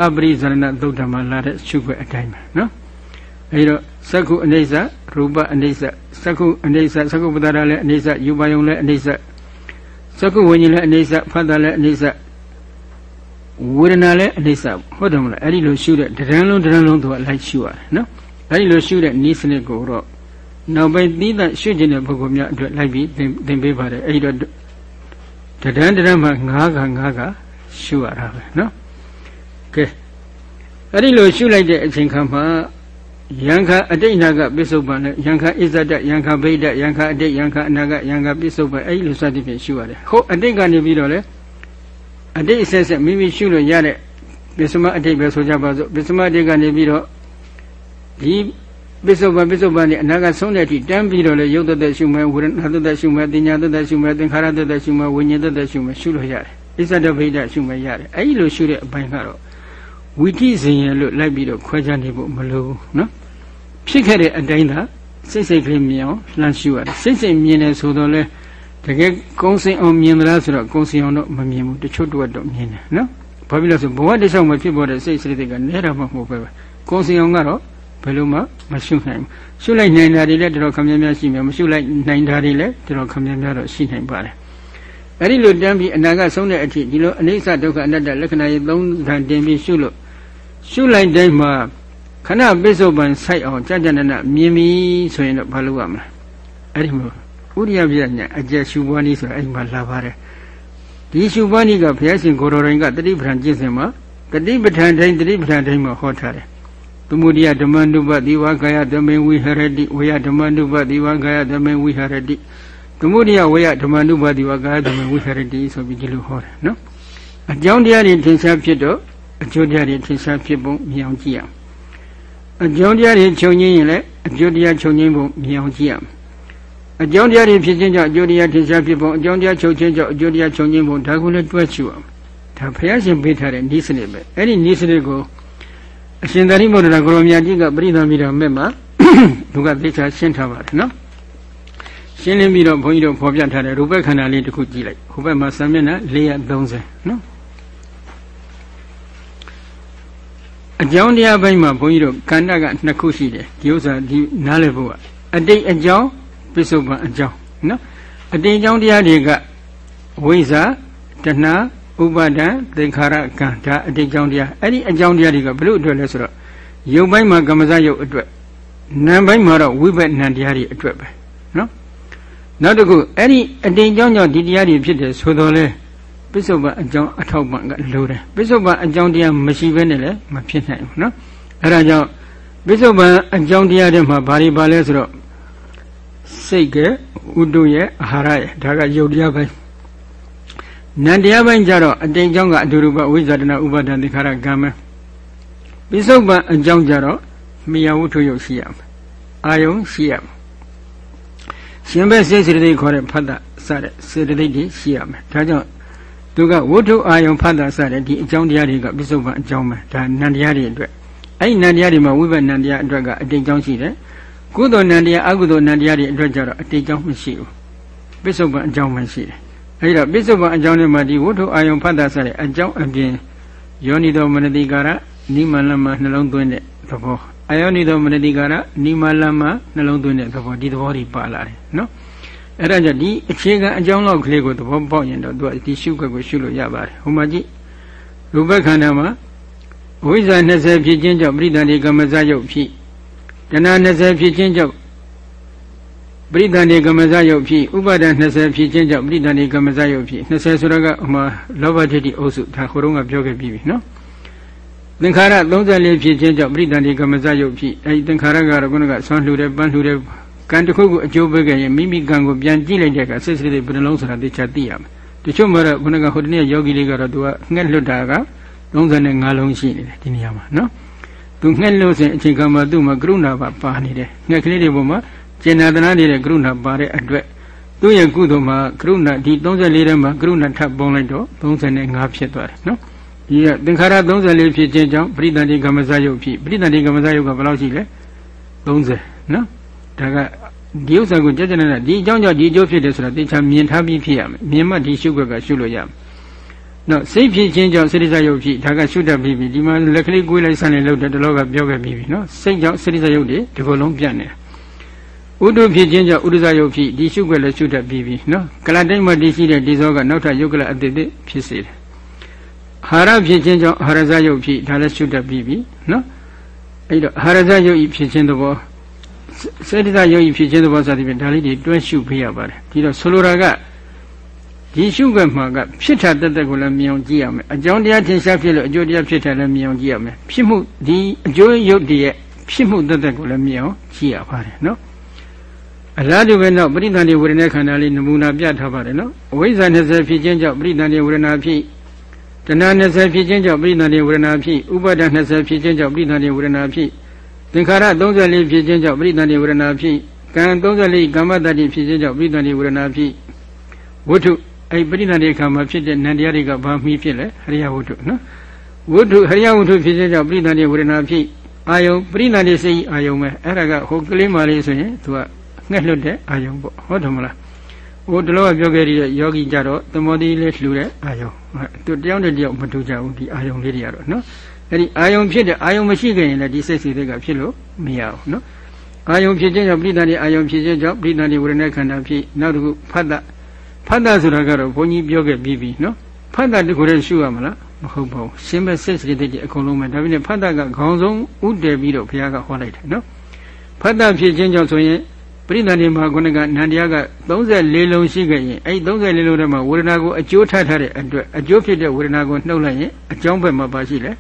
အပရိဇရဏသုတ်တမှာလာတဲ့ရှုခွက်အတိုင်းပဲနော်အဲဒီတော့သက္ခုအနေဆရူပအနေဆသက္ခုအနေဆသက္ခုပဒါရလည်းအနေဆယူပါယုံလည်းအနေဆသက္ခုဝိညာဉ်လည်းအနေဆဖတ်တာလည်းအနေဆဝေဒနာလည်းအနေဆဟုတ်တယ်မလားအဲ့ဒီလိုရှုတဲ့တရံလုံးတရံလုံးသူကလိုက်ရှုရတယ်နော်အဲ့ဒီလိုရှုတဲ့ဤစနစ်ကိုတော့နောက်ပိုင်းသီးသန့်ရှုကျင်တဲ့ပုဂ္ဂိုလ်များအတွက်လိုက်ပြီးသင်ပေးပါတယ်အဲ့ဒီတော့တရံတရံမှာ၅ခါ၅ခါ ရှုရတာပဲနော်ကဲအဲ့ဒီလိုရှုလိုက်တဲ့အချိန်ခါမှာယံခအတိတ်နာကပစ္စုပန်နဲ့ယံခအစ္ဆဒယံခဗိဒယံခအတိတ်ယံခအနာကယံခပစ္စုပန်အဲ့ဒီလိုစသည်ဖြင့်ရှုရတယ်ဟုတ်အတိတ်ကနေပြီးတော့လေအတိတ်အဆက်ဆက်မိမိရှုလို့ရတဲ့ပစ္စမအတိတ်ပဲဆိုကြပါစို့ပစ္စမအတိတ်ကနေပြီးတော့ဒီပစ္စုပန်ပစ္စုပန်နဲ့အနာကဆုံးတဲ့အထိတန်းပြီးတော့လေရုပ်တသက်ရှုမယ်ဝေဒနာတသက်ရှုမယ်တင်ညာတသက်ရှုမယ်သင်္ခါရတသက်ရှုမယ်ဝိညာဉ်တသက်ရှုမယ်ရှုလို့ရတယ် အစ္ဆဒဗိဒရှုမယ်ရတယ်အဲ့ဒီလိုရှုတဲ့အပိုင်းကတော့ဝိတိစဉ်ရလို့လိုက်ပြီးတော့ခွဲခြားနေဖို့မလိုဘူးနော်ဖြစ်ခဲ့တဲ့အတိုင်းသာစိတ်စိတ်ကလေးမြင်အောင်လှမ်းရှုရတယ်စိတ်စိတ်မြင်တယ်ဆိုတော့လေတကယ်ကုံစင်အောင်မြင်သလားဆိုတော့ကုံစင်အောင်တော့မမြင်ဘူးတချို့တော့တော့မြင်တယ်နော်ဘာဖြစ်လို့ဆိုဘဝတခြားမှာဖြစ်ပေါ်တဲ့စိတ်စိတ်တွေကနဲတာမှမဟုတ်ပဲကုံစင်အောင်ကတော့ဘယ်လိုမှမရှုနိုင်ဘူးရှုလိုက်နိုင်တာတွေလည်းတော်တော်ခများများရှိမယ်မရှုလိုက်နိုင်တာတွေလည်းတော်တော်ခများများတော့ရှိနိုင်ပါတယ် အဲ့ဒီလိုတန်းပြီးအနာဂတ်ဆုံးတဲ့အထိဒီလိုအနိစ္စဒုက္ခအနတ္တလက္ခဏာရေးသုံးဓာတ်တင်ပြီးရှုလို့ရှုလိုက်တိုင်းမှာခဏပိဿုပန်ဆိုင်အောင်ကြာကြာနာနာမြင်ပြီဆိုရင်တော့ဘာလုပ်ရမလဲအဲ့ဒီမှာဥရိယပြညာအကျက်ရှုပွားနည်းဆိုတာအဲ့ဒီမှာလာပါတယ်ဒီရှုပွားနည်းကဘုရားရှင်ကိုတော်ရင်ကတတိပဋ္ဌာန်ကျင့်စဉ်မှာတတိပဋ္ဌာန်တိုင်းတတိပဋ္ဌာန်တိုင်းမှာဟောထားတယ်သမုဒိယဓမ္မနုပတိဝါကာယဓမ္မေဝိဟရတိဝေယဓမ္မနုပတိဝါကာယဓမ္မေဝိဟရတိ သမုဒိယဝေယဓမ္မနုပတိဝါကာယဓမ္မေဝိဟရတိဆိုပြီးဒီလိုဟောတယ်နော်အကြောင်းတရားတွေထင်ရှားဖြစ်တော့အကျိုးတရားတွေထင်ရှားဖြစ်ပုံမြင်အောင်ကြည့်ရအောင်အကြောင်းတရားတွေခြုံငင်းရင်လည်းအကျိုးတရားခြုံငင်းပုံမြင်အောင်ကြည့်ရအောင်အကြောင်းတရားတွေဖြစ်ခြင်းကြောင့်အကျိုးတရားထင်ရှားဖြစ်ပုံအကြောင်းတရားချုပ်ခြင်းကြောင့်အကျိုးတရားခြုံငင်းပုံဒါကိုလည်းတွဲချူအောင်ဒါဘုရားရှင်ပေးထားတဲ့ဤစနစ်ပဲအဲ့ဒီဤစနစ်ကိုအရှင်သာရိပုတ္တရာကိုရောမြတ်ကြီးကပရိသတ်ပြီးတော့မဲ့မှာသူကသိချာရှင်းထားပါတယ်နော် ရှင်းလင်းပြီးတော့ဘုန်းကြီးတို့ဖော်ပြထားတဲ့ရူပခန္ဓာလေးတစ်ခုကြည့်လိုက်ဟိုဘက်မှာစာမျက်နှာ430နော်အကြောင်းတရားပိုင်းမှာဘုန်းကြီးတို့ခန္ဓာကနှစ်ခုရှိတယ်ဒီဥစ္စာဒီနားလည်ဖို့ကအတိတ်အကြောင်းပစ္စုပန်အကြောင်းနော်အတိတ်အကြောင်းတရားတွေကဝိဇ္ဇာတဏှာဥပါဒံသင်္ခါရကံဒါအတိတ်အကြောင်းတရားအဲ့ဒီအကြောင်းတရားတွေကဘလို့အတွက်လဲဆိုတော့ယုတ်ပိုင်းမှာကမ္မဇယုတ်အတွက်နာမ်ပိုင်းမှာတော့ဝိဘက်နံတရားတွေအတွက်ပဲနော် နောက်တစ်ခုအဲ့ဒီအတိတ်အကြောင်းကြောင့်ဒီတရားတွေဖြစ်တယ်ဆိုတော့လေပစ္စုပန်အကြောင်းအထောက်ပံ့ကလိုတယ်ပစ္စုပန်အကြောင်းတရားမရှိဘဲနဲ့လည်းမဖြစ်နိုင်ဘူးနော်အဲ့ဒါကြောင့်ပစ္စုပန်အကြောင်းတရားတွေမှာဘာတွေပါလဲဆိုတော့စိတ်ကဥတုရဲ့အာဟာရရဲ့ဒါကယုတ်တရားပိုင်းနန္တရားပိုင်းကြတော့အတိတ်ကြောင့်ကအတူတူပဲဝိဇာတနာဥပါဒံသင်္ခါရကံမယ်ပိစုပန်အကြောင်းကြတော့မိယဝုထုယုတ်ရှိရမယ်အာယုံရှိရမယ် ရှင်ဘက်စိတ်စေတသိက်ခေါ်တဲ့ဖတ်တာစတဲ့စေတသိက်တွေရှိရမယ်ဒါကြောင့်သူကဝုထုအာယုံဖတ်တာစတဲ့ဒီအကြောင်းတရားတွေကပိစုပန်အကြောင်းပဲဒါနန္တရားတွေအတွက်အဲ့ဒီနန္တရားတွေမှာဝိဘတ်နန္တရားအတွက်ကအတိတ်ကြောင့်ရှိတယ်ကုသိုလ်နန္တရားအကုသိုလ်နန္တရားတွေအတွက်ကြတော့အတိတ်ကြောင့်မရှိဘူးပိစုပန်အကြောင်းပဲရှိတယ်အဲဒီတော့ပိစုပန်အကြောင်းတွေမှာဒီဝတ္ထုအာယုံဖတ်တာစတဲ့အကြောင်းအပြင်ယောနိတော်မနတိကာရနိမလမနှလုံးသွင်းတဲ့သဘော အာယောနိသောမနတိကာရနိမလမနှလုံးသွင်းတဲ့သဘောဒီသဘောတွေပါလာတယ်နော်အဲ့ဒါကြောင့်ဒီအခြေခံအကြောင်းလောက်ကလေးကိုသဘောပေါက်ရင်တော့သူကဒီရှုခွက်ကိုရှုလို့ရပါတယ်ဟိုမှာကြည့်ရူပခန္ဓာမှာဝိဇ္ဇာ20ဖြစ်ခြင်းကြောင့်ပရိသန္တိကမ္မဇယုတ်ဖြစ်တဏှာ20ဖြစ်ခြင်းကြောင့်ပရိသန္တိကမ္မဇယုတ်ဖြစ်ဥပါဒံ20ဖြစ်ခြင်းကြောင့်ပရိသန္တိကမ္မဇယုတ်ဖြစ်20ဆိုတော့ကဟိုမှာလောဘဒိဋ္ဌိအုပ်စုဒါခိုးတော့ကပြောခဲ့ပြီးပြီနော် သင်္ခါရ34ဖြစ်ခြင်းကြောင့်ပရိသန္တိကမ္မဇယုတ်ဖြစ်အဲဒီသင်္ခါရကတော့ခုနကဆွမ်းလှူတယ်ပန်းလှူတယ်ကံတစ်ခုကိုအကျိုးပေးခဲ့ရင်မိမိကံကိုပြန်ကြည့်လိုက်တဲ့အခါစိတ်စိတ်တွေဘယ်နှလုံးဆိုတာသိချသိရမယ်တချို့မှာတော့ခုနကဟိုတနေ့ယောဂီလေးကတော့သူကငှက်လွတ်တာက35လုံးရှိနေတယ်ဒီနေရာမှာနော်သူငှက်လို့စဉ်အချိန်ကမှသူ့မှာကရုဏာပါပါနေတယ်ငှက်ကလေးတွေပေါ်မှာကျင်နာတနာနေတဲ့ကရုဏာပါတဲ့အတွက်သူ့ရဲ့ကုသိုလ်မှာကရုဏာဒီ34ထဲမှာကရုဏာထပ်ပုံလိုက်တော့35ဖြစ်သွားတယ်နော် ဒီကသင်္ခါရ34ဖြစ်ခြင်းကြောင့်ပရိသန္တိကမ္မဇယုတ်ဖြစ်ပရိသန္တိကမ္မဇယုတ်ကဘယ်လောက်ရှိလဲ30နော်ဒါကဒီဥစ္စာကိုကြကြနေတာဒီအကြောင်းကြောင့်ဒီအကျိုးဖြစ်တယ်ဆိုတာသိချာမြင်ထားပြီးဖြစ်ရမယ်မြင်မှဒီရှုွက်ကရှုလို့ရမယ်နော်စိတ်ဖြစ်ခြင်းကြောင့်စိတ္တဇယုတ်ဖြစ်ဒါကရှုတတ်ပြီးပြီဒီမှာလက်ကလေးကိုယ်လိုက်ဆန်းနေလို့တလောကပြောခဲ့ပြီးပြီနော်စိတ်ကြောင့်စိတ္တဇယုတ်တွေဒီကိုယ်လုံးပြတ်နေဥဒ္ဓဖြစ်ခြင်းကြောင့်ဥဒ္ဒဇယုတ်ဖြစ်ဒီရှုွက်လည်းရှုတတ်ပြီးပြီနော်ကလတိုင်းမှာတည်ရှိတဲ့ဒီဇောကနောက်ထပ်ယုတ်ကလအတိတ်ဖြစ်စေတယ် ဟာရဖြစ်ခြင်းကြောင့်ဟာရဇယုတ်ဖြစ်ဒါလည်းရှုတတ်ပြီးပြီနော်အဲ့တော့ဟာရဇယုတ်ဤဖြစ်ခြင်းသဘောစေတသိက်ယုတ်ဤဖြစ်ခြင်းသဘောစသဖြင့်ဒါလေးတွေတွဲရှုပေးရပါတယ်ဒီတော့ဆိုလိုတာကဒီရှုခွက်မှာကဖြစ်တာတက်တက်ကိုလည်းမြင်အောင်ကြည့်ရမယ်အကြောင်းတရားထင်ရှားဖြစ်လို့အကျိုးတရားဖြစ်တာလည်းမြင်အောင်ကြည့်ရမယ်ဖြစ်မှုဒီအကျိုးယုတ်တည်းရဲ့ဖြစ်မှုတက်တက်ကိုလည်းမြင်အောင်ကြည့်ရပါတယ်နော်အလားတူပဲတော့ပရိသန္တိဝေဒနာခန္ဓာလေးနမူနာပြထားပါတယ်နော်အဝိဇ္ဇာ20ဖြစ်ခြင်းကြောင့်ပရိသန္တိဝေဒနာဖြစ် တဏှာ20ဖြစ်ခြင်းကြောင့်ပရိသန္တိဝေဒနာဖြစ်ဥပါဒ20ဖြစ်ခြင်းကြောင့်ပရိသန္တိဝေဒနာဖြစ်သင်္ခါရ34ဖြစ်ခြင်းကြောင့်ပရိသန္တိဝေဒနာဖြစ်ကံ34ကမ္မတ္တိဖြစ်ခြင်းကြောင့်ပရိသန္တိဝေဒနာဖြစ်ဝတ္ထုအဲ့ပရိသန္တိခါမှာဖြစ်တဲ့နန္တရားတွေကဘာမှီးဖြစ်လဲဟရိယဝတ္ထုနော်ဝတ္ထုဟရိယဝတ္ထုဖြစ်ခြင်းကြောင့်ပရိသန္တိဝေဒနာဖြစ်အာယုံပရိသန္တိစိတ်အာယုံပဲအဲ့ဒါကဟိုကလေးမလေးဆိုရင်သူကငှက်လွတ်တဲ့အာယုံပေါ့ဟုတ်တယ်မလား ဟိုတလောကပြောခဲ့တဲ့ယောဂီကြတော့သမောတိလေးလှူတဲ့အာယုံသူတယောက်နဲ့တယောက်မတူကြဘူးဒီအာယုံလေးတွေကတော့နော်အဲ့ဒီအာယုံဖြစ်တဲ့အာယုံမရှိခင်ရင်လည်းဒီစိတ်စိတ်တွေကဖြစ်လို့မရဘူးနော်အာယုံဖြစ်ခြင်းကြောင့်ပရိသန္တိအာယုံဖြစ်ခြင်းကြောင့်ပရိသန္တိဝေဒနာခန္ဓာဖြစ်နောက်တစ်ခုဖတ်တာဖတ်တာဆိုတာကတော့ဘုန်းကြီးပြောခဲ့ပြီးပြီနော်ဖတ်တာတခုတည်းရှုရမလားမဟုတ်ပါဘူးရှင်းမဲ့စိတ်စိတ်တွေအကုန်လုံးပဲဒါပေမဲ့ဖတ်တာကခေါင်းဆုံးဥတည်ပြီးတော့ဘုရားကဟောလိုက်တယ်နော်ဖတ်တာဖြစ်ခြင်းကြောင့်ဆိုရင် ပရိသန္တိမှာခုနကနန္တရားက34လုံးရှိခဲ့ရင်အဲ့34လုံးထဲမှာဝေဒနာကိုအကျိုးထထားတဲ့အတွက်အကျိုးဖြစ်တဲ့ဝေဒနာကိုနှုတ်လိုက်ရင်အကြောင်းဘက်မှာပါရှိလဲ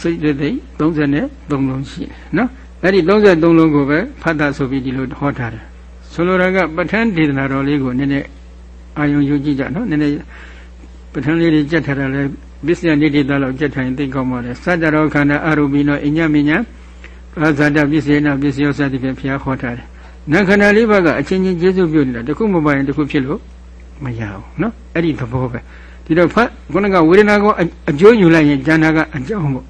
စိတ်တွေ33လုံးရှိတယ်နော်အဲ့ဒီ33လုံးကိုပဲဖတ်တာဆိုပြီးဒီလိုဟောထားတယ်ဆိုလိုတာကပဋ္ဌာန်းဒေသနာတော်လေးကိုနည်းနည်းအာယုံယူကြည့်ကြနော်နည်းနည်းပဋ္ဌာန်းလေးတွေကြက်ထားတာလဲပစ္စယနိတိတလောက်ကြက်ထိုင်သိကောင်းပါလေစัจ jaro ခန္ဓာအရူပိနောအညမညာ အာဇာတပစ္စေနပစ္စယောစသည်ဖြင့်ဘုရားဟောထားတယ်။နာခန္ဓာလေးပါးကအချင်းချင်းကျေစုပြုနေတာတခုမပိုင်တခုဖြစ်လို့မရဘူးနော်အဲ့ဒီသဘောပဲဒီတော့ဖတ်ခုနကဝေဒနာကိုအကျိုးယူလိုက်ရင်ဉာဏ်ကအကြောင်းပေါ့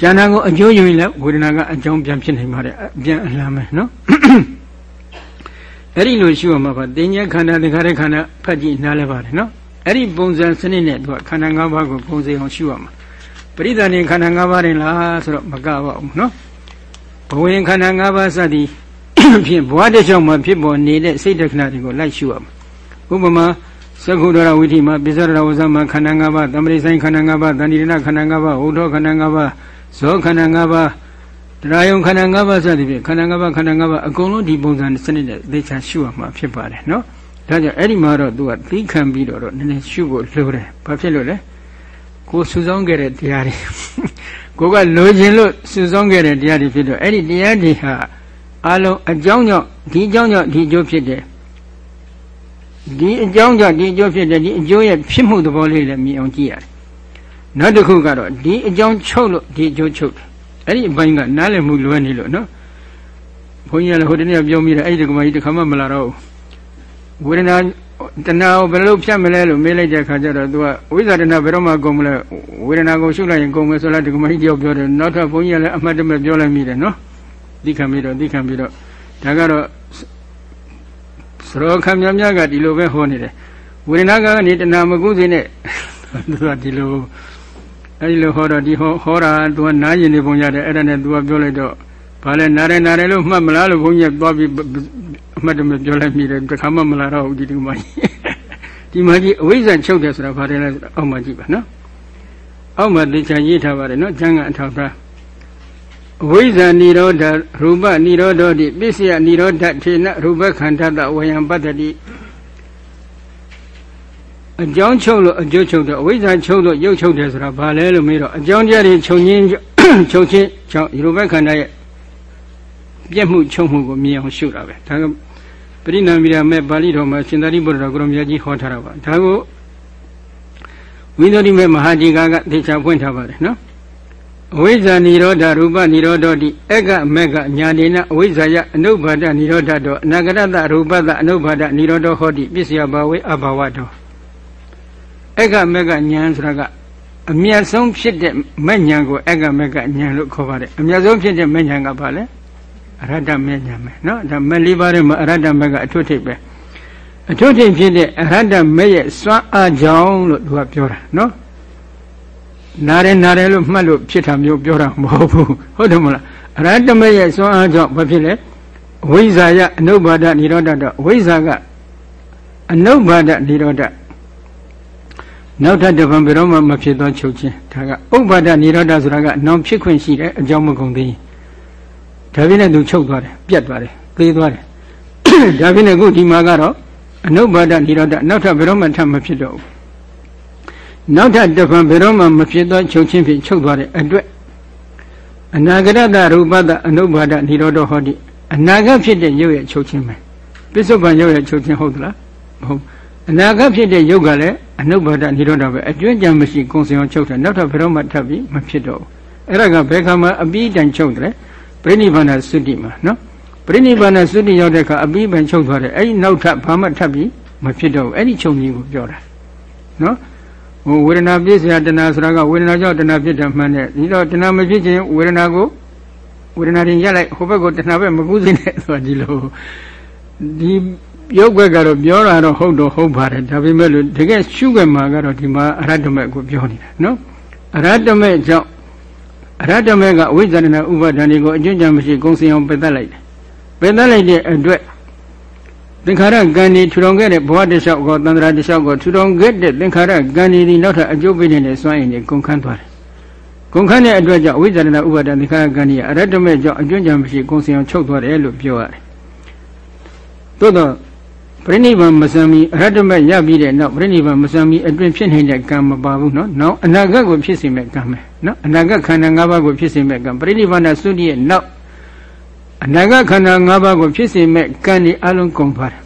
ဉာဏ်ကိုအကျိုးယူရင်လည်းဝေဒနာကအကြောင်းပြန်ဖြစ်နိုင်ပါတယ်ပြန်အလှမ်းမယ်နော်အဲ့ဒီလိုရှိရမှာပါတင်ညာခန္ဓာသင်္ခါရခန္ဓာဖတ်ကြည့်နားလဲပါတယ်နော်အဲ့ဒီပုံစံစနစ်နဲ့သူကခန္ဓာ၅ပါးကိုပုံစံအောင်ရှိရမှာ ပရိသန္တိခန္ဓာ၅ပါးရင်လားဆိုတော့မကပါဘူးနော်ဘဝင်ခန္ဓာ၅ပါးစသည်ဖြင့်ဘဝတစ်ချောင်းမှာဖြစ်ပေါ်နေတဲ့စိတ်တက္ခဏတွေကိုလိုက်ရှုရမှာဥပမာသက္ခုဒရဝိထိမှာပိစ္ဆရဝဇ္ဇမှာခန္ဓာ၅ပါးတမရိဆိုင်ခန္ဓာ၅ပါးတဏိရဏခန္ဓာ၅ပါးဥထောခန္ဓာ၅ပါးဇောခန္ဓာ၅ပါးတရားယုံခန္ဓာ၅ပါးစသည်ဖြင့်ခန္ဓာ၅ပါးခန္ဓာ၅ပါးအကုန်လုံးဒီပုံစံစနစ်နဲ့သေချာရှုရမှာဖြစ်ပါတယ်နော်ဒါကြောင့်အဲ့ဒီမှာတော့သူကသီးခံပြီးတော့နည်းနည်းရှုဖို့လိုတယ်ဘာဖြစ်လို့လဲ ကိုစုဆောင်းခဲ့တဲ့တရားတွေကိုကလိုချင်လို့စုဆောင်းခဲ့တဲ့တရားတွေဖြစ်တော့အဲ့ဒီတရားတွေဟာအလုံးအကြောင်းကြောင့်ဒီအကြောင်းကြောင့်ဒီအကျိုးဖြစ်တယ်ဒီအကြောင်းကြောင့်ဒီအကျိုးဖြစ်တယ်ဒီအကျိုးရဲ့ဖြစ်မှုသဘောလေးလည်းမြင်အောင်ကြည့်ရတယ်နောက်တစ်ခုကတော့ဒီအကြောင်းချုပ်လို့ဒီအကျိုးချုပ်တယ်အဲ့ဒီအပိုင်းကနားလည်မှုလွယ်နေလို့နော်ဘုန်းကြီးကလည်းဟိုတနေ့ပြောမိတယ်အဲ့ဒီကမကြီးတစ်ခါမှမလာတော့ဝေဒနာ တဏှာကိုဘယ်လိုဖြတ်မလဲလို့မေးလိုက်တဲ့အခါကျတော့ तू ကဝိဇာတဏှာဘယ်တော့မှကုန်မလဲဝေဒနာကိုရှုလိုက်ရင်ကုန်မယ်ဆိုလားဒီကမကြီးတယောက်ပြောတယ်နောက်ထပ်ဘုန်းကြီးကလည်းအမှတ်တမဲ့ပြောလိုက်မိတယ်နော်သိခံပြီးတော့သိခံပြီးတော့ဒါကတော့စရောခံများများကဒီလိုပဲဟောနေတယ်ဝေဒနာကနေတဏှာမကုစေနဲ့သူကဒီလိုအဲဒီလိုဟောတော့ဒီဟောဟောတာသူကနားရင်နေပုံရတယ်အဲ့ဒါနဲ့သူကပြောလိုက်တော့ ဘာလဲနားတယ်နားတယ်လို့မှတ်မလားလို့ဘုန်းကြီးကသွားပြီးအမှတ်တမဲ့ပြောလိုက်မိတယ်တခါမှမလာတော့ဘူးဒီဒီမကြီးဒီမကြီးအဝိဇ္ဇာချုပ်တယ်ဆိုတာဘာတယ်လဲအောက်မှာကြည့်ပါနော်အောက်မှာသေချာရေးထားပါတယ်နော်ကျမ်းကအထောက်ထားအဝိဇ္ဇာនិရောဓရူပនិရောဓောတိပစ္စယនិရောဓထေနရူပခန္ဓာတဝယံပတ္တိအကြောင်းချုပ်လို့အကျိုးချုပ်တယ်အဝိဇ္ဇာချုပ်လို့ရုပ်ချုပ်တယ်ဆိုတာဘာလဲလို့မေးတော့အကြောင်းတရားတွေချုပ်ချင်းချုပ်ချင်းကြောင့်ရူပခန္ဓာရဲ့ ပြက်မှုချုပ်မှုကိုမြင်အောင်ရှုတာပဲဒါကပရိနာမိရမဲ့ပါဠိတော်မှာရှင်သာရိပုတ္တရာကိုရမကြီးဟောထားတာပါဒါကိုဝိသုဒ္ဓိမဲ့မဟာဒီကာကသေချာဖွင့်ထားပါတယ်နော်အဝိဇ္ဇာနိရောဓရူပနိရောဓတိအက္ခမက္ခညာနေနအဝိဇ္ဇာယအနုဘာဒနိရောဓတောအနာဂရတရူပတအနုဘာဒနိရောဓဟောတိပစ္စယဘာဝေအဘာဝတောအက္ခမက္ခညာဆိုတာကအမြတ်ဆုံးဖြစ်တဲ့မဉ္ဉဏ်ကိုအက္ခမက္ခညာလို့ခေါ်ပါတယ်အမြတ်ဆုံးဖြစ်တဲ့မဉ္ဉဏ်ကဘာလဲ အရတ္တမဲ့ညာမဲ့နော်ဒါမဲ့လေးပါးတွေမှာအရတ္တမဲ့ကအထွတ်ထိပ်ပဲအထွတ်ထိပ်ဖြစ်တဲ့အရတ္တမဲ့ရဲ့စွမ်းအားကြောင့်လို့သူကပြောတာနော်နားတယ်နားတယ်လို့မှတ်လို့ဖြစ်တာမျိုးပြောတာမဟုတ်ဘူးဟုတ်တယ်မလားအရတ္တမဲ့ရဲ့စွမ်းအားကြောင့်ဘာဖြစ်လဲဝိဇ္ဇာယအနုဘာဒနိရောဓတော့ဝိဇ္ဇာကအနုဘာဒနိရောဓနောက်ထပ်တစ်ပံဘယ်တော့မှမဖြစ်သောချုပ်ခြင်းဒါကဥပါဒနိရောဓဆိုတာကနောင်ဖြစ်ခွင့်ရှိတဲ့အကြောင်းမကုန်သေးဘူး ဒါပြင်းနဲ့သူချုပ်သွားတယ်ပြတ်သွားတယ်သေသွားတယ်ဒါပြင်းနဲ့ခုဒီမှာကတော့အနုဘာဒနိရောဓနောက်ထပ်ဘယ်တော့မှထပ်မဖြစ်တော့ဘူးနောက်ထပ်တစ်ဖန်ဘယ်တော့မှမဖြစ်တော့ချုပ်ချင်းဖြင့်ချုပ်သွားတဲ့အတွက်အနာဂတရူပတအနုဘာဒနိရောဓဟောတိအနာဂတ်ဖြစ်တဲ့ရုပ်ရဲ့ချုပ်ချင်းပဲပစ္စုပန်ရုပ်ရဲ့ချုပ်ချင်းဟုတ်သလားမဟုတ်အနာဂတ်ဖြစ်တဲ့ရုပ်ကလည်းအနုဘာဒနိရောဓပဲအကျွမ်းကြံမရှိကုံစင်အောင်ချုပ်တယ်နောက်ထပ်ဘယ်တော့မှထပ်ပြီးမဖြစ်တော့ဘူးအဲ့ဒါကဘယ်ခါမှအပြီးတိုင်ချုပ်တယ် ပြိဋိဘန္ဒသုတိမှာနော်ပြိဋိဘန္ဒသုတိရောက်တဲ့အခါအပြီးပန်ချုပ်သွားတယ်အဲ့ဒီနောက်ထပ်ဘာမှထပ်ပြီးမဖြစ်တော့ဘူးအဲ့ဒီချုပ်ကြီးကိုပြောတာနော်ဟိုဝေဒနာပြည့်စရာတဏှာဆိုတာကဝေဒနာကြောင့်တဏှာဖြစ်တယ်မှန်တယ်ဒီတော့တဏှာမဖြစ်ခြင်းဝေဒနာကိုဝေဒနာရင်ရက်လိုက်ဟိုဘက်ကိုတဏှာဘက်မကူးစေနဲ့ဆိုတာဒီလိုဒီရုပ်ဘက်ကတော့ပြောတာတော့ဟုတ်တော့ဟုတ်ပါတယ်ဒါပေမဲ့လို့တကယ်ရှုွက်မှာကတော့ဒီမှာအရဟတမေကိုပြောနေတာနော်အရဟတမေကြောင့် အရဟတမေကအဝိဇ္ဇာဏဥပါဒဏ်တွေကိုအကျဉ်းချမရှိကုံစင်အောင်ပယ်တတ်လိုက်တယ်ပယ်တတ်လိုက်တဲ့အတွက်သင်္ခါရကံဒီထူထောင်ခဲ့တဲ့ဘဝတလျှောက်ကောတန္တရာတလျှောက်ကောထူထောင်ခဲ့တဲ့သင်္ခါရကံဒီနောက်ထပ်အကျိုးပေးနေတဲ့စွမ်းအင်တွေကုန်ခန်းသွားတယ်ကုန်ခန်းတဲ့အတွက်ကြောင့်ဝိဇ္ဇာဏဥပါဒသင်္ခါရကံဒီအရဟတမေကြောင့်အကျဉ်းချမရှိကုံစင်အောင်ချုပ်သွားတယ်လို့ပြောရတယ်သို့တော့ ပြိဋိဘံမစံမီအရဟတမေရပြီးတဲ့နောက်ပြိဋိဘံမစံမီအတွင်ဖြစ်နေတဲ့ကံမပါဘူးနော်နောက်အနာဂတ်ကိုဖြစ်စေမဲ့ကံပဲနော်အနာဂတ်ခန္ဓာ၅ပါးကိုဖြစ်စေမဲ့ကံပြိဋိဘံနဲ့သုတိရဲ့နောက်အနာဂတ်ခန္ဓာ၅ပါးကိုဖြစ်စေမဲ့ကံဒီအလုံးကုန်သွားတယ်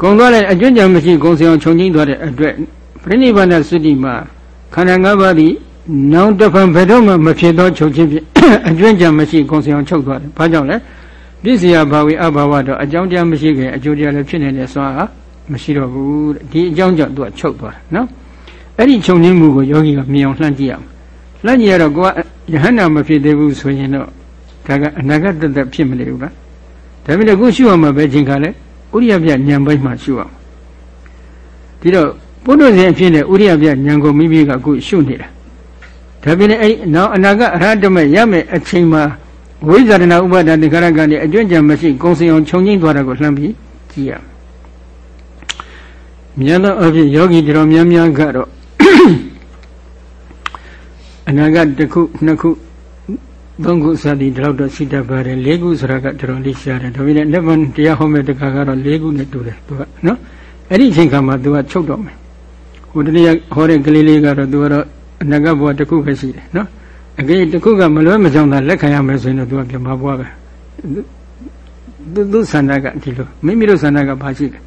ကုန်သွားတဲ့အကျွင့်ကြံမရှိကုန်စင်အောင်ခြုံငိမ့်သွားတဲ့အတွက်ပြိဋိဘံနဲ့သုတိမှာခန္ဓာ၅ပါးဒီနောက်တစ်ဖန်ဘယ်တော့မှမဖြစ်သောချုပ်ခြင်းဖြင့်အကျွင့်ကြံမရှိကုန်စင်အောင်ချုပ်သွားတယ်ဘာကြောင့်လဲ ပစ္စယဘာဝေအဘာဝတော့အကြောင်းတရားမရှိခင်အကျိုးတရားလည်းဖြစ်နေတဲ့စွမ်းအားမရှိတော့ဘူးဒီအကြောင်းကြောင့်သူကချုပ်သွားတယ်နော်အဲ့ဒီခြုံငင်းမှုကိုယောဂီကမြင်အောင်လှမ်းကြည့်ရမယ်လှမ်းကြည့်ရတော့ကိုကယဟန္တာမဖြစ်သေးဘူးဆိုရင်တော့ဒါကအနာဂတ်တသက်ဖြစ်မနေဘူးလားဒါပေမဲ့ခုရှုရမှာပဲချိန်ခါလဲဥရိယပြဉာဏ်ပိုင်းမှာရှုရမှာဒီတော့ပုဒ်ဇဉ်အဖြစ်နဲ့ဥရိယပြဉာဏ်ကိုမိမိကအခုရှုနေတာဒါပေမဲ့အဲ့ဒီနောက်အနာဂတ်အရဟတမေရမယ်အချိန်မှာ ဝိဇာရဏဥပါဒသင်္ခါရကံနဲ့အကျွင့်ကြံမရှိကုံစင်အောင်ခြုံငိမ့်သွားတာကိုလှမ်းပြီးကြည့်ရမြတ်သောအဖြစ်ယောဂီတော်များများကတော့အနာဂတ်တစ်ခုနှစ်ခုသုံးခုစသည်ဒီလောက်တော့ရှိတတ်ပါတယ်လေးခုဆိုတာကတော်တော်လေးရှားတယ်ဒါပေမဲ့လက်ဗန်တရားဟောမဲ့တခါကတော့လေးခုနဲ့တူတယ်သူကနော်အဲ့ဒီအချိန်ခါမှာသူကချုပ်တော့မယ်ဟိုတည်းဟောတဲ့ကလေးလေးကတော့သူကတော့အနာဂတ်ဘဝတစ်ခုပဲရှိတယ်နော် အကေတခုကမလွဲမကြောင်တာလက်ခံရမယ်ဆိုရင်တော့သူကပြမပွားပဲသူသူဆန္ဒကဒီလိုမိမိတို့ဆန္ဒကဘာရှိလဲ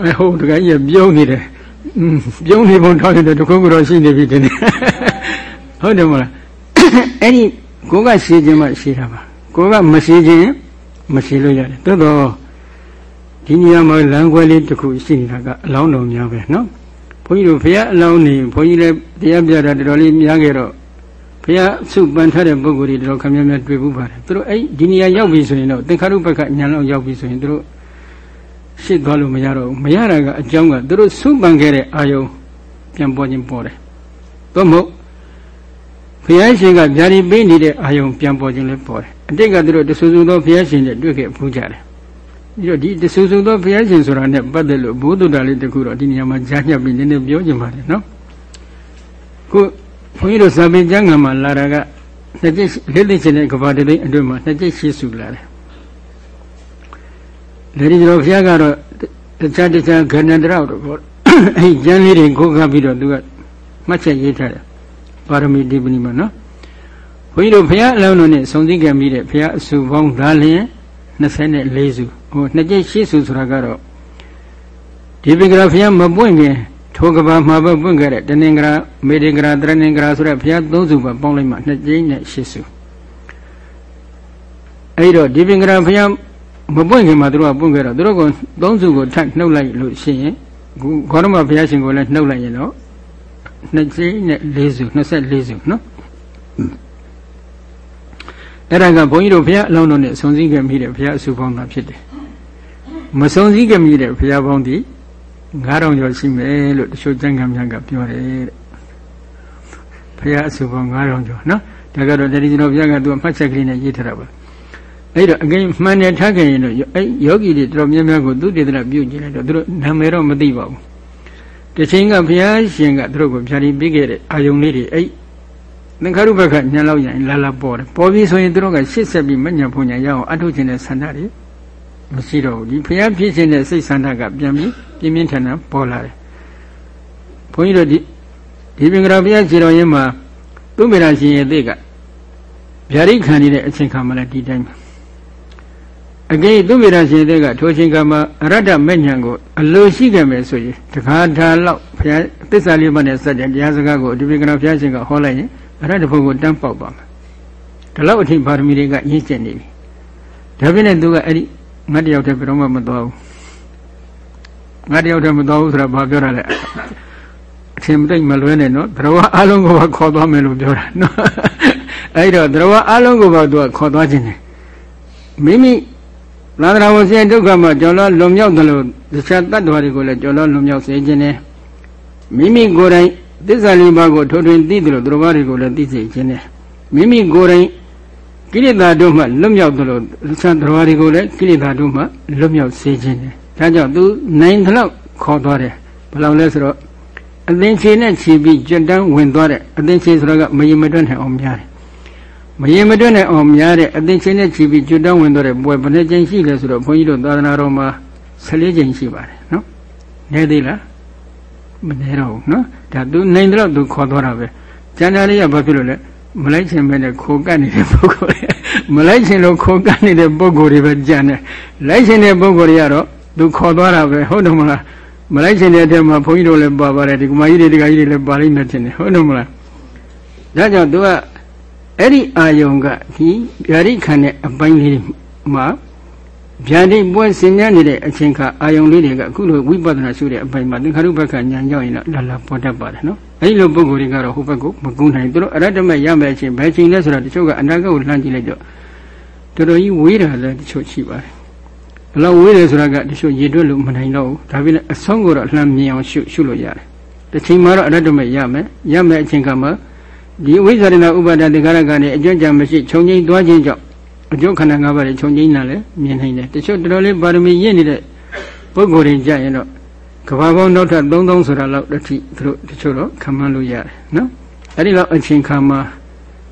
အဲဟုတ်တကယ်ကြီးပြုံးနေတယ်ပြုံးနေပုံထောက်နေတဲ့တခုခုတော့ရှိနေပြီတင်ဟုတ်တယ်မလားအဲ့ဒီကိုကရှည်ခြင်းမှရှည်တာပါကိုကမရှည်ခြင်းမရှည်လို့ရတယ်သို့တော့ဒီနေရာမှာလမ်းခွဲလေးတစ်ခုရှိနေတာကအလောင်းတော်များပဲเนาะဘု န်းကြီးတို့ဘုရားအလောင်းနေဘုန်းကြီးလည်းတရားပြတာတော်တော်လေးများခဲ့တော့ဘုရားစုပန်ထားတဲ့ပုဂ္ဂိုလ်တွေတော်ခမည်းများတွေ့ဘူးပါတယ်သူတို့အဲ့ဒီနေရာရောက်ပြီဆိုရင်တော့သင်္ခါရုပ္ပကညာလောက်ရောက်ပြီဆိုရင်သူတို့ရှစ်သွားလို့မရတော့ဘူးမရတာကအကြောင်းကသူတို့စုပန်ခဲ့တဲ့အာယုံပြန်ပေါ်ခြင်းပေါ်တယ်သို့မဟုတ်ဘုရားရှင်ကဗျာဒီပေးနေတဲ့အာယုံပြန်ပေါ်ခြင်းလည်းပေါ်တယ်အတိတ်ကသူတို့တဆူဆူသောဘုရားရှင်နဲ့တွေ့ခဲ့ဖူးကြတယ် ပြီးတော့ဒီတဆူဆူသောဘုရားရှင်ဆိုတာနဲ့ပတ်သက်လို့ဘုဒ္ဓတာလေးတခုတော့ဒီနေရာမှာကြားညပ်ပြီးနည်းနည်းပြောချင်ပါတယ်နော်ခုဘုန်းကြီးတို့ဇာပင်ကျမ်းဂန်မှာလာတာကနှစ်ကျလက်လက်ချင်းတဲ့ကဘာတသိန်းအတွင်းမှာနှစ်ကျရှိစုလာတယ်လေဒီတော်ဘုရားကတော့တခြားတခြားခန္ဓာတော်တော့ပေါ့အဲ့ကျမ်းလေးတွေကိုကပ်ပြီးတော့သူကမှတ်ချက်ရေးထားတယ်ပါရမီဒီပဏိမနော်ဘုန်းကြီးတို့ဘုရားအလောင်းတော်နဲ့ဆုံစည်းကြပြီးတဲ့ဘုရားအစုပေါင်းဒါလျင် 24စုဟိုနှစ်ကျရှိစုဆိုတာကတော့ဒီပင်ကရာဘုရားမပွင့်ခင်ထိုကဘာမှာပဲပွင့်ခဲ့တဲ့တနင်္ဂရာမေဒင်္ဂရာတရဏင်္ဂရာဆိုတဲ့ဘုရားသုံးစုပဲပေါင်းလိုက်မှနှစ်ကျင်းနဲ့ရှစ်စုအဲ့တော့ဒီပင်ကရာဘုရားမပွင့်ခင်မှာတို့ကပွင့်ခဲ့တော့တို့ကသုံးစုကိုထပ်နှုတ်လိုက်လို့ရှိရင်ခုခေါရမဘုရားရှင်ကိုလည်းနှုတ်လိုက်ရင်တော့နှစ်ကျင်းနဲ့၄စု24စုနော် အဲ့ဒါကဘုန်းကြီးတို့ဘုရားအလောင်းတော်နဲ့ဆုံစည်းခဲ့မိတဲ့ဘုရားအစုပေါင်းတာဖြစ်တယ်မဆုံစည်းခဲ့မိတဲ့ဘုရားပေါင်းဒီ9000ကျော်ရှိမယ်လို့တချို့ကျမ်းဂန်များကပြောတယ်တဲ့ဘုရားအစုပေါင်း9000ကျော်နော်ဒါကတော့တတိကျွန်တော်ဘုရားကသူကမှတ်ချက်ကလေးနဲ့ရေးထားတာပါအဲ့တော့အကင်းမှန်တယ်ထားခဲ့ရင်တော့အဲ့ယောဂီတွေတော်များများကိုသူတေသနာပြုကျင်လိုက်တော့သူတို့နာမည်တော့မသိပါဘူးတချိန်ကဘုရားရှင်ကသူတို့ကိုဖြာပြီးပြီးခဲ့တဲ့အာယုံလေးတွေအဲ့ သင်္ခါရုပ္ပကညံလောက်ရင်လာလာပေါ်တယ်ပေါ်ပြီးဆိုရင်သူတို့ကရှစ်ဆက်ပြီးမညံဖုန်ညာရအောင်အထုခြင်းတဲ့ဆန္ဒတွေမရှိတော့ဘူးဒီဘုရားဖြစ်ခြင်းတဲ့စိတ်ဆန္ဒကပြန်ပြီးပြင်းပြင်းထန်ထန်ပေါ်လာတယ်ဘုန်းကြီးတို့ဒီဒီပင်္ဂရာဘုရားခြေတော်ရင်းမှာသူမေရာရှင်ရဲ့သိကဗျာဒိခံနေတဲ့အချိန်ခါမှလည်းဒီတိုင်းပဲအကယ်သူမေရာရှင်တဲ့ကထိုချိန်ကမှာအရတ္တမဲ့ညာကိုအလိုရှိခဲ့မယ်ဆိုရင်တခါထာလောက်ဘုရားသစ္စာလေးပါးနဲ့စက်တဲ့တရားစကားကိုဒီပင်္ဂရာဘုရားရှင်ကဟောလိုက်ရင် အရတ္တဖို့ကိုတန်းပေါက်သွားမှာဒီလောက်အထိပါရမီတွေကရင့်ကျက်နေပြီဒါပြင်လည်းသူကအဲ့ဒီငါတယောက်တည်းဘယ်တော့မှမသွားဘူးငါတယောက်တည်းမသွားဘူးဆိုတာဘာပြောတာလဲအထင်မတိတ်မလွဲနဲ့နော်သရဝအလုံးကိုပါခေါ်သွားမယ်လို့ပြောတာနော်အဲ့တော့သရဝအလုံးကိုပါသူကခေါ်သွားခြင်းတယ်မိမိသာသနာ့ဝန်ဆင်းဒုက္ခမှာကြော်လောလွန်မြောက်တယ်လို့တခြားတ attva တွေကိုလည်းကြော်လောလွန်မြောက်စေခြင်းတယ်မိမိကိုယ်တိုင် သစ္စာလေးပါးကိုထိုးထွင်းသိတယ်လို့သူတော်ဘာတွေကိုလည်းသိစေခြင်းတယ်မိမိကိုယ်တိုင်ကိလေသာတို့မှလွတ်မြောက်တယ်လို့သံတော်တွေကိုလည်းကိလေသာတို့မှလွတ်မြောက်စေခြင်းတယ်ဒါကြောင့်သူနိုင်သလောက်ခေါ်သွားတယ်ဘယ်လောက်လဲဆိုတော့အသင်ချေနဲ့ခြေပြီးကြွတန်းဝင်သွားတဲ့အသင်ချေဆိုတာကမရင်မတွက်နိုင်အောင်များတယ်မရင်မတွက်နိုင်အောင်များတဲ့အသင်ချေနဲ့ခြေပြီးကြွတန်းဝင်သွားတဲ့ပွဲဘယ်နှကြိမ်ရှိလဲဆိုတော့ဘုန်းကြီးတို့သာသနာတော်မှာ14ကြိမ်ရှိပါတယ်နော်နည်းသေးလားမနည်းတော့ဘူးနော် ဒါသူနိုင်တော့သူခေါ်သွားတာပဲကျန်တာလေးကဘာဖြစ်လို့လဲမလိုက်ချင်ပဲနဲ့ခိုကတ်နေတဲ့ပုဂ္ဂိုလ်မလိုက်ချင်လို့ခိုကတ်နေတဲ့ပုဂ္ဂိုလ်တွေပဲကြံတယ်လိုက်ချင်တဲ့ပုဂ္ဂိုလ်တွေကတော့သူခေါ်သွားတာပဲဟုတ်တယ်မလားမလိုက်ချင်တဲ့အထက်မှာဘုန်းကြီးတို့လည်းပါပါတယ်ဒီကမာကြီးတွေဒီကကြီးတွေလည်းပါလိမ့်မယ်ထင်တယ်ဟုတ်တယ်မလားဒါကြောင့်သူကအဲ့ဒီအာယုံကဒီဗျာဒိခံတဲ့အပိုင်းလေးမှာ ဗျာဒိပွဲစင်ញနေတဲ့အချိန်ခါအာယုံလေးတွေကအခုလိုဝိပဿနာရှုတဲ့အပိုင်းမှာသင်္ခါရုပ္ပကညာရောက်ရင်တော့လာလာပေါ်တတ်ပါတယ်နော်အဲဒီလိုပုံကိုယ်တွေကတော့ဟိုဘက်ကိုမကူးနိုင်သူတို့အရတ္တမဲ့ရမယ်အချိန်ဘယ်ချိန်လဲဆိုတာတချို့ကအနာဂတ်ကိုလှမ်းကြည့်လိုက်တော့တော်တော်ကြီးဝေးတာလည်းတချို့ရှိပါတယ်ဘယ်လောက်ဝေးတယ်ဆိုတာကတချို့ရေတွက်လို့မနိုင်တော့ဘူးဒါပေမဲ့အဆုံးကိုတော့လှမ်းမြင်အောင်ရှုရှုလို့ရတယ်တစ်ချိန်မှာတော့အရတ္တမဲ့ရမယ်ရမယ်အချိန်ကမှဒီဝိဇာရဏဥပါဒတေခရကနဲ့အကျွမ်းကြံမရှိခြုံငိမ့်သွားခြင်းကြောင့် အကျိုးခန္ဓာ၅ပါးတွေခြုံငိမ့်လာလဲမြင်နိုင်တယ်တချို့တော်တော်လေးပါရမီရင့်နေတဲ့ပုဂ္ဂိုလ်တွေကြရင်တော့ကဘာပေါင်းနောက်ထပ်3000ဆိုတာလောက်တစ်ထိသူတို့တချို့တော့ခံမှန်းလို့ရတယ်နော်အဲ့ဒီလောက်အချိန်ခါမှာ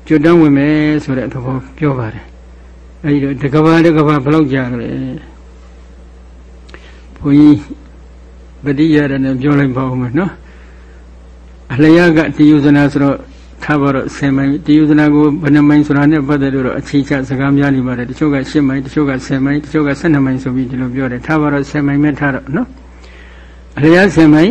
ကျွတ်တန်းဝင်မယ်ဆိုတဲ့သဘောပြောပါတယ်အဲ့ဒီတော့တကဘာတကဘာဘယ်လောက်ကြာလဲဘုန်းကြီးပฏิရရနဲ့ပြောလိုက်ပါဦးမယ်နော်အလျာကတည်ယူဇနာဆိုတော့ ထားပါတော့10မိုင်တည်ယူဇနာကိုဘယ်နှမိုင်ဆိုတာနဲ့ပတ်သက်လို့တော့အခြေချစကားများနေပါတယ်တချို့က10မိုင်တချို့က10မိုင်တချို့က12မိုင်ဆိုပြီးဒီလိုပြောတယ်ထားပါတော့10မိုင်မဲ့ထားတော့နော်အလျား10မိုင်